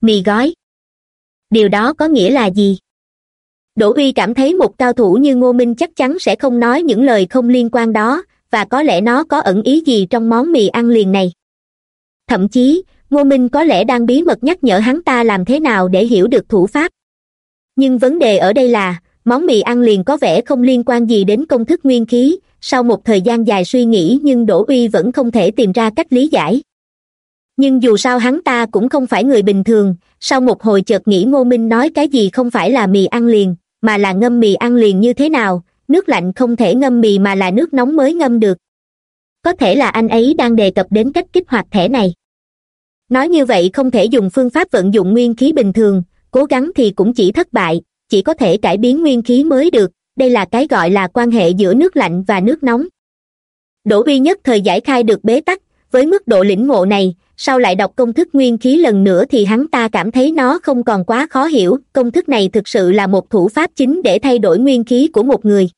Mì gói. Điều đó có nghĩa là gì? Đỗ uy cảm thấy một cao thủ như ngô minh chắc chắn sẽ không nói những lời không liên quan đó và có lẽ nó có ẩn ý gì trong món mì ăn liền này? Thậm chí, ngô minh có lẽ đang bí mật nhắc nhở hắn ta làm thế nào để hiểu được thủ pháp. Nhưng vấn đề ở đây là, món mì ăn liền có vẻ không liên quan gì đến công thức nguyên khí. Sau một thời gian dài suy nghĩ nhưng đỗ uy vẫn không thể tìm ra cách lý giải. Nhưng dù sao hắn ta cũng không phải người bình thường. Sau một hồi chợt nghĩ ngô minh nói cái gì không phải là mì ăn liền, mà là ngâm mì ăn liền như thế nào nước lạnh không thể ngâm mì mà là nước nóng mới ngâm được. Có thể là anh ấy đang đề cập đến cách kích hoạt thẻ này. Nói như vậy không thể dùng phương pháp vận dụng nguyên khí bình thường, cố gắng thì cũng chỉ thất bại, chỉ có thể cải biến nguyên khí mới được, đây là cái gọi là quan hệ giữa nước lạnh và nước nóng. Đỗ uy nhất thời giải khai được bế tắc, với mức độ lĩnh ngộ này, sau lại đọc công thức nguyên khí lần nữa thì hắn ta cảm thấy nó không còn quá khó hiểu, công thức này thực sự là một thủ pháp chính để thay đổi nguyên khí của một người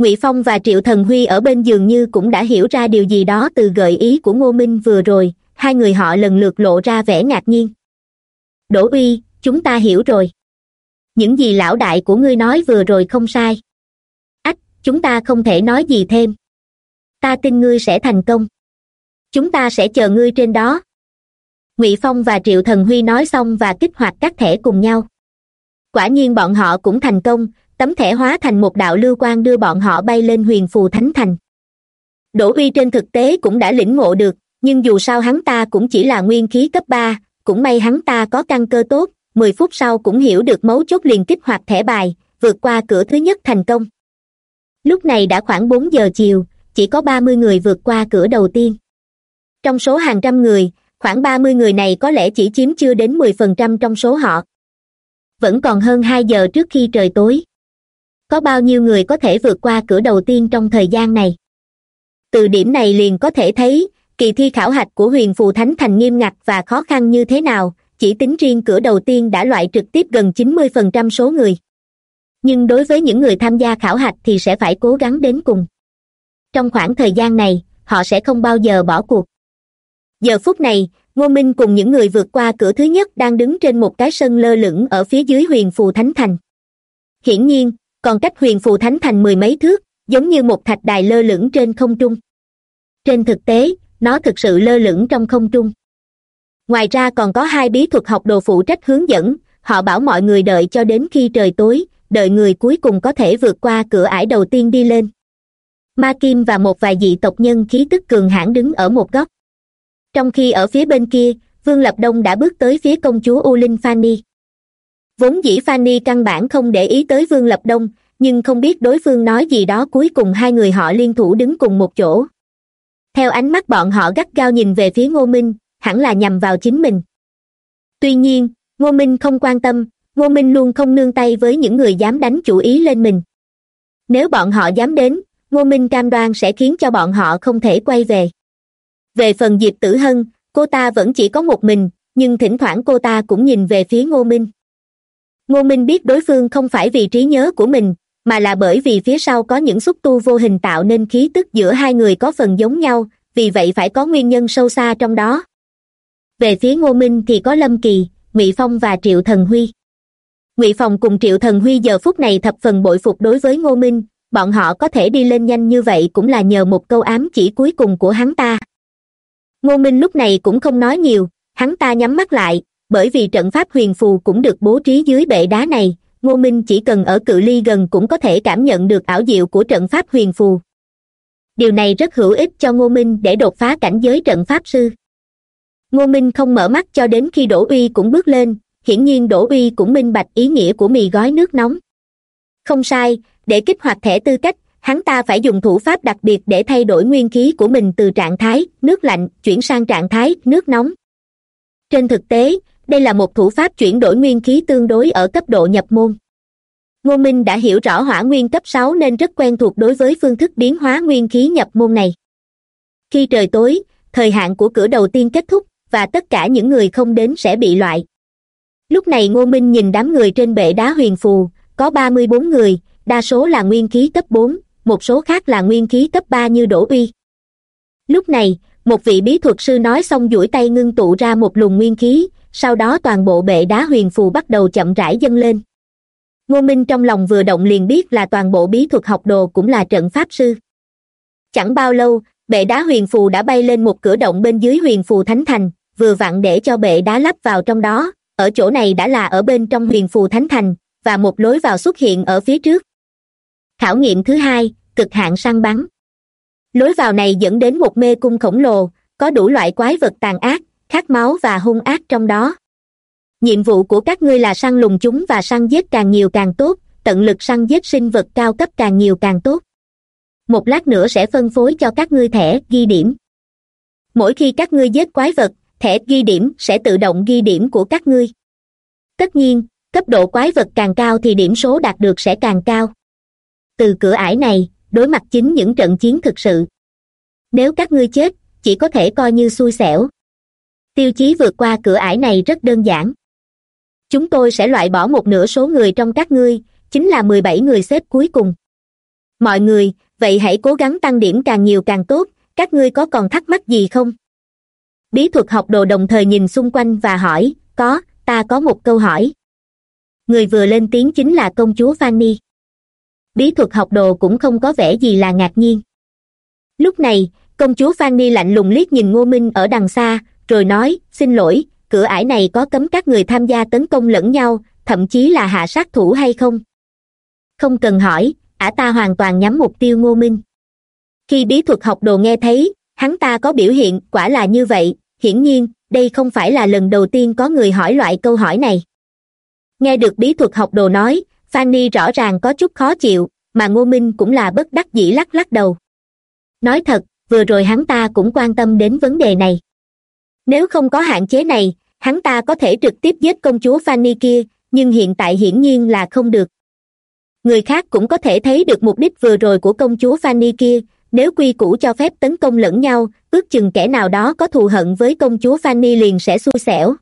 ngụy phong và triệu thần huy ở bên dường như cũng đã hiểu ra điều gì đó từ gợi ý của ngô minh vừa rồi, hai người họ lần lượt lộ ra vẻ ngạc nhiên. Đỗ uy, chúng ta hiểu rồi. Những gì lão đại của ngươi nói vừa rồi không sai. Ách, chúng ta không thể nói gì thêm. Ta tin ngươi sẽ thành công. Chúng ta sẽ chờ ngươi trên đó. Ngụy phong và triệu thần huy nói xong và kích hoạt các thẻ cùng nhau. Quả nhiên bọn họ cũng thành công tấm thẻ hóa thành một đạo lưu quang đưa bọn họ bay lên huyền phù thánh thành. Đỗ uy trên thực tế cũng đã lĩnh ngộ được, nhưng dù sao hắn ta cũng chỉ là nguyên khí cấp ba, cũng may hắn ta có căn cơ tốt, mười phút sau cũng hiểu được mấu chốt liền kích hoạt thẻ bài, vượt qua cửa thứ nhất thành công. Lúc này đã khoảng bốn giờ chiều, chỉ có ba mươi người vượt qua cửa đầu tiên. Trong số hàng trăm người, khoảng ba mươi người này có lẽ chỉ chiếm chưa đến mười phần trăm trong số họ. Vẫn còn hơn hai giờ trước khi trời tối có bao nhiêu người có thể vượt qua cửa đầu tiên trong thời gian này? Từ điểm này liền có thể thấy, kỳ thi khảo hạch của huyền phù thánh thành nghiêm ngặt và khó khăn như thế nào, chỉ tính riêng cửa đầu tiên đã loại trực tiếp gần chín mươi phần trăm số người. Nhưng đối với những người tham gia khảo hạch thì sẽ phải cố gắng đến cùng. Trong khoảng thời gian này, họ sẽ không bao giờ bỏ cuộc. Giờ phút này, ngô minh cùng những người vượt qua cửa thứ nhất đang đứng trên một cái sân lơ lửng ở phía dưới huyền phù thánh thành. Hiển nhiên còn cách huyền phù thánh thành mười mấy thước, giống như một thạch đài lơ lửng trên không trung. Trên thực tế, nó thực sự lơ lửng trong không trung. Ngoài ra còn có hai bí thuật học đồ phụ trách hướng dẫn, họ bảo mọi người đợi cho đến khi trời tối, đợi người cuối cùng có thể vượt qua cửa ải đầu tiên đi lên. Ma kim và một vài dị tộc nhân khí tức cường hãn đứng ở một góc. Trong khi ở phía bên kia, vương lập đông đã bước tới phía công chúa u linh Fanny vốn dĩ Fanny căn bản không để ý tới vương lập đông, nhưng không biết đối phương nói gì đó cuối cùng hai người họ liên thủ đứng cùng một chỗ. Theo ánh mắt bọn họ gắt gao nhìn về phía ngô minh, hẳn là nhằm vào chính mình. Tuy nhiên, ngô minh không quan tâm, ngô minh luôn không nương tay với những người dám đánh chủ ý lên mình. Nếu bọn họ dám đến, ngô minh cam đoan sẽ khiến cho bọn họ không thể quay về. Về phần diệp tử hân, cô ta vẫn chỉ có một mình, nhưng thỉnh thoảng cô ta cũng nhìn về phía ngô minh ngô minh biết đối phương không phải vì trí nhớ của mình, mà là bởi vì phía sau có những xúc tu vô hình tạo nên khí tức giữa hai người có phần giống nhau, vì vậy phải có nguyên nhân sâu xa trong đó. Về phía ngô minh thì có lâm kỳ, ngụy phong và triệu thần huy. Ngụy phong cùng triệu thần huy giờ phút này thập phần bội phục đối với ngô minh, bọn họ có thể đi lên nhanh như vậy cũng là nhờ một câu ám chỉ cuối cùng của hắn ta. Ngô minh lúc này cũng không nói nhiều, hắn ta nhắm mắt lại bởi vì trận pháp huyền phù cũng được bố trí dưới bệ đá này, ngô minh chỉ cần ở cự ly gần cũng có thể cảm nhận được ảo diệu của trận pháp huyền phù. Điều này rất hữu ích cho ngô minh để đột phá cảnh giới trận pháp sư. Ngô minh không mở mắt cho đến khi đỗ uy cũng bước lên, hiển nhiên đỗ uy cũng minh bạch ý nghĩa của mì gói nước nóng. Không sai, để kích hoạt thẻ tư cách, hắn ta phải dùng thủ pháp đặc biệt để thay đổi nguyên khí của mình từ trạng thái nước lạnh chuyển sang trạng thái nước nóng. Trên thực tế đây là một thủ pháp chuyển đổi nguyên khí tương đối ở cấp độ nhập môn. Ngô minh đã hiểu rõ hỏa nguyên cấp sáu nên rất quen thuộc đối với phương thức biến hóa nguyên khí nhập môn này. Khi trời tối, thời hạn của cửa đầu tiên kết thúc và tất cả những người không đến sẽ bị loại. Lúc này ngô minh nhìn đám người trên bệ đá huyền phù, có ba mươi bốn người, đa số là nguyên khí cấp bốn, một số khác là nguyên khí cấp ba như đỗ uy. Lúc này, một vị bí thuật sư nói xong duỗi tay ngưng tụ ra một luồng nguyên khí sau đó toàn bộ bệ đá huyền phù bắt đầu chậm rãi dâng lên. Ngô minh trong lòng vừa động liền biết là toàn bộ bí thuật học đồ cũng là trận pháp sư. Chẳng bao lâu, bệ đá huyền phù đã bay lên một cửa động bên dưới huyền phù thánh thành, vừa vặn để cho bệ đá lắp vào trong đó. Ở chỗ này đã là ở bên trong huyền phù thánh thành, và một lối vào xuất hiện ở phía trước. Khảo nghiệm thứ hai, cực hạn săn bắn. Lối vào này dẫn đến một mê cung khổng lồ, có đủ loại quái vật tàn ác khát máu và hung ác trong đó. Nhiệm vụ của các ngươi là săn lùng chúng và săn giết càng nhiều càng tốt, tận lực săn giết sinh vật cao cấp càng nhiều càng tốt. Một lát nữa sẽ phân phối cho các ngươi thẻ ghi điểm. Mỗi khi các ngươi giết quái vật, thẻ ghi điểm sẽ tự động ghi điểm của các ngươi. Tất nhiên, cấp độ quái vật càng cao thì điểm số đạt được sẽ càng cao. Từ cửa ải này, đối mặt chính những trận chiến thực sự. Nếu các ngươi chết, chỉ có thể coi như xui xẻo tiêu chí vượt qua cửa ải này rất đơn giản. Chúng tôi sẽ loại bỏ một nửa số người trong các ngươi, chính là mười bảy người xếp cuối cùng. Mọi người, vậy hãy cố gắng tăng điểm càng nhiều càng tốt, các ngươi có còn thắc mắc gì không? Bí thuật học đồ đồng thời nhìn xung quanh và hỏi, có, ta có một câu hỏi. Người vừa lên tiếng chính là công chúa fanny. Bí thuật học đồ cũng không có vẻ gì là ngạc nhiên. Lúc này, công chúa Fanny lạnh lùng liếc nhìn ngô minh ở đằng xa rồi nói, xin lỗi, cửa ải này có cấm các người tham gia tấn công lẫn nhau, thậm chí là hạ sát thủ hay không? Không cần hỏi, ả ta hoàn toàn nhắm mục tiêu ngô minh. Khi bí thuật học đồ nghe thấy, hắn ta có biểu hiện, quả là như vậy, hiển nhiên, đây không phải là lần đầu tiên có người hỏi loại câu hỏi này. Nghe được bí thuật học đồ nói fanny rõ ràng có chút khó chịu, mà ngô minh cũng là bất đắc dĩ lắc lắc đầu. Nói thật, vừa rồi hắn ta cũng quan tâm đến vấn đề này nếu không có hạn chế này, hắn ta có thể trực tiếp giết công chúa fanny kia, nhưng hiện tại hiển nhiên là không được. Người khác cũng có thể thấy được mục đích vừa rồi của công chúa fanny kia, nếu quy củ cho phép tấn công lẫn nhau, ước chừng kẻ nào đó có thù hận với công chúa fanny liền sẽ xui xẻo.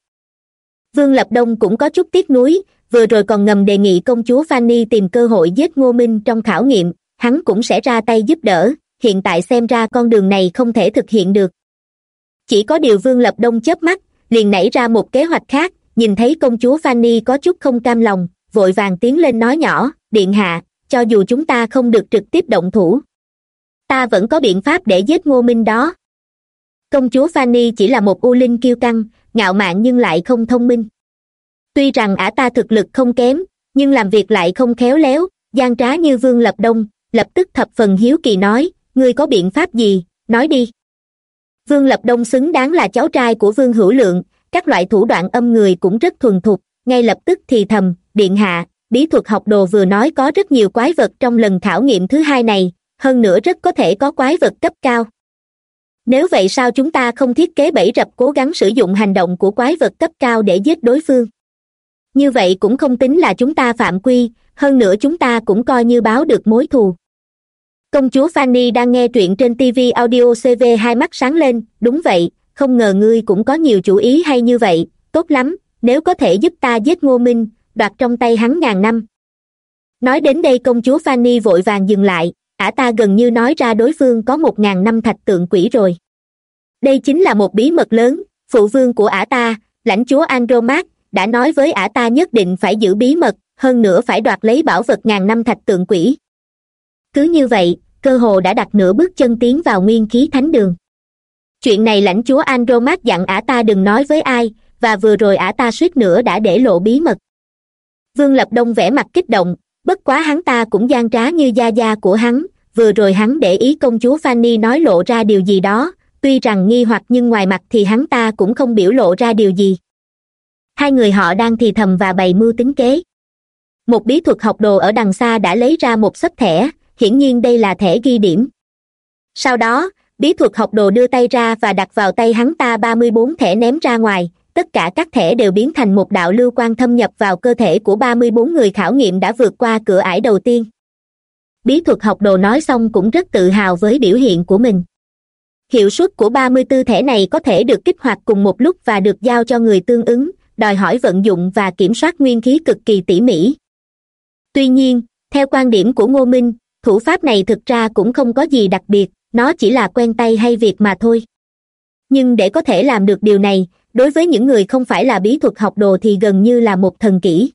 Vương lập đông cũng có chút tiếc nuối, vừa rồi còn ngầm đề nghị công chúa fanny tìm cơ hội giết ngô minh trong khảo nghiệm, hắn cũng sẽ ra tay giúp đỡ, hiện tại xem ra con đường này không thể thực hiện được chỉ có điều vương lập đông chớp mắt, liền nảy ra một kế hoạch khác, nhìn thấy công chúa fanny có chút không cam lòng, vội vàng tiến lên nói nhỏ, điện hạ, cho dù chúng ta không được trực tiếp động thủ, ta vẫn có biện pháp để giết ngô minh đó. Công chúa fanny chỉ là một u linh kiêu căng, ngạo mạn nhưng lại không thông minh. Tuy rằng ả ta thực lực không kém, nhưng làm việc lại không khéo léo, gian trá như vương lập đông, lập tức thập phần hiếu kỳ nói, ngươi có biện pháp gì? Nói đi vương lập đông xứng đáng là cháu trai của vương hữu lượng, các loại thủ đoạn âm người cũng rất thuần thục, ngay lập tức thì thầm, điện hạ, bí thuật học đồ vừa nói có rất nhiều quái vật trong lần khảo nghiệm thứ hai này, hơn nữa rất có thể có quái vật cấp cao. Nếu vậy sao chúng ta không thiết kế bẫy rập cố gắng sử dụng hành động của quái vật cấp cao để giết đối phương? Như vậy cũng không tính là chúng ta phạm quy, hơn nữa chúng ta cũng coi như báo được mối thù công chúa fanny đang nghe truyện trên tv audio cv hai mắt sáng lên. Đúng vậy, không ngờ ngươi cũng có nhiều chủ ý hay như vậy. Tốt lắm, nếu có thể giúp ta giết ngô minh, đoạt trong tay hắn ngàn năm. Nói đến đây công chúa fanny vội vàng dừng lại. Ả ta gần như nói ra đối phương có một ngàn năm thạch tượng quỷ rồi. Đây chính là một bí mật lớn. Phụ vương của ả ta, lãnh chúa andromat đã nói với ả ta nhất định phải giữ bí mật, hơn nữa phải đoạt lấy bảo vật ngàn năm thạch tượng quỷ cứ như vậy, cơ hồ đã đặt nửa bước chân tiến vào nguyên khí thánh đường. Chuyện này lãnh chúa andromat dặn ả ta đừng nói với ai, và vừa rồi ả ta suýt nữa đã để lộ bí mật. Vương lập đông vẻ mặt kích động, bất quá hắn ta cũng gian trá như gia gia của hắn, vừa rồi hắn để ý công chúa fanny nói lộ ra điều gì đó, tuy rằng nghi hoặc nhưng ngoài mặt thì hắn ta cũng không biểu lộ ra điều gì. Hai người họ đang thì thầm và bày mưu tính kế. Một bí thuật học đồ ở đằng xa đã lấy ra một sấp thẻ hiển nhiên đây là thẻ ghi điểm. Sau đó, bí thuật học đồ đưa tay ra và đặt vào tay hắn ta ba mươi bốn thẻ ném ra ngoài. Tất cả các thẻ đều biến thành một đạo lưu quan thâm nhập vào cơ thể của ba mươi bốn người khảo nghiệm đã vượt qua cửa ải đầu tiên. Bí thuật học đồ nói xong cũng rất tự hào với biểu hiện của mình. Hiệu suất của ba mươi 34 thẻ này có thể được kích hoạt cùng một lúc và được giao cho người tương ứng, đòi hỏi vận dụng và kiểm soát nguyên khí cực kỳ tỉ mỉ. Tuy nhiên, theo quan điểm của ngô minh thủ pháp này thực ra cũng không có gì đặc biệt, nó chỉ là quen tay hay việc mà thôi. Nhưng để có thể làm được điều này, đối với những người không phải là bí thuật học đồ thì gần như là một thần kỹ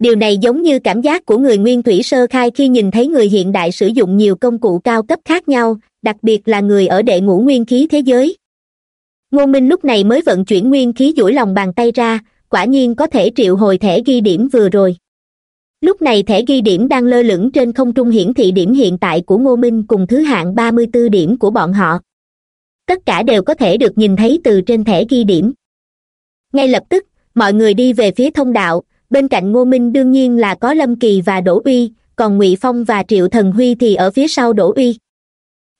điều này giống như cảm giác của người nguyên thủy sơ khai khi nhìn thấy người hiện đại sử dụng nhiều công cụ cao cấp khác nhau, đặc biệt là người ở đệ ngũ nguyên khí thế giới. Ngô minh lúc này mới vận chuyển nguyên khí duỗi lòng bàn tay ra, quả nhiên có thể triệu hồi thẻ ghi điểm vừa rồi lúc này thẻ ghi điểm đang lơ lửng trên không trung hiển thị điểm hiện tại của ngô minh cùng thứ hạng ba mươi 34 điểm của bọn họ. Tất cả đều có thể được nhìn thấy từ trên thẻ ghi điểm. Ngay lập tức, mọi người đi về phía thông đạo, bên cạnh ngô minh đương nhiên là có lâm kỳ và đỗ uy, còn ngụy phong và triệu thần huy thì ở phía sau đỗ uy.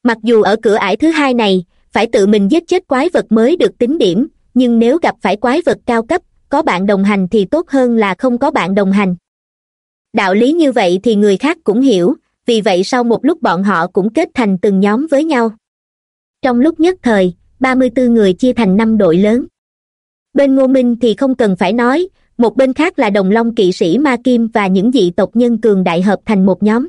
Mặc dù ở cửa ải thứ hai này, phải tự mình giết chết quái vật mới được tính điểm, nhưng nếu gặp phải quái vật cao cấp, có bạn đồng hành thì tốt hơn là không có bạn đồng hành đạo lý như vậy thì người khác cũng hiểu, vì vậy sau một lúc bọn họ cũng kết thành từng nhóm với nhau. Trong lúc nhất thời, ba mươi bốn người chia thành năm đội lớn. Bên ngô minh thì không cần phải nói, một bên khác là đồng long kỵ sĩ ma kim và những dị tộc nhân cường đại hợp thành một nhóm.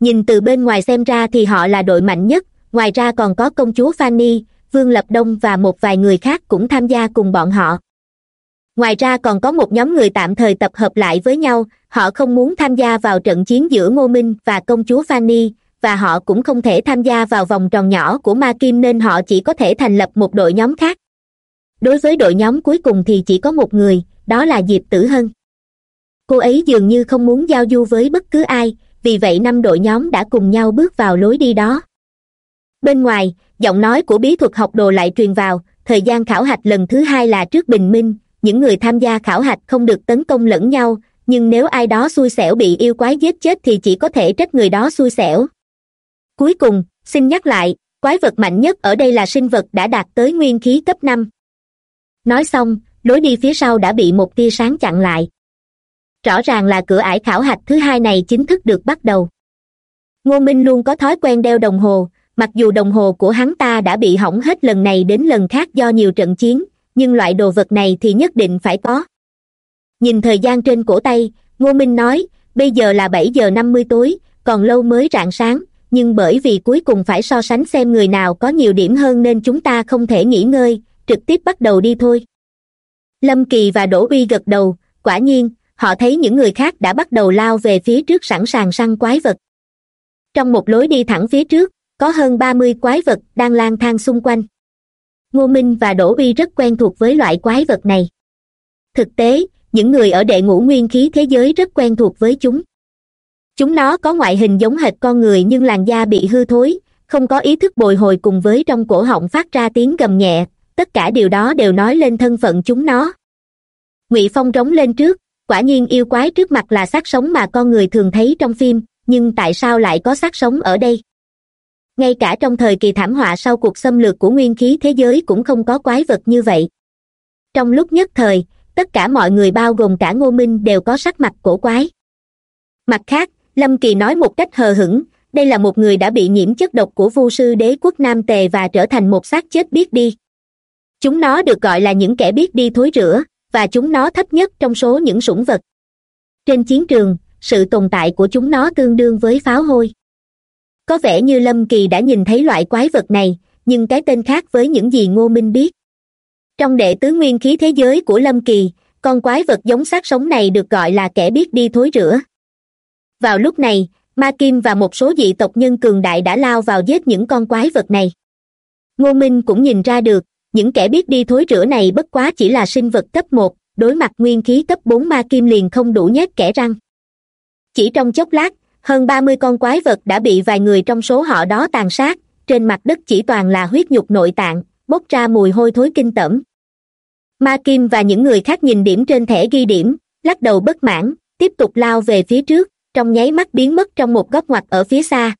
Nhìn từ bên ngoài xem ra thì họ là đội mạnh nhất, ngoài ra còn có công chúa fanny vương lập đông và một vài người khác cũng tham gia cùng bọn họ ngoài ra còn có một nhóm người tạm thời tập hợp lại với nhau, họ không muốn tham gia vào trận chiến giữa ngô minh và công chúa fanny, và họ cũng không thể tham gia vào vòng tròn nhỏ của ma kim nên họ chỉ có thể thành lập một đội nhóm khác. Đối với đội nhóm cuối cùng thì chỉ có một người, đó là diệp tử hân. Cô ấy dường như không muốn giao du với bất cứ ai, vì vậy năm đội nhóm đã cùng nhau bước vào lối đi đó. Bên ngoài, giọng nói của bí thuật học đồ lại truyền vào, thời gian khảo hạch lần thứ hai là trước bình minh những người tham gia khảo hạch không được tấn công lẫn nhau, nhưng nếu ai đó xui xẻo bị yêu quái giết chết thì chỉ có thể trách người đó xui xẻo. Cuối cùng, xin nhắc lại, quái vật mạnh nhất ở đây là sinh vật đã đạt tới nguyên khí cấp năm. Nói xong, lối đi phía sau đã bị một tia sáng chặn lại. Rõ ràng là cửa ải khảo hạch thứ hai này chính thức được bắt đầu. Ngô minh luôn có thói quen đeo đồng hồ, mặc dù đồng hồ của hắn ta đã bị hỏng hết lần này đến lần khác do nhiều trận chiến nhưng loại đồ vật này thì nhất định phải có. Nhìn thời gian trên cổ tay, ngô minh nói, bây giờ là bảy giờ năm mươi tối, còn lâu mới rạng sáng, nhưng bởi vì cuối cùng phải so sánh xem người nào có nhiều điểm hơn nên chúng ta không thể nghỉ ngơi, trực tiếp bắt đầu đi thôi. Lâm kỳ và đỗ uy gật đầu, quả nhiên, họ thấy những người khác đã bắt đầu lao về phía trước sẵn sàng săn quái vật. Trong một lối đi thẳng phía trước, có hơn ba mươi quái vật đang lang thang xung quanh ngô minh và đỗ uy rất quen thuộc với loại quái vật này. Thực tế, những người ở đệ ngũ nguyên khí thế giới rất quen thuộc với chúng. Chúng nó có ngoại hình giống hệt con người nhưng làn da bị hư thối, không có ý thức bồi hồi cùng với trong cổ họng phát ra tiếng gầm nhẹ, tất cả điều đó đều nói lên thân phận chúng nó. Ngụy phong trống lên trước, quả nhiên yêu quái trước mặt là xác sống mà con người thường thấy trong phim, nhưng tại sao lại có xác sống ở đây? Ngay cả trong thời kỳ thảm họa sau cuộc xâm lược của nguyên khí thế giới cũng không có quái vật như vậy. Trong lúc nhất thời, tất cả mọi người bao gồm cả ngô minh đều có sắc mặt cổ quái. Mặt khác, lâm kỳ nói một cách hờ hững, đây là một người đã bị nhiễm chất độc của vu sư đế quốc nam tề và trở thành một xác chết biết đi. Chúng nó được gọi là những kẻ biết đi thối rữa và chúng nó thấp nhất trong số những sủng vật. Trên chiến trường, sự tồn tại của chúng nó tương đương với pháo hôi có vẻ như lâm kỳ đã nhìn thấy loại quái vật này, nhưng cái tên khác với những gì ngô minh biết. Trong đệ tứ nguyên khí thế giới của lâm kỳ, con quái vật giống xác sống này được gọi là kẻ biết đi thối rửa. Vào lúc này, ma kim và một số dị tộc nhân cường đại đã lao vào giết những con quái vật này. Ngô minh cũng nhìn ra được, những kẻ biết đi thối rửa này bất quá chỉ là sinh vật cấp một, đối mặt nguyên khí cấp bốn ma kim liền không đủ nhét kẻ răng. Chỉ trong chốc lát hơn ba mươi con quái vật đã bị vài người trong số họ đó tàn sát, trên mặt đất chỉ toàn là huyết nhục nội tạng, bốc ra mùi hôi thối kinh tởm. Ma kim và những người khác nhìn điểm trên thẻ ghi điểm, lắc đầu bất mãn, tiếp tục lao về phía trước, trong nháy mắt biến mất trong một góc ngoặt ở phía xa.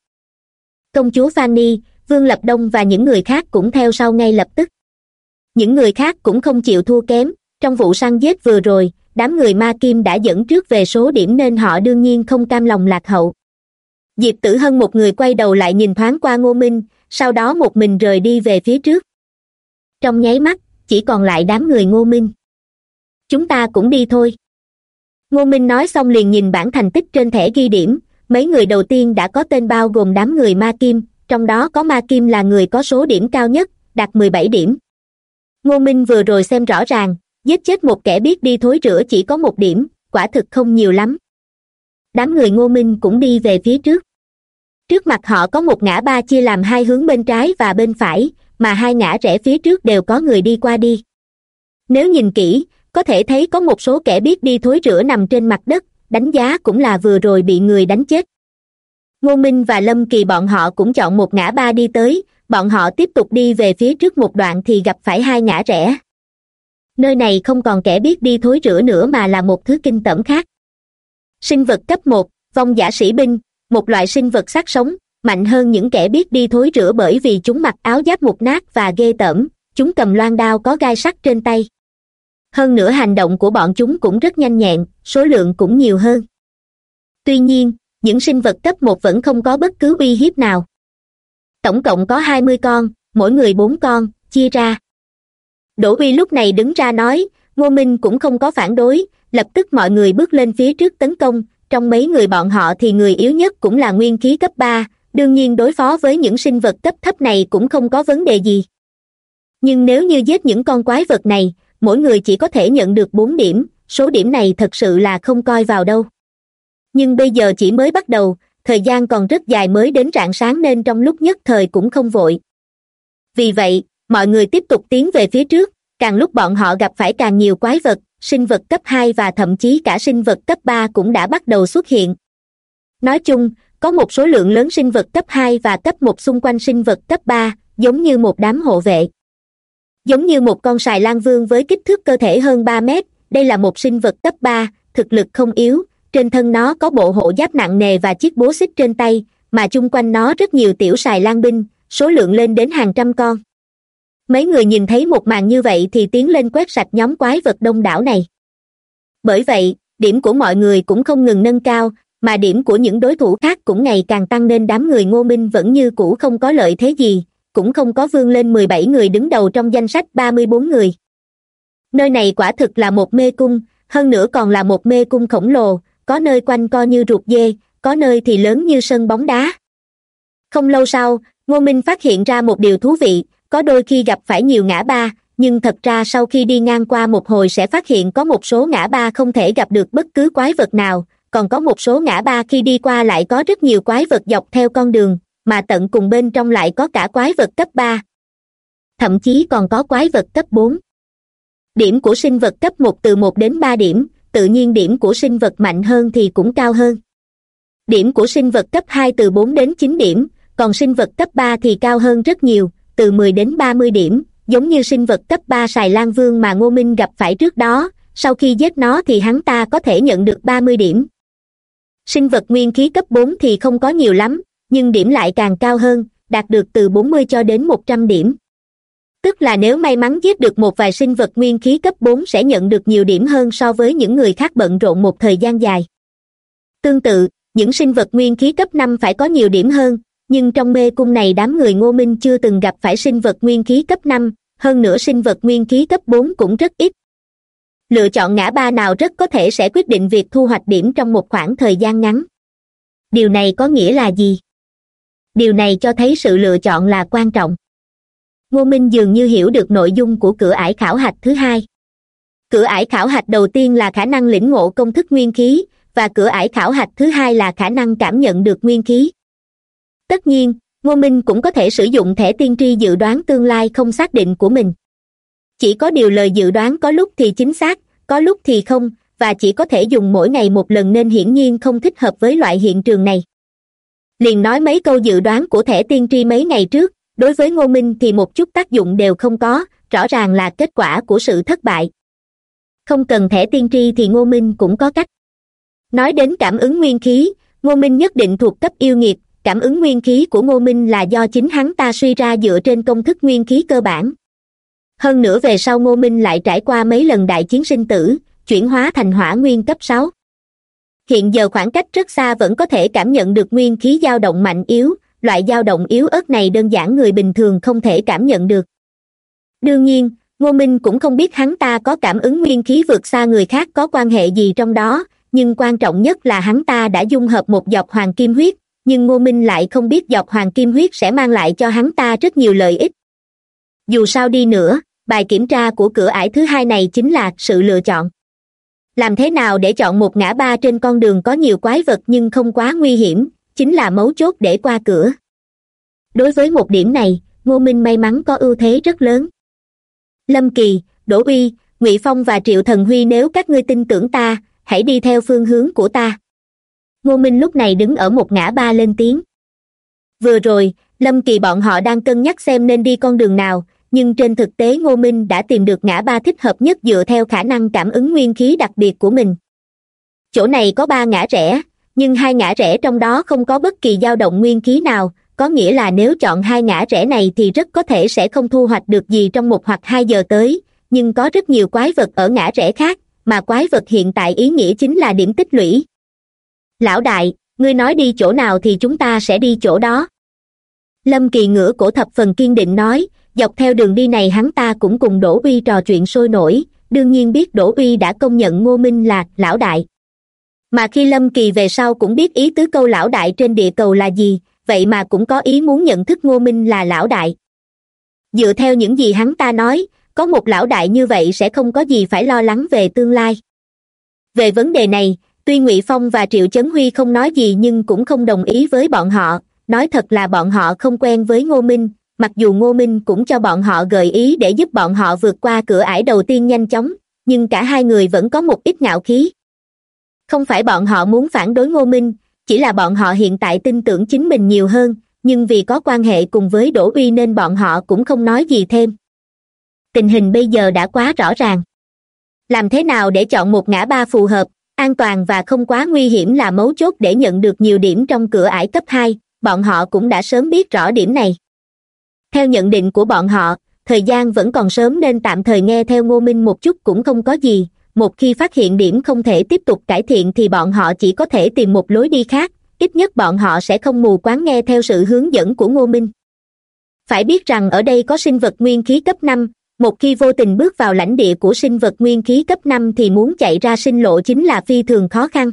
Công chúa fanny, vương lập đông và những người khác cũng theo sau ngay lập tức. Những người khác cũng không chịu thua kém, trong vụ săn giết vừa rồi đám người ma kim đã dẫn trước về số điểm nên họ đương nhiên không cam lòng lạc hậu. Diệp tử hân một người quay đầu lại nhìn thoáng qua ngô minh, sau đó một mình rời đi về phía trước. Trong nháy mắt, chỉ còn lại đám người ngô minh. Chúng ta cũng đi thôi. Ngô minh nói xong liền nhìn bản thành tích trên thẻ ghi điểm, mấy người đầu tiên đã có tên bao gồm đám người ma kim, trong đó có ma kim là người có số điểm cao nhất, đạt mười bảy điểm. Ngô minh vừa rồi xem rõ ràng giết chết một kẻ biết đi thối rửa chỉ có một điểm, quả thực không nhiều lắm. Đám người ngô minh cũng đi về phía trước. Trước mặt họ có một ngã ba chia làm hai hướng bên trái và bên phải, mà hai ngã rẽ phía trước đều có người đi qua đi. Nếu nhìn kỹ, có thể thấy có một số kẻ biết đi thối rửa nằm trên mặt đất, đánh giá cũng là vừa rồi bị người đánh chết. Ngô minh và lâm kỳ bọn họ cũng chọn một ngã ba đi tới, bọn họ tiếp tục đi về phía trước một đoạn thì gặp phải hai ngã rẽ nơi này không còn kẻ biết đi thối rửa nữa mà là một thứ kinh tởm khác. Sinh vật cấp một, vong giả sĩ binh, một loại sinh vật sát sống, mạnh hơn những kẻ biết đi thối rửa bởi vì chúng mặc áo giáp mục nát và ghê tởm, chúng cầm loan đao có gai sắt trên tay. Hơn nữa hành động của bọn chúng cũng rất nhanh nhẹn, số lượng cũng nhiều hơn. Tuy nhiên, những sinh vật cấp một vẫn không có bất cứ uy hiếp nào. Tổng cộng có hai mươi con, mỗi người bốn con, chia ra đỗ uy lúc này đứng ra nói, ngô minh cũng không có phản đối, lập tức mọi người bước lên phía trước tấn công. Trong mấy người bọn họ thì người yếu nhất cũng là nguyên khí cấp ba, đương nhiên đối phó với những sinh vật cấp thấp này cũng không có vấn đề gì. Nhưng nếu như giết những con quái vật này, mỗi người chỉ có thể nhận được bốn điểm, số điểm này thật sự là không coi vào đâu. Nhưng bây giờ chỉ mới bắt đầu, thời gian còn rất dài mới đến rạng sáng nên trong lúc nhất thời cũng không vội. Vì vậy mọi người tiếp tục tiến về phía trước, càng lúc bọn họ gặp phải càng nhiều quái vật, sinh vật cấp hai và thậm chí cả sinh vật cấp ba cũng đã bắt đầu xuất hiện. Nói chung, có một số lượng lớn sinh vật cấp hai và cấp một xung quanh sinh vật cấp ba, giống như một đám hộ vệ. Giống như một con sài lan vương với kích thước cơ thể hơn ba mét, đây là một sinh vật cấp ba, thực lực không yếu, trên thân nó có bộ hộ giáp nặng nề và chiếc bố xích trên tay, mà chung quanh nó rất nhiều tiểu sài lan binh, số lượng lên đến hàng trăm con mấy người nhìn thấy một màn như vậy thì tiến lên quét sạch nhóm quái vật đông đảo này. Bởi vậy, điểm của mọi người cũng không ngừng nâng cao, mà điểm của những đối thủ khác cũng ngày càng tăng nên đám người ngô minh vẫn như cũ không có lợi thế gì, cũng không có vươn lên mười bảy người đứng đầu trong danh sách ba mươi bốn người. Nơi này quả thực là một mê cung, hơn nữa còn là một mê cung khổng lồ, có nơi quanh co như ruột dê, có nơi thì lớn như sân bóng đá. Không lâu sau, ngô minh phát hiện ra một điều thú vị có đôi khi gặp phải nhiều ngã ba, nhưng thật ra sau khi đi ngang qua một hồi sẽ phát hiện có một số ngã ba không thể gặp được bất cứ quái vật nào, còn có một số ngã ba khi đi qua lại có rất nhiều quái vật dọc theo con đường, mà tận cùng bên trong lại có cả quái vật cấp ba. Thậm chí còn có quái vật cấp bốn. Điểm của sinh vật cấp một từ một đến ba điểm, tự nhiên điểm của sinh vật mạnh hơn thì cũng cao hơn. Điểm của sinh vật cấp hai từ bốn đến chín điểm, còn sinh vật cấp ba thì cao hơn rất nhiều từ mười đến ba mươi điểm, giống như sinh vật cấp ba sài lan vương mà ngô minh gặp phải trước đó, sau khi giết nó thì hắn ta có thể nhận được ba mươi điểm. Sinh vật nguyên khí cấp bốn thì không có nhiều lắm, nhưng điểm lại càng cao hơn, đạt được từ bốn mươi cho đến một trăm điểm. Tức là nếu may mắn giết được một vài sinh vật nguyên khí cấp bốn sẽ nhận được nhiều điểm hơn so với những người khác bận rộn một thời gian dài. Tương tự, những sinh vật nguyên khí cấp năm phải có nhiều điểm hơn nhưng trong mê cung này đám người ngô minh chưa từng gặp phải sinh vật nguyên khí cấp năm, hơn nữa sinh vật nguyên khí cấp bốn cũng rất ít. Lựa chọn ngã ba nào rất có thể sẽ quyết định việc thu hoạch điểm trong một khoảng thời gian ngắn. Điều này có nghĩa là gì? Điều này cho thấy sự lựa chọn là quan trọng. Ngô minh dường như hiểu được nội dung của cửa ải khảo hạch thứ hai. Cửa ải khảo hạch đầu tiên là khả năng lĩnh ngộ công thức nguyên khí, và cửa ải khảo hạch thứ hai là khả năng cảm nhận được nguyên khí tất nhiên, ngô minh cũng có thể sử dụng thẻ tiên tri dự đoán tương lai không xác định của mình. Chỉ có điều lời dự đoán có lúc thì chính xác, có lúc thì không, và chỉ có thể dùng mỗi ngày một lần nên hiển nhiên không thích hợp với loại hiện trường này. Liền nói mấy câu dự đoán của thẻ tiên tri mấy ngày trước, đối với ngô minh thì một chút tác dụng đều không có, rõ ràng là kết quả của sự thất bại. Không cần thẻ tiên tri thì ngô minh cũng có cách. Nói đến cảm ứng nguyên khí, ngô minh nhất định thuộc cấp yêu nghiệt cảm ứng nguyên khí của ngô minh là do chính hắn ta suy ra dựa trên công thức nguyên khí cơ bản. Hơn nữa về sau ngô minh lại trải qua mấy lần đại chiến sinh tử, chuyển hóa thành hỏa nguyên cấp sáu. Hiện giờ khoảng cách rất xa vẫn có thể cảm nhận được nguyên khí dao động mạnh yếu, loại dao động yếu ớt này đơn giản người bình thường không thể cảm nhận được. Đương nhiên, ngô minh cũng không biết hắn ta có cảm ứng nguyên khí vượt xa người khác có quan hệ gì trong đó, nhưng quan trọng nhất là hắn ta đã dung hợp một dọc hoàng kim huyết nhưng ngô minh lại không biết dọc hoàng kim huyết sẽ mang lại cho hắn ta rất nhiều lợi ích. Dù sao đi nữa, bài kiểm tra của cửa ải thứ hai này chính là sự lựa chọn. Làm thế nào để chọn một ngã ba trên con đường có nhiều quái vật nhưng không quá nguy hiểm, chính là mấu chốt để qua cửa. Đối với một điểm này, ngô minh may mắn có ưu thế rất lớn. Lâm kỳ, đỗ uy, ngụy phong và triệu thần huy nếu các ngươi tin tưởng ta, hãy đi theo phương hướng của ta ngô minh lúc này đứng ở một ngã ba lên tiếng. Vừa rồi, lâm kỳ bọn họ đang cân nhắc xem nên đi con đường nào, nhưng trên thực tế ngô minh đã tìm được ngã ba thích hợp nhất dựa theo khả năng cảm ứng nguyên khí đặc biệt của mình. Chỗ này có ba ngã rẽ, nhưng hai ngã rẽ trong đó không có bất kỳ dao động nguyên khí nào, có nghĩa là nếu chọn hai ngã rẽ này thì rất có thể sẽ không thu hoạch được gì trong một hoặc hai giờ tới, nhưng có rất nhiều quái vật ở ngã rẽ khác, mà quái vật hiện tại ý nghĩa chính là điểm tích lũy lão đại, ngươi nói đi chỗ nào thì chúng ta sẽ đi chỗ đó. Lâm kỳ ngửa cổ thập phần kiên định nói, dọc theo đường đi này hắn ta cũng cùng đỗ uy trò chuyện sôi nổi, đương nhiên biết đỗ uy đã công nhận ngô minh là lão đại. Mà khi lâm kỳ về sau cũng biết ý tứ câu lão đại trên địa cầu là gì, vậy mà cũng có ý muốn nhận thức ngô minh là lão đại. Dựa theo những gì hắn ta nói, có một lão đại như vậy sẽ không có gì phải lo lắng về tương lai. Về vấn đề này tuy ngụy phong và triệu chấn huy không nói gì nhưng cũng không đồng ý với bọn họ. Nói thật là bọn họ không quen với ngô minh. Mặc dù ngô minh cũng cho bọn họ gợi ý để giúp bọn họ vượt qua cửa ải đầu tiên nhanh chóng, nhưng cả hai người vẫn có một ít ngạo khí. Không phải bọn họ muốn phản đối ngô minh, chỉ là bọn họ hiện tại tin tưởng chính mình nhiều hơn, nhưng vì có quan hệ cùng với đỗ uy nên bọn họ cũng không nói gì thêm. Tình hình bây giờ đã quá rõ ràng. Làm thế nào để chọn một ngã ba phù hợp? An toàn và không quá nguy hiểm là mấu chốt để nhận được nhiều điểm trong cửa ải cấp hai, bọn họ cũng đã sớm biết rõ điểm này. Theo nhận định của bọn họ, thời gian vẫn còn sớm nên tạm thời nghe theo ngô minh một chút cũng không có gì, một khi phát hiện điểm không thể tiếp tục cải thiện thì bọn họ chỉ có thể tìm một lối đi khác, ít nhất bọn họ sẽ không mù quáng nghe theo sự hướng dẫn của ngô minh. Phải biết rằng ở đây có sinh vật nguyên khí cấp năm một khi vô tình bước vào lãnh địa của sinh vật nguyên khí cấp năm thì muốn chạy ra sinh lộ chính là phi thường khó khăn.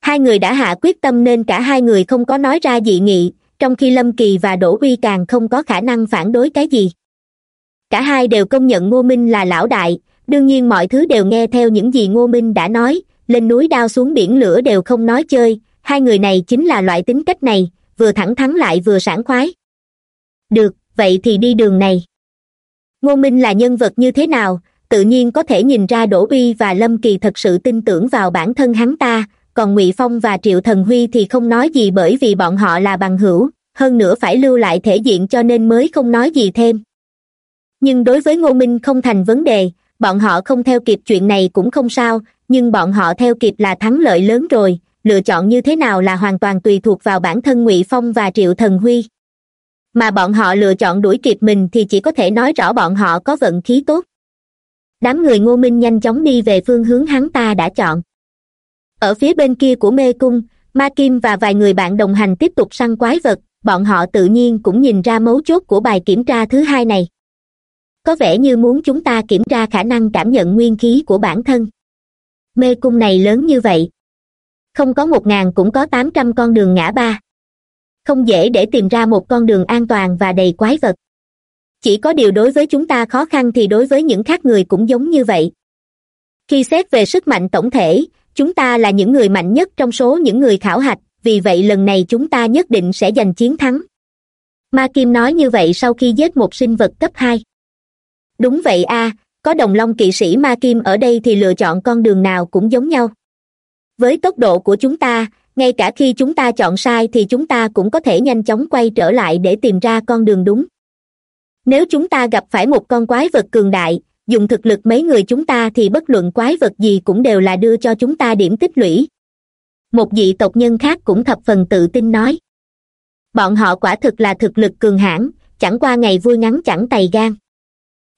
Hai người đã hạ quyết tâm nên cả hai người không có nói ra dị nghị, trong khi lâm kỳ và đỗ uy càng không có khả năng phản đối cái gì. Cả hai đều công nhận ngô minh là lão đại, đương nhiên mọi thứ đều nghe theo những gì ngô minh đã nói, lên núi đao xuống biển lửa đều không nói chơi, hai người này chính là loại tính cách này, vừa thẳng thắn lại vừa sảng khoái. Được, vậy thì đi đường này ngô minh là nhân vật như thế nào, tự nhiên có thể nhìn ra đỗ uy và lâm kỳ thật sự tin tưởng vào bản thân hắn ta, còn ngụy phong và triệu thần huy thì không nói gì bởi vì bọn họ là bằng hữu, hơn nữa phải lưu lại thể diện cho nên mới không nói gì thêm. Nhưng đối với ngô minh không thành vấn đề, bọn họ không theo kịp chuyện này cũng không sao, nhưng bọn họ theo kịp là thắng lợi lớn rồi, lựa chọn như thế nào là hoàn toàn tùy thuộc vào bản thân ngụy phong và triệu thần huy mà bọn họ lựa chọn đuổi kịp mình thì chỉ có thể nói rõ bọn họ có vận khí tốt. Đám người ngô minh nhanh chóng đi về phương hướng hắn ta đã chọn. Ở phía bên kia của mê cung, ma kim và vài người bạn đồng hành tiếp tục săn quái vật, bọn họ tự nhiên cũng nhìn ra mấu chốt của bài kiểm tra thứ hai này. Có vẻ như muốn chúng ta kiểm tra khả năng cảm nhận nguyên khí của bản thân. Mê cung này lớn như vậy. Không có một ngàn cũng có tám trăm con đường ngã ba không dễ để tìm ra một con đường an toàn và đầy quái vật. Chỉ có điều đối với chúng ta khó khăn thì đối với những khác người cũng giống như vậy. Khi xét về sức mạnh tổng thể, chúng ta là những người mạnh nhất trong số những người khảo hạch, vì vậy lần này chúng ta nhất định sẽ giành chiến thắng. Ma kim nói như vậy sau khi giết một sinh vật cấp hai. Đúng vậy a, có đồng long kỵ sĩ ma kim ở đây thì lựa chọn con đường nào cũng giống nhau. Với tốc độ của chúng ta ngay cả khi chúng ta chọn sai thì chúng ta cũng có thể nhanh chóng quay trở lại để tìm ra con đường đúng. Nếu chúng ta gặp phải một con quái vật cường đại, dùng thực lực mấy người chúng ta thì bất luận quái vật gì cũng đều là đưa cho chúng ta điểm tích lũy. Một vị tộc nhân khác cũng thập phần tự tin nói. Bọn họ quả thực là thực lực cường hãn, chẳng qua ngày vui ngắn chẳng tày gan.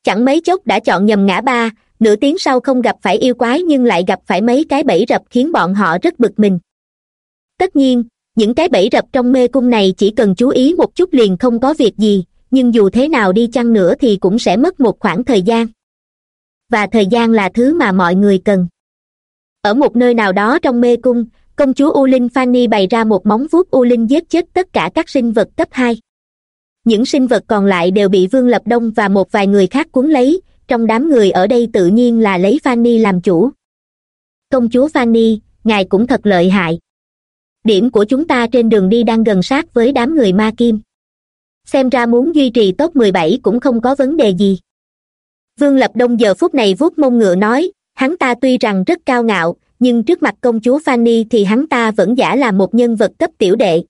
Chẳng mấy chốc đã chọn nhầm ngã ba, nửa tiếng sau không gặp phải yêu quái nhưng lại gặp phải mấy cái bẫy rập khiến bọn họ rất bực mình tất nhiên, những cái bẫy rập trong mê cung này chỉ cần chú ý một chút liền không có việc gì, nhưng dù thế nào đi chăng nữa thì cũng sẽ mất một khoảng thời gian. Và thời gian là thứ mà mọi người cần. Ở một nơi nào đó trong mê cung, công chúa u linh fanny bày ra một móng vuốt u linh giết chết tất cả các sinh vật cấp hai. Những sinh vật còn lại đều bị vương lập đông và một vài người khác cuốn lấy, trong đám người ở đây tự nhiên là lấy fanny làm chủ. Công chúa fanny, ngài cũng thật lợi hại điểm của chúng ta trên đường đi đang gần sát với đám người ma kim. Xem ra muốn duy trì top mười bảy cũng không có vấn đề gì. Vương lập đông giờ phút này vuốt mông ngựa nói, hắn ta tuy rằng rất cao ngạo, nhưng trước mặt công chúa fanny thì hắn ta vẫn giả là một nhân vật cấp tiểu đệ.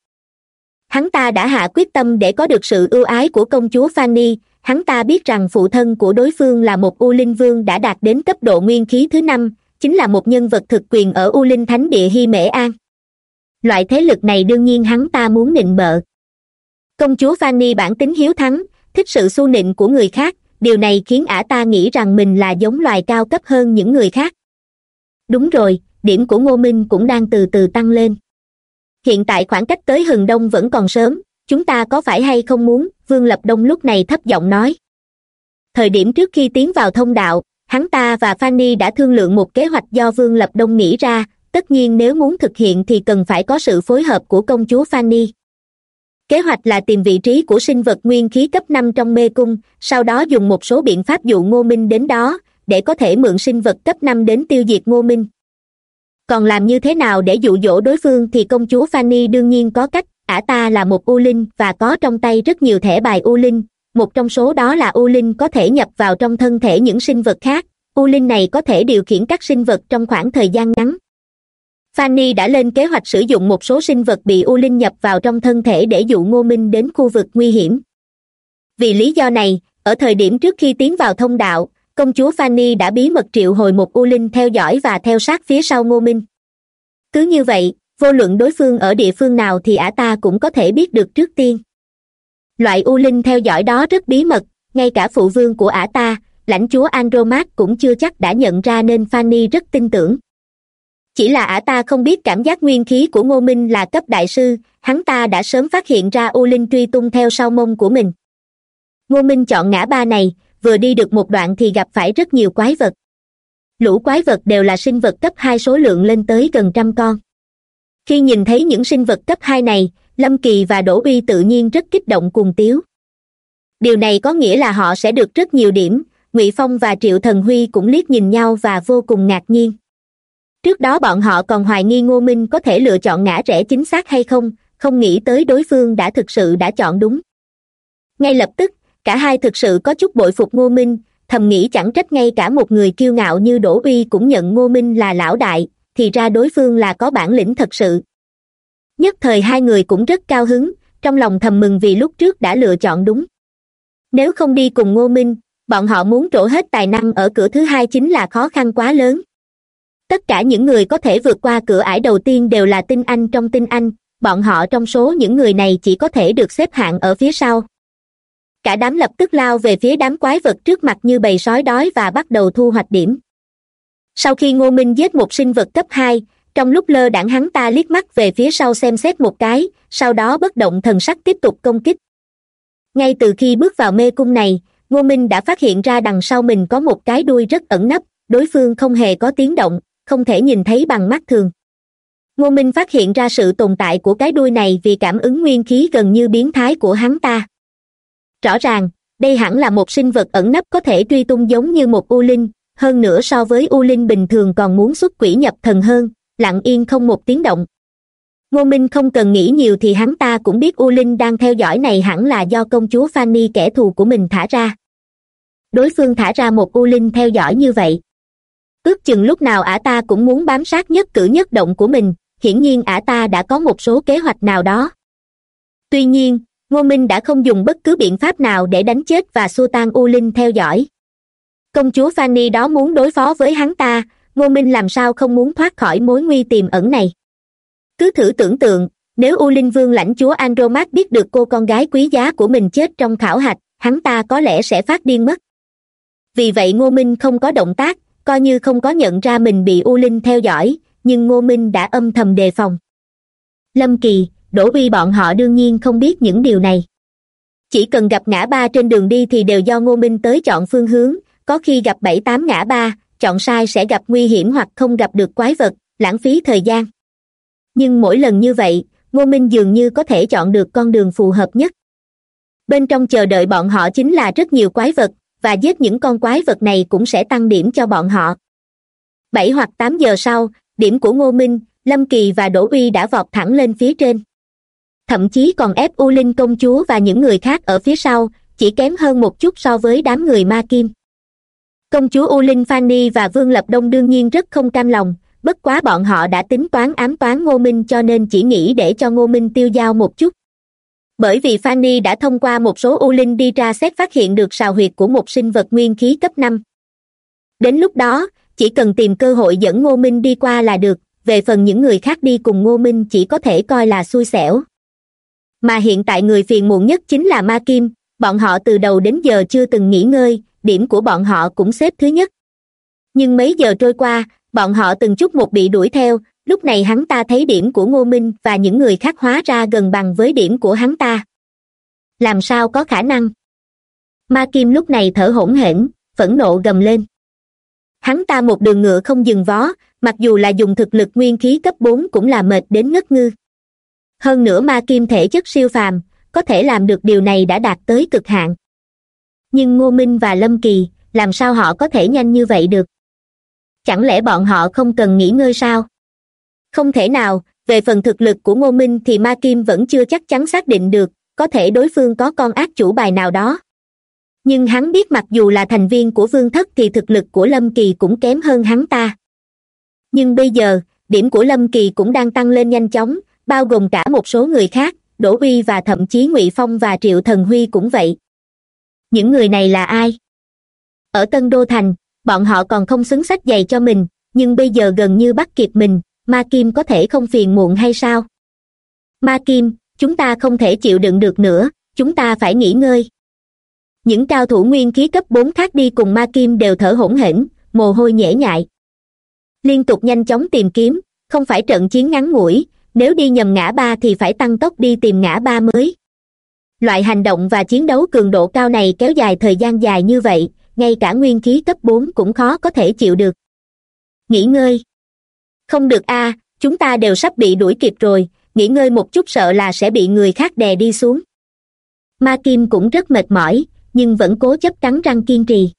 Hắn ta đã hạ quyết tâm để có được sự ưu ái của công chúa fanny, hắn ta biết rằng phụ thân của đối phương là một u linh vương đã đạt đến cấp độ nguyên khí thứ năm, chính là một nhân vật thực quyền ở u linh thánh địa hy mễ an loại thế lực này đương nhiên hắn ta muốn nịnh bợ. Công chúa fanny bản tính hiếu thắng, thích sự su nịnh của người khác, điều này khiến ả ta nghĩ rằng mình là giống loài cao cấp hơn những người khác. Đúng rồi, điểm của ngô minh cũng đang từ từ tăng lên. Hiện tại khoảng cách tới hừng đông vẫn còn sớm, chúng ta có phải hay không muốn, vương lập đông lúc này thấp giọng nói. Thời điểm trước khi tiến vào thông đạo, hắn ta và fanny đã thương lượng một kế hoạch do vương lập đông nghĩ ra tất nhiên nếu muốn thực hiện thì cần phải có sự phối hợp của công chúa fanny. Kế hoạch là tìm vị trí của sinh vật nguyên khí cấp năm trong mê cung, sau đó dùng một số biện pháp dụ ngô minh đến đó, để có thể mượn sinh vật cấp năm đến tiêu diệt ngô minh. Còn làm như thế nào để dụ dỗ đối phương thì công chúa fanny đương nhiên có cách, ả ta là một u linh và có trong tay rất nhiều thẻ bài u linh, một trong số đó là u linh có thể nhập vào trong thân thể những sinh vật khác. U linh này có thể điều khiển các sinh vật trong khoảng thời gian ngắn fanny đã lên kế hoạch sử dụng một số sinh vật bị u linh nhập vào trong thân thể để dụ ngô minh đến khu vực nguy hiểm. Vì lý do này, ở thời điểm trước khi tiến vào thông đạo, công chúa fanny đã bí mật triệu hồi một u linh theo dõi và theo sát phía sau ngô minh. Cứ như vậy, vô luận đối phương ở địa phương nào thì ả ta cũng có thể biết được trước tiên. Loại u linh theo dõi đó rất bí mật, ngay cả phụ vương của ả ta, lãnh chúa andromat cũng chưa chắc đã nhận ra nên fanny rất tin tưởng chỉ là ả ta không biết cảm giác nguyên khí của ngô minh là cấp đại sư, hắn ta đã sớm phát hiện ra u linh truy tung theo sau mông của mình. Ngô minh chọn ngã ba này, vừa đi được một đoạn thì gặp phải rất nhiều quái vật. Lũ quái vật đều là sinh vật cấp hai số lượng lên tới gần trăm con. Khi nhìn thấy những sinh vật cấp hai này, lâm kỳ và đỗ uy tự nhiên rất kích động cùng tiếu. Điều này có nghĩa là họ sẽ được rất nhiều điểm, ngụy phong và triệu thần huy cũng liếc nhìn nhau và vô cùng ngạc nhiên trước đó bọn họ còn hoài nghi ngô minh có thể lựa chọn ngã rẽ chính xác hay không không nghĩ tới đối phương đã thực sự đã chọn đúng. Ngay lập tức, cả hai thực sự có chút bội phục ngô minh, thầm nghĩ chẳng trách ngay cả một người kiêu ngạo như đỗ uy cũng nhận ngô minh là lão đại, thì ra đối phương là có bản lĩnh thật sự. Nhất thời hai người cũng rất cao hứng, trong lòng thầm mừng vì lúc trước đã lựa chọn đúng. Nếu không đi cùng ngô minh, bọn họ muốn trổ hết tài năng ở cửa thứ hai chính là khó khăn quá lớn tất cả những người có thể vượt qua cửa ải đầu tiên đều là tinh anh trong tinh anh, bọn họ trong số những người này chỉ có thể được xếp hạng ở phía sau. Cả đám lập tức lao về phía đám quái vật trước mặt như bầy sói đói và bắt đầu thu hoạch điểm. Sau khi ngô minh giết một sinh vật cấp hai, trong lúc lơ đãng hắn ta liếc mắt về phía sau xem xét một cái, sau đó bất động thần sắc tiếp tục công kích. Ngay từ khi bước vào mê cung này, ngô minh đã phát hiện ra đằng sau mình có một cái đuôi rất ẩn nấp, đối phương không hề có tiếng động không thể nhìn thấy bằng mắt thường. Ngô minh phát hiện ra sự tồn tại của cái đuôi này vì cảm ứng nguyên khí gần như biến thái của hắn ta. Rõ ràng, đây hẳn là một sinh vật ẩn nấp có thể truy tung giống như một u linh, hơn nữa so với u linh bình thường còn muốn xuất quỷ nhập thần hơn, lặng yên không một tiếng động. Ngô minh không cần nghĩ nhiều thì hắn ta cũng biết u linh đang theo dõi này hẳn là do công chúa fanny kẻ thù của mình thả ra. Đối phương thả ra một u linh theo dõi như vậy ước chừng lúc nào ả ta cũng muốn bám sát nhất cử nhất động của mình, hiển nhiên ả ta đã có một số kế hoạch nào đó. Tuy nhiên, ngô minh đã không dùng bất cứ biện pháp nào để đánh chết và xua tan u linh theo dõi. Công chúa fanny đó muốn đối phó với hắn ta, ngô minh làm sao không muốn thoát khỏi mối nguy tiềm ẩn này? Cứ thử tưởng tượng, nếu u linh vương lãnh chúa andromat biết được cô con gái quý giá của mình chết trong khảo hạch, hắn ta có lẽ sẽ phát điên mất. Vì vậy ngô minh không có động tác coi như không có nhận ra mình bị u linh theo dõi, nhưng ngô minh đã âm thầm đề phòng. Lâm kỳ, đỗ uy bọn họ đương nhiên không biết những điều này. Chỉ cần gặp ngã ba trên đường đi thì đều do ngô minh tới chọn phương hướng, có khi gặp bảy tám ngã ba, chọn sai sẽ gặp nguy hiểm hoặc không gặp được quái vật, lãng phí thời gian. Nhưng mỗi lần như vậy, ngô minh dường như có thể chọn được con đường phù hợp nhất. Bên trong chờ đợi bọn họ chính là rất nhiều quái vật và giết những con quái vật này cũng sẽ tăng điểm cho bọn họ. Bảy hoặc tám giờ sau, điểm của ngô minh, lâm kỳ và đỗ uy đã vọt thẳng lên phía trên. Thậm chí còn ép u linh công chúa và những người khác ở phía sau, chỉ kém hơn một chút so với đám người ma kim. Công chúa u linh fanny và vương lập đông đương nhiên rất không cam lòng, bất quá bọn họ đã tính toán ám toán ngô minh cho nên chỉ nghĩ để cho ngô minh tiêu dao một chút bởi vì fanny đã thông qua một số u linh đi ra xét phát hiện được sào huyệt của một sinh vật nguyên khí cấp năm. Đến lúc đó, chỉ cần tìm cơ hội dẫn ngô minh đi qua là được, về phần những người khác đi cùng ngô minh chỉ có thể coi là xui xẻo. Mà hiện tại người phiền muộn nhất chính là ma kim, bọn họ từ đầu đến giờ chưa từng nghỉ ngơi, điểm của bọn họ cũng xếp thứ nhất. Nhưng mấy giờ trôi qua, bọn họ từng chút một bị đuổi theo lúc này hắn ta thấy điểm của ngô minh và những người khác hóa ra gần bằng với điểm của hắn ta. Làm sao có khả năng? Ma kim lúc này thở hổn hển, phẫn nộ gầm lên. Hắn ta một đường ngựa không dừng vó, mặc dù là dùng thực lực nguyên khí cấp bốn cũng là mệt đến ngất ngư. Hơn nữa ma kim thể chất siêu phàm, có thể làm được điều này đã đạt tới cực hạn. Nhưng ngô minh và lâm kỳ, làm sao họ có thể nhanh như vậy được? Chẳng lẽ bọn họ không cần nghỉ ngơi sao? Không thể nào, về phần thực lực của ngô minh thì ma kim vẫn chưa chắc chắn xác định được, có thể đối phương có con ác chủ bài nào đó. Nhưng hắn biết mặc dù là thành viên của vương thất thì thực lực của lâm kỳ cũng kém hơn hắn ta. Nhưng bây giờ, điểm của lâm kỳ cũng đang tăng lên nhanh chóng, bao gồm cả một số người khác, đỗ uy và thậm chí ngụy phong và triệu thần huy cũng vậy. Những người này là ai? Ở tân đô thành, bọn họ còn không xứng sách giày cho mình, nhưng bây giờ gần như bắt kịp mình ma kim có thể không phiền muộn hay sao? Ma kim, chúng ta không thể chịu đựng được nữa, chúng ta phải nghỉ ngơi. Những cao thủ nguyên khí cấp bốn khác đi cùng ma kim đều thở hổn hển, mồ hôi nhễ nhại. Liên tục nhanh chóng tìm kiếm, không phải trận chiến ngắn ngủi, nếu đi nhầm ngã ba thì phải tăng tốc đi tìm ngã ba mới. Loại hành động và chiến đấu cường độ cao này kéo dài thời gian dài như vậy, ngay cả nguyên khí cấp bốn cũng khó có thể chịu được. Nghỉ ngơi không được a, chúng ta đều sắp bị đuổi kịp rồi, nghỉ ngơi một chút sợ là sẽ bị người khác đè đi xuống. Ma kim cũng rất mệt mỏi, nhưng vẫn cố chấp cắn răng kiên trì.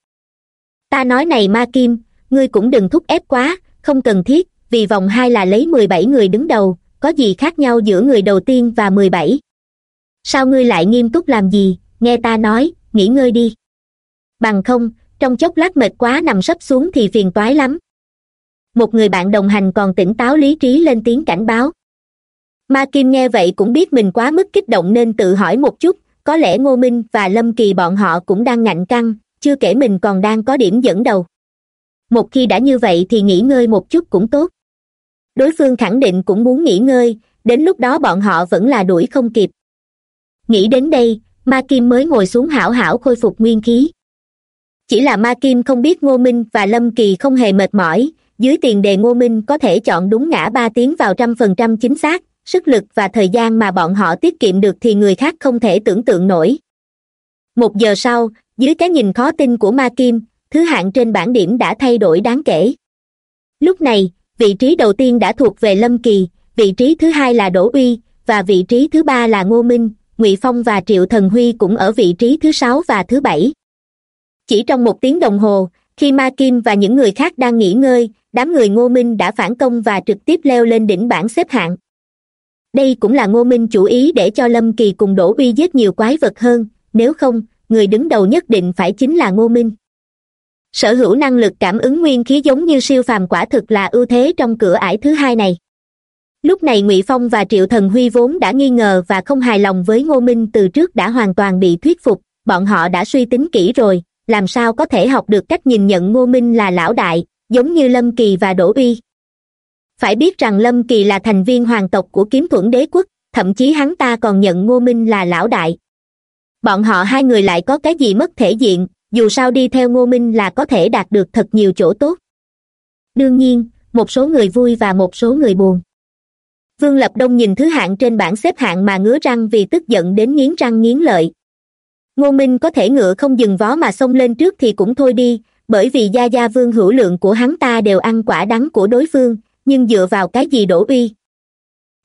Ta nói này ma kim, ngươi cũng đừng thúc ép quá, không cần thiết, vì vòng hai là lấy mười bảy người đứng đầu, có gì khác nhau giữa người đầu tiên và mười bảy? Sao ngươi lại nghiêm túc làm gì? Nghe ta nói, nghỉ ngơi đi. Bằng không, trong chốc lát mệt quá nằm sấp xuống thì phiền toái lắm một người bạn đồng hành còn tỉnh táo lý trí lên tiếng cảnh báo. Ma kim nghe vậy cũng biết mình quá mức kích động nên tự hỏi một chút, có lẽ ngô minh và lâm kỳ bọn họ cũng đang ngạnh căng, chưa kể mình còn đang có điểm dẫn đầu. Một khi đã như vậy thì nghỉ ngơi một chút cũng tốt. Đối phương khẳng định cũng muốn nghỉ ngơi, đến lúc đó bọn họ vẫn là đuổi không kịp. Nghĩ đến đây, ma kim mới ngồi xuống hảo hảo khôi phục nguyên khí. Chỉ là ma kim không biết ngô minh và lâm kỳ không hề mệt mỏi dưới tiền đề ngô minh có thể chọn đúng ngã ba tiếng vào trăm phần trăm chính xác, sức lực và thời gian mà bọn họ tiết kiệm được thì người khác không thể tưởng tượng nổi. Một giờ sau, dưới cái nhìn khó tin của ma kim, thứ hạng trên bảng điểm đã thay đổi đáng kể. Lúc này, vị trí đầu tiên đã thuộc về lâm kỳ, vị trí thứ hai là đỗ uy, và vị trí thứ ba là ngô minh, ngụy phong và triệu thần huy cũng ở vị trí thứ sáu và thứ bảy. Chỉ trong một tiếng đồng hồ khi ma kim và những người khác đang nghỉ ngơi, đám người ngô minh đã phản công và trực tiếp leo lên đỉnh bảng xếp hạng. Đây cũng là ngô minh chủ ý để cho lâm kỳ cùng đỗ uy giết nhiều quái vật hơn, nếu không, người đứng đầu nhất định phải chính là ngô minh. Sở hữu năng lực cảm ứng nguyên khí giống như siêu phàm quả thực là ưu thế trong cửa ải thứ hai này. Lúc này ngụy phong và triệu thần huy vốn đã nghi ngờ và không hài lòng với ngô minh từ trước đã hoàn toàn bị thuyết phục, bọn họ đã suy tính kỹ rồi làm sao có thể học được cách nhìn nhận ngô minh là lão đại, giống như lâm kỳ và đỗ uy? Phải biết rằng lâm kỳ là thành viên hoàng tộc của kiếm thuẫn đế quốc, thậm chí hắn ta còn nhận ngô minh là lão đại. Bọn họ hai người lại có cái gì mất thể diện, dù sao đi theo ngô minh là có thể đạt được thật nhiều chỗ tốt. Đương nhiên, một số người vui và một số người buồn. Vương lập đông nhìn thứ hạng trên bảng xếp hạng mà ngứa răng vì tức giận đến nghiến răng nghiến lợi ngô minh có thể ngựa không dừng vó mà xông lên trước thì cũng thôi đi, bởi vì gia gia vương hữu lượng của hắn ta đều ăn quả đắng của đối phương, nhưng dựa vào cái gì đổ uy?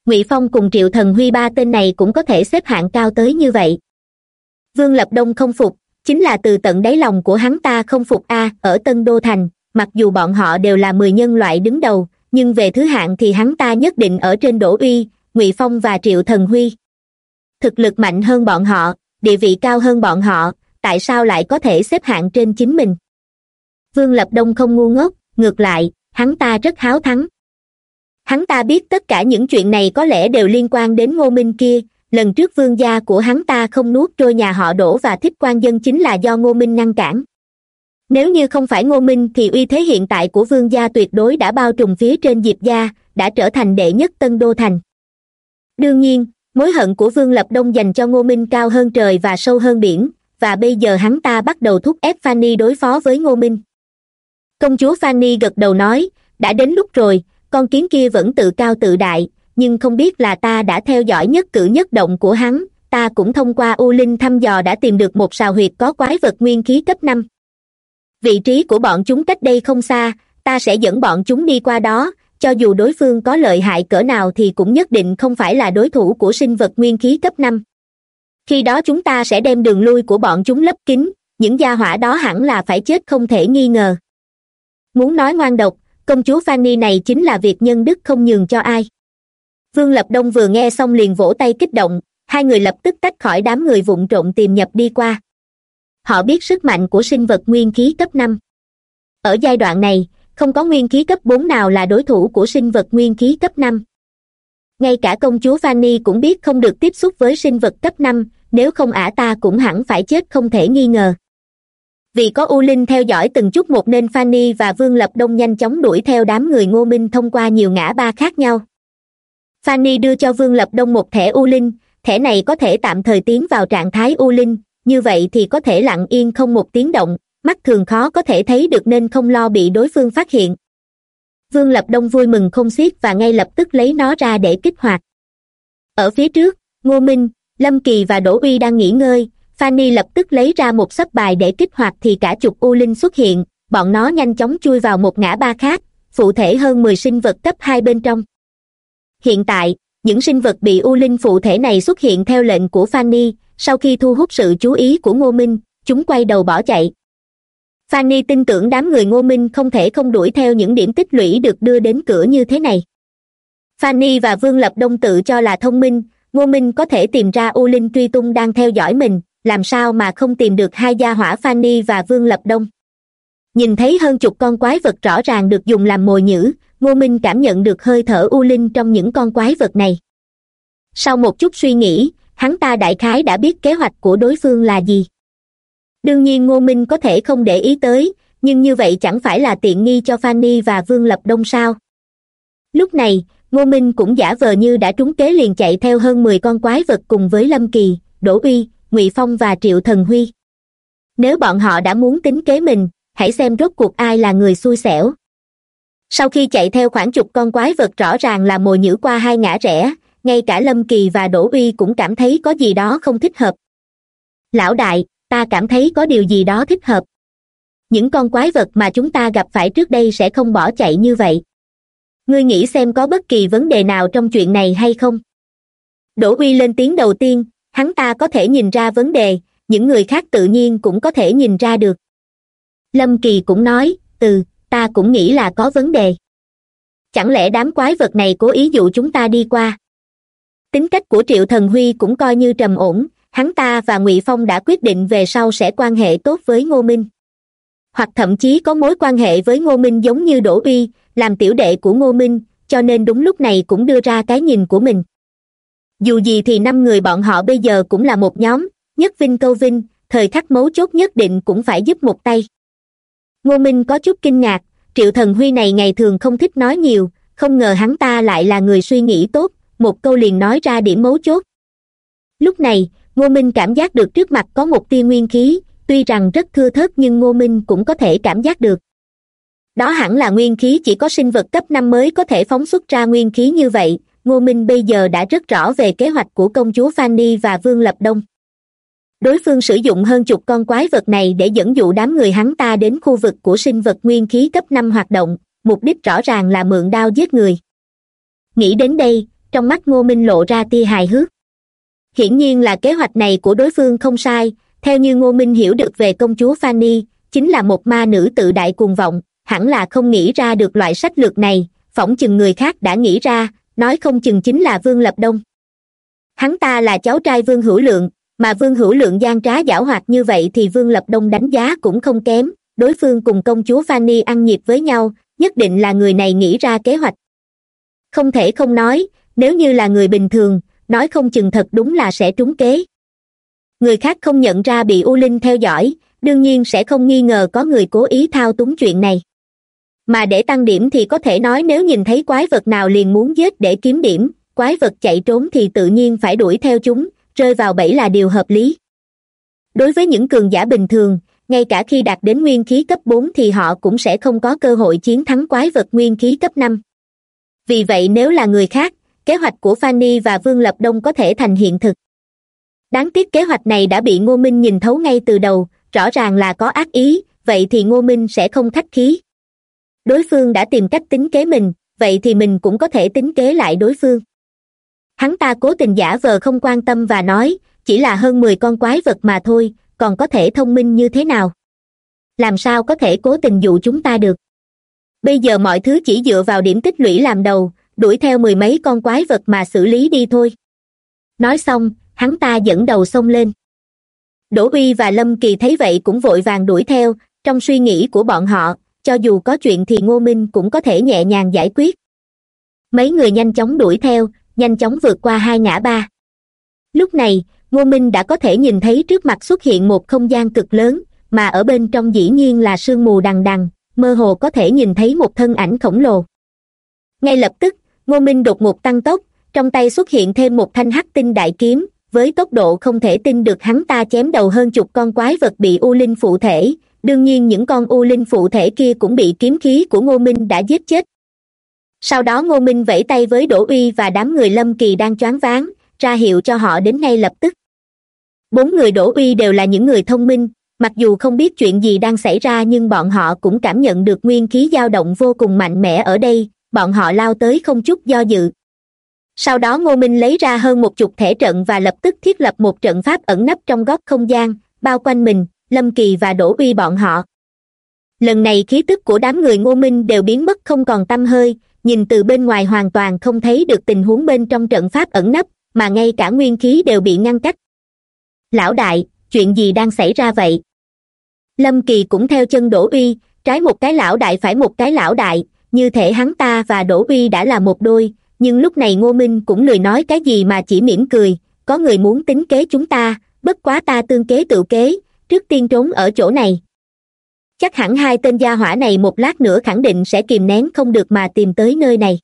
Ngụy phong cùng triệu thần huy ba tên này cũng có thể xếp hạng cao tới như vậy. Vương lập đông không phục, chính là từ tận đáy lòng của hắn ta không phục a, ở tân đô thành, mặc dù bọn họ đều là mười nhân loại đứng đầu, nhưng về thứ hạng thì hắn ta nhất định ở trên đỗ uy, ngụy phong và triệu thần huy. Thực lực mạnh hơn bọn họ địa vị cao hơn bọn họ, tại sao lại có thể xếp hạng trên chính mình? Vương lập đông không ngu ngốc, ngược lại, hắn ta rất háo thắng. Hắn ta biết tất cả những chuyện này có lẽ đều liên quan đến ngô minh kia, lần trước vương gia của hắn ta không nuốt trôi nhà họ đổ và thích quan dân chính là do ngô minh ngăn cản. Nếu như không phải ngô minh thì uy thế hiện tại của vương gia tuyệt đối đã bao trùm phía trên diệp gia, đã trở thành đệ nhất tân đô thành. Đương nhiên mối hận của vương lập đông dành cho ngô minh cao hơn trời và sâu hơn biển, và bây giờ hắn ta bắt đầu thúc ép fanny đối phó với ngô minh. Công chúa fanny gật đầu nói, đã đến lúc rồi, con kiến kia vẫn tự cao tự đại, nhưng không biết là ta đã theo dõi nhất cử nhất động của hắn, ta cũng thông qua u linh thăm dò đã tìm được một sào huyệt có quái vật nguyên khí cấp năm. Vị trí của bọn chúng cách đây không xa, ta sẽ dẫn bọn chúng đi qua đó cho dù đối phương có lợi hại cỡ nào thì cũng nhất định không phải là đối thủ của sinh vật nguyên khí cấp năm. Khi đó chúng ta sẽ đem đường lui của bọn chúng lấp kín, những gia hỏa đó hẳn là phải chết không thể nghi ngờ. Muốn nói ngoan độc, công chúa fanny này chính là việc nhân đức không nhường cho ai. Vương lập đông vừa nghe xong liền vỗ tay kích động, hai người lập tức tách khỏi đám người vụng trộn tìm nhập đi qua. Họ biết sức mạnh của sinh vật nguyên khí cấp năm. Ở giai đoạn này không có nguyên khí cấp bốn nào là đối thủ của sinh vật nguyên khí cấp năm. Ngay cả công chúa fanny cũng biết không được tiếp xúc với sinh vật cấp năm, nếu không ả ta cũng hẳn phải chết không thể nghi ngờ. Vì có u linh theo dõi từng chút một nên fanny và vương lập đông nhanh chóng đuổi theo đám người ngô minh thông qua nhiều ngã ba khác nhau. Fanny đưa cho vương lập đông một thẻ u linh, thẻ này có thể tạm thời tiến vào trạng thái u linh, như vậy thì có thể lặng yên không một tiếng động mắt thường khó có thể thấy được nên không lo bị đối phương phát hiện. Vương lập đông vui mừng không xiết và ngay lập tức lấy nó ra để kích hoạt. Ở phía trước, ngô minh, lâm kỳ và đỗ uy đang nghỉ ngơi. Fanny lập tức lấy ra một sấp bài để kích hoạt thì cả chục u linh xuất hiện. Bọn nó nhanh chóng chui vào một ngã ba khác, phụ thể hơn mười sinh vật cấp hai bên trong. Hiện tại, những sinh vật bị u linh phụ thể này xuất hiện theo lệnh của fanny. Sau khi thu hút sự chú ý của ngô minh, chúng quay đầu bỏ chạy fanny tin tưởng đám người ngô minh không thể không đuổi theo những điểm tích lũy được đưa đến cửa như thế này. Fanny và vương lập đông tự cho là thông minh, ngô minh có thể tìm ra u linh truy tung đang theo dõi mình, làm sao mà không tìm được hai gia hỏa fanny và vương lập đông. Nhìn thấy hơn chục con quái vật rõ ràng được dùng làm mồi nhữ ngô minh cảm nhận được hơi thở u linh trong những con quái vật này. Sau một chút suy nghĩ, hắn ta đại khái đã biết kế hoạch của đối phương là gì đương nhiên ngô minh có thể không để ý tới, nhưng như vậy chẳng phải là tiện nghi cho fanny và vương lập đông sao? Lúc này, ngô minh cũng giả vờ như đã trúng kế liền chạy theo hơn mười con quái vật cùng với lâm kỳ, đỗ uy, ngụy phong và triệu thần huy. Nếu bọn họ đã muốn tính kế mình, hãy xem rốt cuộc ai là người xui xẻo. Sau khi chạy theo khoảng chục con quái vật rõ ràng là mồi nhữ qua hai ngã rẽ, ngay cả lâm kỳ và đỗ uy cũng cảm thấy có gì đó không thích hợp. Lão đại ta cảm thấy có điều gì đó thích hợp. Những con quái vật mà chúng ta gặp phải trước đây sẽ không bỏ chạy như vậy. Ngươi nghĩ xem có bất kỳ vấn đề nào trong chuyện này hay không? Đỗ uy lên tiếng đầu tiên, hắn ta có thể nhìn ra vấn đề, những người khác tự nhiên cũng có thể nhìn ra được. Lâm kỳ cũng nói ừ ta cũng nghĩ là có vấn đề. Chẳng lẽ đám quái vật này cố ý dụ chúng ta đi qua? Tính cách của triệu thần huy cũng coi như trầm ổn hắn ta và ngụy phong đã quyết định về sau sẽ quan hệ tốt với ngô minh. Hoặc thậm chí có mối quan hệ với ngô minh giống như đỗ uy, làm tiểu đệ của ngô minh, cho nên đúng lúc này cũng đưa ra cái nhìn của mình. Dù gì thì năm người bọn họ bây giờ cũng là một nhóm, nhất vinh câu vinh, thời khắc mấu chốt nhất định cũng phải giúp một tay. Ngô minh có chút kinh ngạc, triệu thần huy này ngày thường không thích nói nhiều, không ngờ hắn ta lại là người suy nghĩ tốt, một câu liền nói ra điểm mấu chốt. Lúc này ngô minh cảm giác được trước mặt có một tia nguyên khí, tuy rằng rất thưa thớt nhưng ngô minh cũng có thể cảm giác được. Đó hẳn là nguyên khí chỉ có sinh vật cấp năm mới có thể phóng xuất ra nguyên khí như vậy, ngô minh bây giờ đã rất rõ về kế hoạch của công chúa fanny và vương lập đông. Đối phương sử dụng hơn chục con quái vật này để dẫn dụ đám người hắn ta đến khu vực của sinh vật nguyên khí cấp năm hoạt động, mục đích rõ ràng là mượn đao giết người. Nghĩ đến đây, trong mắt ngô minh lộ ra tia hài hước hiển nhiên là kế hoạch này của đối phương không sai. Theo như ngô minh hiểu được về công chúa fanny, chính là một ma nữ tự đại cuồng vọng, hẳn là không nghĩ ra được loại sách lược này. Phỏng chừng người khác đã nghĩ ra, nói không chừng chính là vương lập đông. Hắn ta là cháu trai vương hữu lượng, mà vương hữu lượng gian trá giảo hoạt như vậy thì vương lập đông đánh giá cũng không kém. Đối phương cùng công chúa fanny ăn nhịp với nhau, nhất định là người này nghĩ ra kế hoạch. Không thể không nói, nếu như là người bình thường nói không chừng thật đúng là sẽ trúng kế. Người khác không nhận ra bị u linh theo dõi, đương nhiên sẽ không nghi ngờ có người cố ý thao túng chuyện này. Mà để tăng điểm thì có thể nói nếu nhìn thấy quái vật nào liền muốn giết để kiếm điểm, quái vật chạy trốn thì tự nhiên phải đuổi theo chúng, rơi vào bẫy là điều hợp lý. Đối với những cường giả bình thường, ngay cả khi đạt đến nguyên khí cấp bốn thì họ cũng sẽ không có cơ hội chiến thắng quái vật nguyên khí cấp năm. Vì vậy nếu là người khác kế hoạch của fanny và vương lập đông có thể thành hiện thực. Đáng tiếc kế hoạch này đã bị ngô minh nhìn thấu ngay từ đầu, rõ ràng là có ác ý, vậy thì ngô minh sẽ không khách khí. Đối phương đã tìm cách tính kế mình, vậy thì mình cũng có thể tính kế lại đối phương. Hắn ta cố tình giả vờ không quan tâm và nói, chỉ là hơn mười con quái vật mà thôi, còn có thể thông minh như thế nào? Làm sao có thể cố tình dụ chúng ta được? Bây giờ mọi thứ chỉ dựa vào điểm tích lũy làm đầu đuổi theo mười mấy con quái vật mà xử lý đi thôi. Nói xong, hắn ta dẫn đầu xông lên. Đỗ uy và lâm kỳ thấy vậy cũng vội vàng đuổi theo, trong suy nghĩ của bọn họ, cho dù có chuyện thì ngô minh cũng có thể nhẹ nhàng giải quyết. Mấy người nhanh chóng đuổi theo, nhanh chóng vượt qua hai ngã ba. Lúc này, ngô minh đã có thể nhìn thấy trước mặt xuất hiện một không gian cực lớn, mà ở bên trong dĩ nhiên là sương mù đằng đằng, mơ hồ có thể nhìn thấy một thân ảnh khổng lồ. Ngay lập tức ngô minh đột ngột tăng tốc, trong tay xuất hiện thêm một thanh hắc tinh đại kiếm, với tốc độ không thể tin được hắn ta chém đầu hơn chục con quái vật bị u linh phụ thể. Đương nhiên những con u linh phụ thể kia cũng bị kiếm khí của ngô minh đã giết chết. Sau đó ngô minh vẫy tay với đỗ uy và đám người lâm kỳ đang choáng váng, ra hiệu cho họ đến ngay lập tức. Bốn người đỗ uy đều là những người thông minh, mặc dù không biết chuyện gì đang xảy ra nhưng bọn họ cũng cảm nhận được nguyên khí dao động vô cùng mạnh mẽ ở đây bọn họ lao tới không chút do dự. Sau đó ngô minh lấy ra hơn một chục thể trận và lập tức thiết lập một trận pháp ẩn nấp trong góc không gian, bao quanh mình, lâm kỳ và đỗ uy bọn họ. Lần này khí tức của đám người ngô minh đều biến mất không còn t hơi, nhìn từ bên ngoài hoàn toàn không thấy được tình huống bên trong trận pháp ẩn nấp, mà ngay cả nguyên khí đều bị ngăn cách. Lão đại, chuyện gì đang xảy ra vậy? Lâm kỳ cũng theo chân đỗ uy, trái một cái lão đại phải một cái lão đại như thể hắn ta và đỗ uy đã là một đôi, nhưng lúc này ngô minh cũng lười nói cái gì mà chỉ mỉm cười. Có người muốn tính kế chúng ta, bất quá ta tương kế tự kế, trước tiên trốn ở chỗ này. Chắc hẳn hai tên gia hỏa này một lát nữa khẳng định sẽ kìm nén không được mà tìm tới nơi này.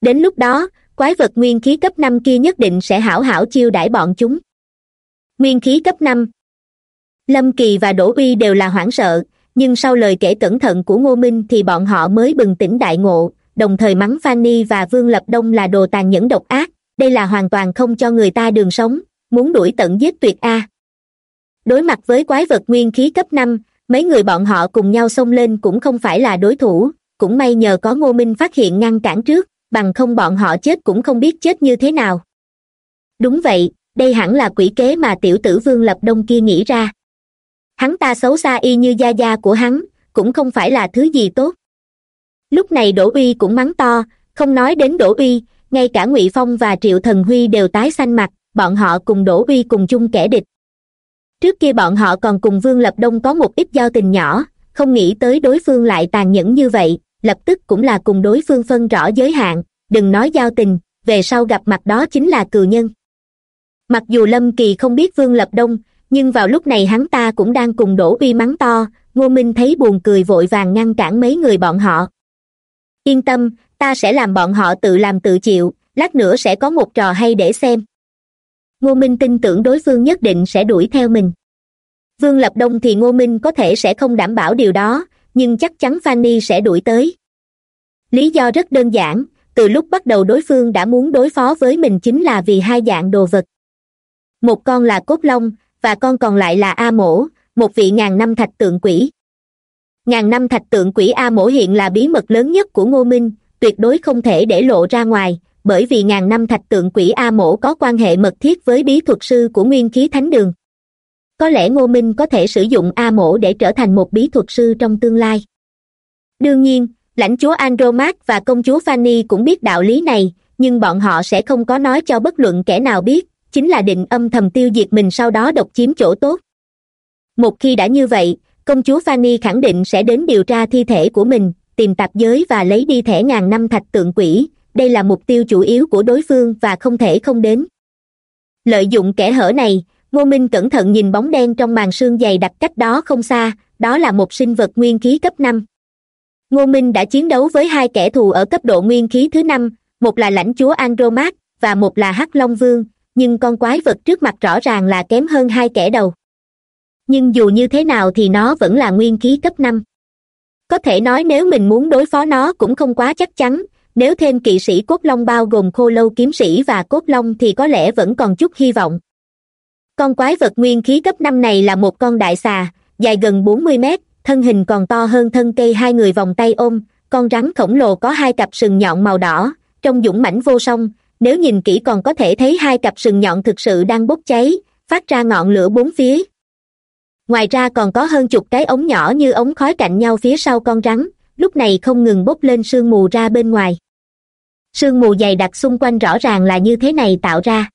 Đến lúc đó, quái vật nguyên khí cấp năm kia nhất định sẽ hảo hảo chiêu đãi bọn chúng. Nguyên khí cấp năm. Lâm kỳ và đỗ uy đều là hoảng sợ nhưng sau lời kể cẩn thận của ngô minh thì bọn họ mới bừng tỉnh đại ngộ đồng thời mắng Fanny và Vương Lập Đông là đồ tàn nhẫn độc ác, đây là hoàn toàn không cho người ta đường sống, muốn đuổi tận giết tuyệt a. Đối mặt với quái vật nguyên khí cấp năm, mấy người bọn họ cùng nhau xông lên cũng không phải là đối thủ, cũng may nhờ có Ngô Minh phát hiện ngăn cản trước, bằng không bọn họ chết cũng không biết chết như thế nào. Đúng vậy, đây hẳn là quỷ kế mà tiểu tử Vương Lập Đông kia nghĩ ra. Hắn ta xấu xa y như gia gia của hắn, cũng không phải là thứ gì tốt. Lúc này đỗ uy cũng mắng to không nói đến đỗ uy ngay cả ngụy phong và triệu thần huy đều tái xanh mặt bọn họ cùng đỗ uy cùng chung kẻ địch. Trước kia bọn họ còn cùng vương lập đông có một ít giao tình nhỏ không nghĩ tới đối phương lại tàn nhẫn như vậy lập tức cũng là cùng đối phương phân rõ giới hạn đừng nói giao tình về sau gặp mặt đó chính là cừu nhân. Mặc dù lâm kỳ không biết vương lập đông nhưng vào lúc này hắn ta cũng đang cùng đổ uy mắng to, ngô minh thấy buồn cười vội vàng ngăn cản mấy người bọn họ. Yên tâm, ta sẽ làm bọn họ tự làm tự chịu, lát nữa sẽ có một trò hay để xem. Ngô minh tin tưởng đối phương nhất định sẽ đuổi theo mình. Vương lập đông thì ngô minh có thể sẽ không đảm bảo điều đó, nhưng chắc chắn fanny sẽ đuổi tới. Lý do rất đơn giản, từ lúc bắt đầu đối phương đã muốn đối phó với mình chính là vì hai dạng đồ vật. Một con là cốt long và con còn lại là a mổ, một vị ngàn năm thạch tượng quỷ. Ngàn năm thạch tượng quỷ a mổ hiện là bí mật lớn nhất của ngô minh, tuyệt đối không thể để lộ ra ngoài, bởi vì ngàn năm thạch tượng quỷ a mổ có quan hệ mật thiết với bí thuật sư của nguyên khí thánh đường. Có lẽ ngô minh có thể sử dụng a mổ để trở thành một bí thuật sư trong tương lai. Đương nhiên, lãnh chúa andromat và công chúa fanny cũng biết đạo lý này, nhưng bọn họ sẽ không có nói cho bất luận kẻ nào biết chính là định âm thầm tiêu diệt mình sau đó độc chiếm chỗ tốt. Một khi đã như vậy, công chúa fanny khẳng định sẽ đến điều tra thi thể của mình, tìm tạp giới và lấy đi thẻ ngàn năm thạch tượng quỷ. Đây là mục tiêu chủ yếu của đối phương và không thể không đến. Lợi dụng kẻ hở này, ngô minh cẩn thận nhìn bóng đen trong màn sương dày đặc cách đó không xa, đó là một sinh vật nguyên khí cấp năm. Ngô minh đã chiến đấu với hai kẻ thù ở cấp độ nguyên khí thứ năm, một là lãnh chúa andromat và một là hắc long vương nhưng con quái vật trước mặt rõ ràng là kém hơn hai kẻ đầu. Nhưng dù như thế nào thì nó vẫn là nguyên khí cấp năm. Có thể nói nếu mình muốn đối phó nó cũng không quá chắc chắn, nếu thêm kỵ sĩ cốt long bao gồm khô lâu kiếm sĩ và cốt long thì có lẽ vẫn còn chút hy vọng. Con quái vật nguyên khí cấp năm này là một con đại xà, dài gần bốn mươi mét, thân hình còn to hơn thân cây hai người vòng tay ôm, con rắn khổng lồ có hai cặp sừng nhọn màu đỏ trong dũng mãnh vô song nếu nhìn kỹ còn có thể thấy hai cặp sừng nhọn thực sự đang bốc cháy phát ra ngọn lửa bốn phía. Ngoài ra còn có hơn chục cái ống nhỏ như ống khói cạnh nhau phía sau con rắn lúc này không ngừng bốc lên sương mù ra bên ngoài. Sương mù dày đặc xung quanh rõ ràng là như thế này tạo ra.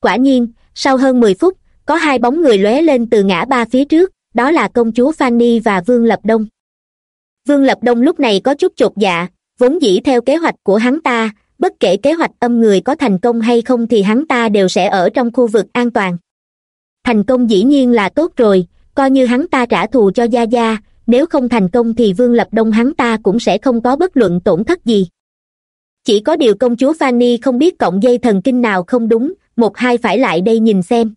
Quả nhiên sau hơn mười phút có hai bóng người lóe lên từ ngã ba phía trước đó là công chúa Fanny và Vương Lập Đông. Vương Lập Đông lúc này có chút chột dạ, vốn dĩ theo kế hoạch của hắn ta, bất kể kế hoạch âm người có thành công hay không thì hắn ta đều sẽ ở trong khu vực an toàn. Thành công dĩ nhiên là tốt rồi, coi như hắn ta trả thù cho Gia Gia, nếu không thành công thì Vương Lập Đông hắn ta cũng sẽ không có bất luận tổn thất gì. Chỉ có điều công chúa Fanny không biết cộng dây thần kinh nào không đúng, một hai phải lại đây nhìn xem.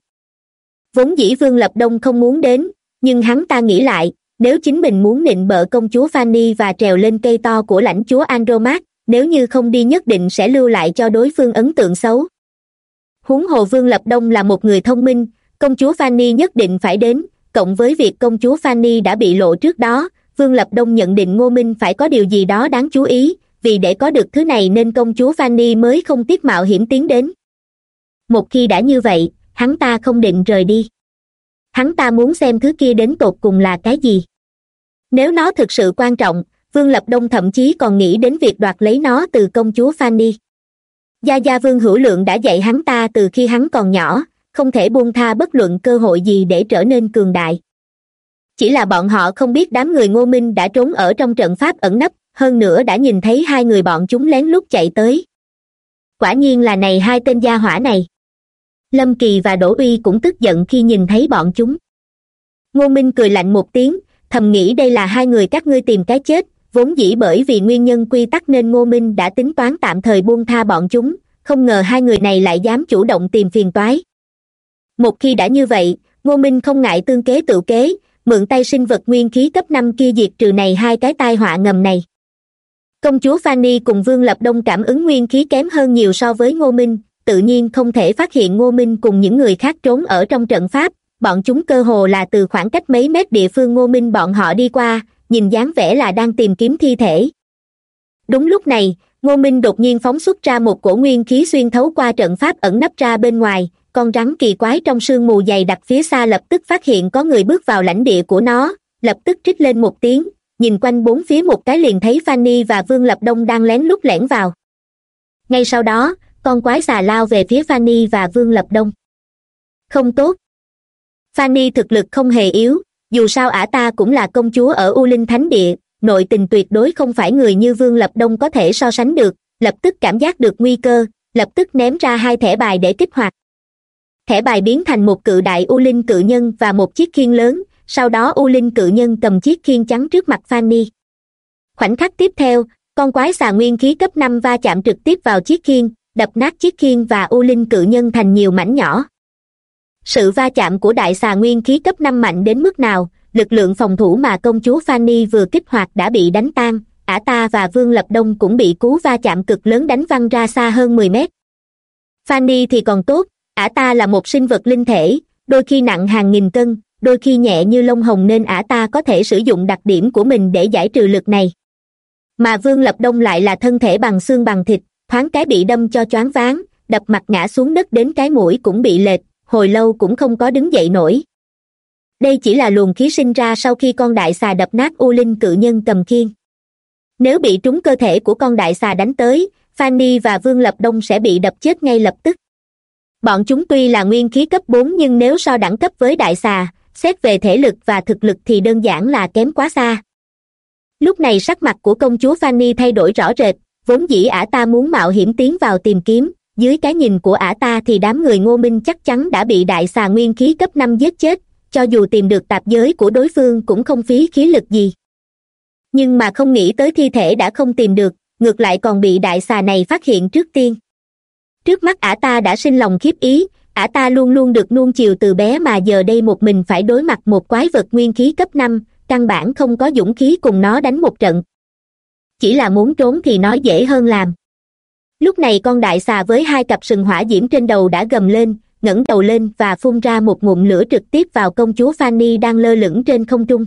Vốn dĩ Vương Lập Đông không muốn đến, nhưng hắn ta nghĩ lại nếu chính mình muốn nịnh bợ công chúa Fanny và trèo lên cây to của lãnh chúa andromat nếu như không đi nhất định sẽ lưu lại cho đối phương ấn tượng xấu. Huống hồ vương lập đông là một người thông minh, công chúa Fanny nhất định phải đến, cộng với việc công chúa Fanny đã bị lộ trước đó, vương lập đông nhận định ngô minh phải có điều gì đó đáng chú ý, vì để có được thứ này nên công chúa Fanny mới không tiếc mạo hiểm tiến đến. Một khi đã như vậy, hắn ta không định rời đi. Hắn ta muốn xem thứ kia đến tột cùng là cái gì. Nếu nó thực sự quan trọng vương lập đông thậm chí còn nghĩ đến việc đoạt lấy nó từ công chúa Fanny. gia gia vương hữu lượng đã dạy hắn ta từ khi hắn còn nhỏ, không thể buông tha bất luận cơ hội gì để trở nên cường đại. Chỉ là bọn họ không biết đám người ngô minh đã trốn ở trong trận pháp ẩn nấp, hơn nữa đã nhìn thấy hai người bọn chúng lén lút chạy tới. Quả nhiên là này hai tên gia hỏa này. Lâm kỳ và đỗ uy cũng tức giận khi nhìn thấy bọn chúng. Ngô minh cười lạnh một tiếng, thầm nghĩ đây là hai người các ngươi tìm cái chết vốn dĩ bởi vì nguyên nhân quy tắc nên ngô minh đã tính toán tạm thời buông tha bọn chúng, không ngờ hai người này lại dám chủ động tìm phiền toái. Một khi đã như vậy, ngô minh không ngại tương kế tự kế, mượn tay sinh vật nguyên khí cấp năm kia diệt trừ này hai cái tai họa ngầm này. Công chúa Fanny cùng vương lập đông cảm ứng nguyên khí kém hơn nhiều so với ngô minh, tự nhiên không thể phát hiện ngô minh cùng những người khác trốn ở trong trận pháp, bọn chúng cơ hồ là từ khoảng cách mấy mét địa phương ngô minh bọn họ đi qua nhìn dáng vẻ là đang tìm kiếm thi thể. Đúng lúc này, ngô minh đột nhiên phóng xuất ra một cổ nguyên khí xuyên thấu qua trận pháp ẩn nấp ra bên ngoài, con rắn kỳ quái trong sương mù dày đặc phía xa lập tức phát hiện có người bước vào lãnh địa của nó, lập tức trích lên một tiếng, nhìn quanh bốn phía một cái liền thấy fanny và vương lập đông đang lén lút lẻn vào. Ngay sau đó, con quái xà lao về phía fanny và vương lập đông. Không tốt. Fanny thực lực không hề yếu dù sao ả ta cũng là công chúa ở u linh thánh địa, nội tình tuyệt đối không phải người như vương lập đông có thể so sánh được, lập tức cảm giác được nguy cơ, lập tức ném ra hai thẻ bài để kích hoạt. Thẻ bài biến thành một cự đại u linh cự nhân và một chiếc khiên lớn, sau đó u linh cự nhân cầm chiếc khiên trắng trước mặt fanny khoảnh khắc tiếp theo, con quái xà nguyên khí cấp năm va chạm trực tiếp vào chiếc khiên, đập nát chiếc khiên và u linh cự nhân thành nhiều mảnh nhỏ sự va chạm của đại xà nguyên khí cấp năm mạnh đến mức nào, lực lượng phòng thủ mà công chúa fanny vừa kích hoạt đã bị đánh tan, ả ta và vương lập đông cũng bị cú va chạm cực lớn đánh văng ra xa hơn mười mét. Fanny thì còn tốt, ả ta là một sinh vật linh thể, đôi khi nặng hàng nghìn cân, đôi khi nhẹ như lông hồng nên ả ta có thể sử dụng đặc điểm của mình để giải trừ lực này. Mà vương lập đông lại là thân thể bằng xương bằng thịt, thoáng cái bị đâm cho choáng váng, đập mặt ngã xuống đất đến cái mũi cũng bị lệch hồi lâu cũng không có đứng dậy nổi. Đây chỉ là luồng khí sinh ra sau khi con đại xà đập nát u linh cự nhân cầm khiên nếu bị trúng cơ thể của con đại xà đánh tới fanny và vương lập đông sẽ bị đập chết ngay lập tức. Bọn chúng tuy là nguyên khí cấp bốn nhưng nếu so đẳng cấp với đại xà, xét về thể lực và thực lực thì đơn giản là kém quá xa. Lúc này sắc mặt của công chúa fanny thay đổi rõ rệt, vốn dĩ ả ta muốn mạo hiểm tiến vào tìm kiếm dưới cái nhìn của ả ta thì đám người ngô minh chắc chắn đã bị đại xà nguyên khí cấp năm giết chết, cho dù tìm được tạp giới của đối phương cũng không phí khí lực gì. Nhưng mà không nghĩ tới thi thể đã không tìm được, ngược lại còn bị đại xà này phát hiện trước tiên. Trước mắt ả ta đã sinh lòng khiếp ý, ả ta luôn luôn được nuông chiều từ bé mà giờ đây một mình phải đối mặt một quái vật nguyên khí cấp năm, căn bản không có dũng khí cùng nó đánh một trận. Chỉ là muốn trốn thì nói dễ hơn làm lúc này con đại xà với hai cặp sừng hỏa diễm trên đầu đã gầm lên, ngẩng đầu lên và phun ra một ngụm lửa trực tiếp vào công chúa fanny đang lơ lửng trên không trung.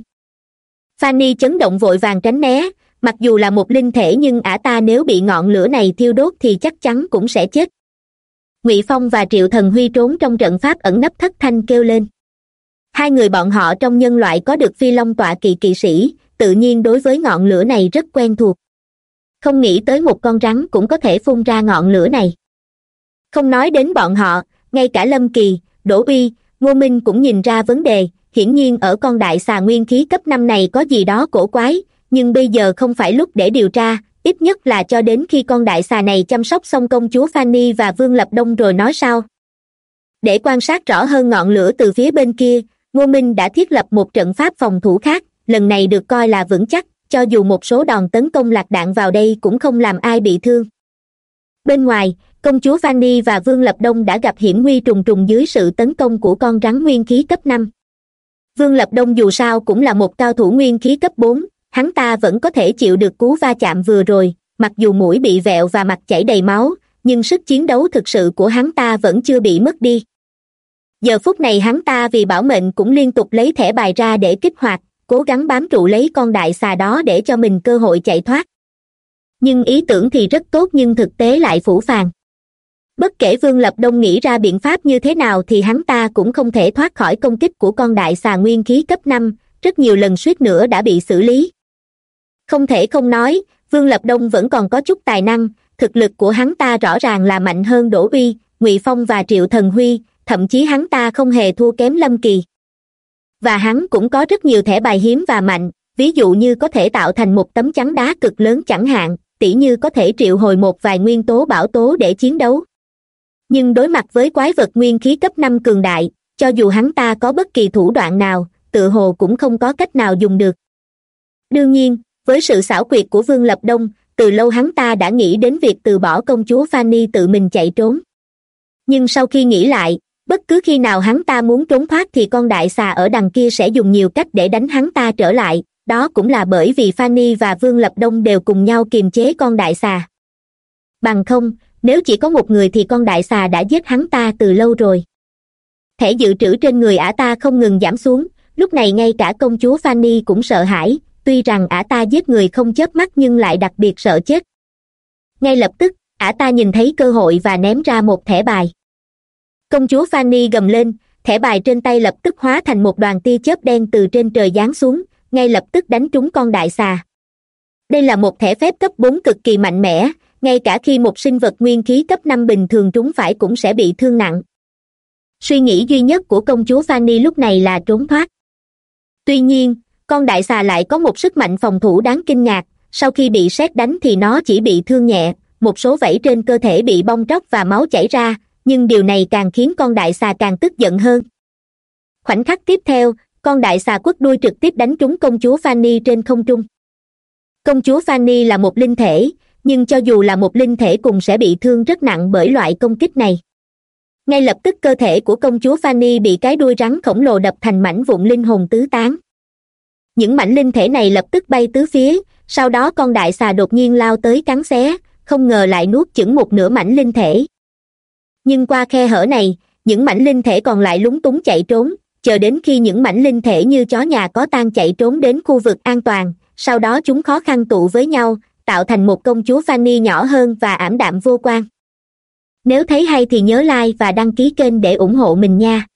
Fanny chấn động vội vàng tránh né, mặc dù là một linh thể nhưng ả ta nếu bị ngọn lửa này thiêu đốt thì chắc chắn cũng sẽ chết. Ngụy phong và triệu thần huy trốn trong trận pháp ẩn nấp thất thanh kêu lên. Hai người bọn họ trong nhân loại có được phi long tọa kỳ kỵ sĩ, tự nhiên đối với ngọn lửa này rất quen thuộc không nghĩ tới một con rắn cũng có thể phun ra ngọn lửa này. Không nói đến bọn họ ngay cả lâm kỳ đỗ uy ngô minh cũng nhìn ra vấn đề. Hiển nhiên ở con đại xà nguyên khí cấp năm này có gì đó cổ quái nhưng bây giờ không phải lúc để điều tra ít nhất là cho đến khi con đại xà này chăm sóc xong công chúa Fanny và Vương Lập Đông rồi nói sao. Để quan sát rõ hơn ngọn lửa từ phía bên kia, Ngô Minh đã thiết lập một trận pháp phòng thủ khác, lần này được coi là vững chắc, cho dù một số đòn tấn công lạc đạn vào đây cũng không làm ai bị thương. Bên ngoài, công chúa Fanny và Vương Lập Đông đã gặp hiểm nguy trùng trùng dưới sự tấn công của con rắn nguyên khí cấp năm. Vương Lập Đông dù sao cũng là một cao thủ nguyên khí cấp bốn, hắn ta vẫn có thể chịu được cú va chạm vừa rồi mặc dù mũi bị vẹo và mặt chảy đầy máu nhưng sức chiến đấu thực sự của hắn ta vẫn chưa bị mất đi giờ phút này hắn ta vì bảo mệnh cũng liên tục lấy thẻ bài ra để kích hoạt cố gắng bám trụ lấy con đại xà đó để cho mình cơ hội chạy thoát. Nhưng ý tưởng thì rất tốt nhưng thực tế lại phủ phàng. Bất kể vương lập đông nghĩ ra biện pháp như thế nào thì hắn ta cũng không thể thoát khỏi công kích của con đại xà nguyên khí cấp năm, rất nhiều lần suýt nữa đã bị xử lý. Không thể không nói, vương lập đông vẫn còn có chút tài năng, thực lực của hắn ta rõ ràng là mạnh hơn đỗ uy, ngụy phong và triệu thần huy, thậm chí hắn ta không hề thua kém lâm kỳ và hắn cũng có rất nhiều thẻ bài hiếm và mạnh, ví dụ như có thể tạo thành một tấm chắn đá cực lớn chẳng hạn, tỉ như có thể triệu hồi một vài nguyên tố bảo tố để chiến đấu. Nhưng đối mặt với quái vật nguyên khí cấp năm cường đại, cho dù hắn ta có bất kỳ thủ đoạn nào, tự hồ cũng không có cách nào dùng được. Đương nhiên, với sự xảo quyệt của vương lập đông, từ lâu hắn ta đã nghĩ đến việc từ bỏ công chúa fanny tự mình chạy trốn. Nhưng sau khi nghĩ lại bất cứ khi nào hắn ta muốn trốn thoát thì con đại xà ở đằng kia sẽ dùng nhiều cách để đánh hắn ta trở lại. Đó cũng là bởi vì fanny và vương lập đông đều cùng nhau kiềm chế con đại xà. Bằng không, nếu chỉ có một người thì con đại xà đã giết hắn ta từ lâu rồi. Thẻ dự trữ trên người ả ta không ngừng giảm xuống, lúc này ngay cả công chúa fanny cũng sợ hãi, tuy rằng ả ta giết người không chớp mắt nhưng lại đặc biệt sợ chết. Ngay lập tức, ả ta nhìn thấy cơ hội và ném ra một thẻ bài công chúa fanny gầm lên, thẻ bài trên tay lập tức hóa thành một đoàn tia chớp đen từ trên trời giáng xuống, ngay lập tức đánh trúng con đại xà. Đây là một thẻ phép cấp bốn cực kỳ mạnh mẽ, ngay cả khi một sinh vật nguyên khí cấp năm bình thường trúng phải cũng sẽ bị thương nặng. Suy nghĩ duy nhất của công chúa fanny lúc này là trốn thoát. Tuy nhiên, con đại xà lại có một sức mạnh phòng thủ đáng kinh ngạc, sau khi bị sét đánh thì nó chỉ bị thương nhẹ, một số vảy trên cơ thể bị bong tróc và máu chảy ra nhưng điều này càng khiến con đại xà càng tức giận hơn. Khoảnh khắc tiếp theo, con đại xà quất đuôi trực tiếp đánh trúng công chúa fanny trên không trung. Công chúa fanny là một linh thể, nhưng cho dù là một linh thể cùng sẽ bị thương rất nặng bởi loại công kích này. Ngay lập tức cơ thể của công chúa fanny bị cái đuôi rắn khổng lồ đập thành mảnh vụn linh hồn tứ tán. Những mảnh linh thể này lập tức bay tứ phía, sau đó con đại xà đột nhiên lao tới cắn xé, không ngờ lại nuốt chửng một nửa mảnh linh thể nhưng qua khe hở này, những mảnh linh thể còn lại lúng túng chạy trốn, chờ đến khi những mảnh linh thể như chó nhà có tan chạy trốn đến khu vực an toàn, sau đó chúng khó khăn tụ với nhau, tạo thành một công chúa fanny nhỏ hơn và ảm đạm vô quan. Nếu thấy hay thì nhớ like và đăng ký kênh để ủng hộ mình nha.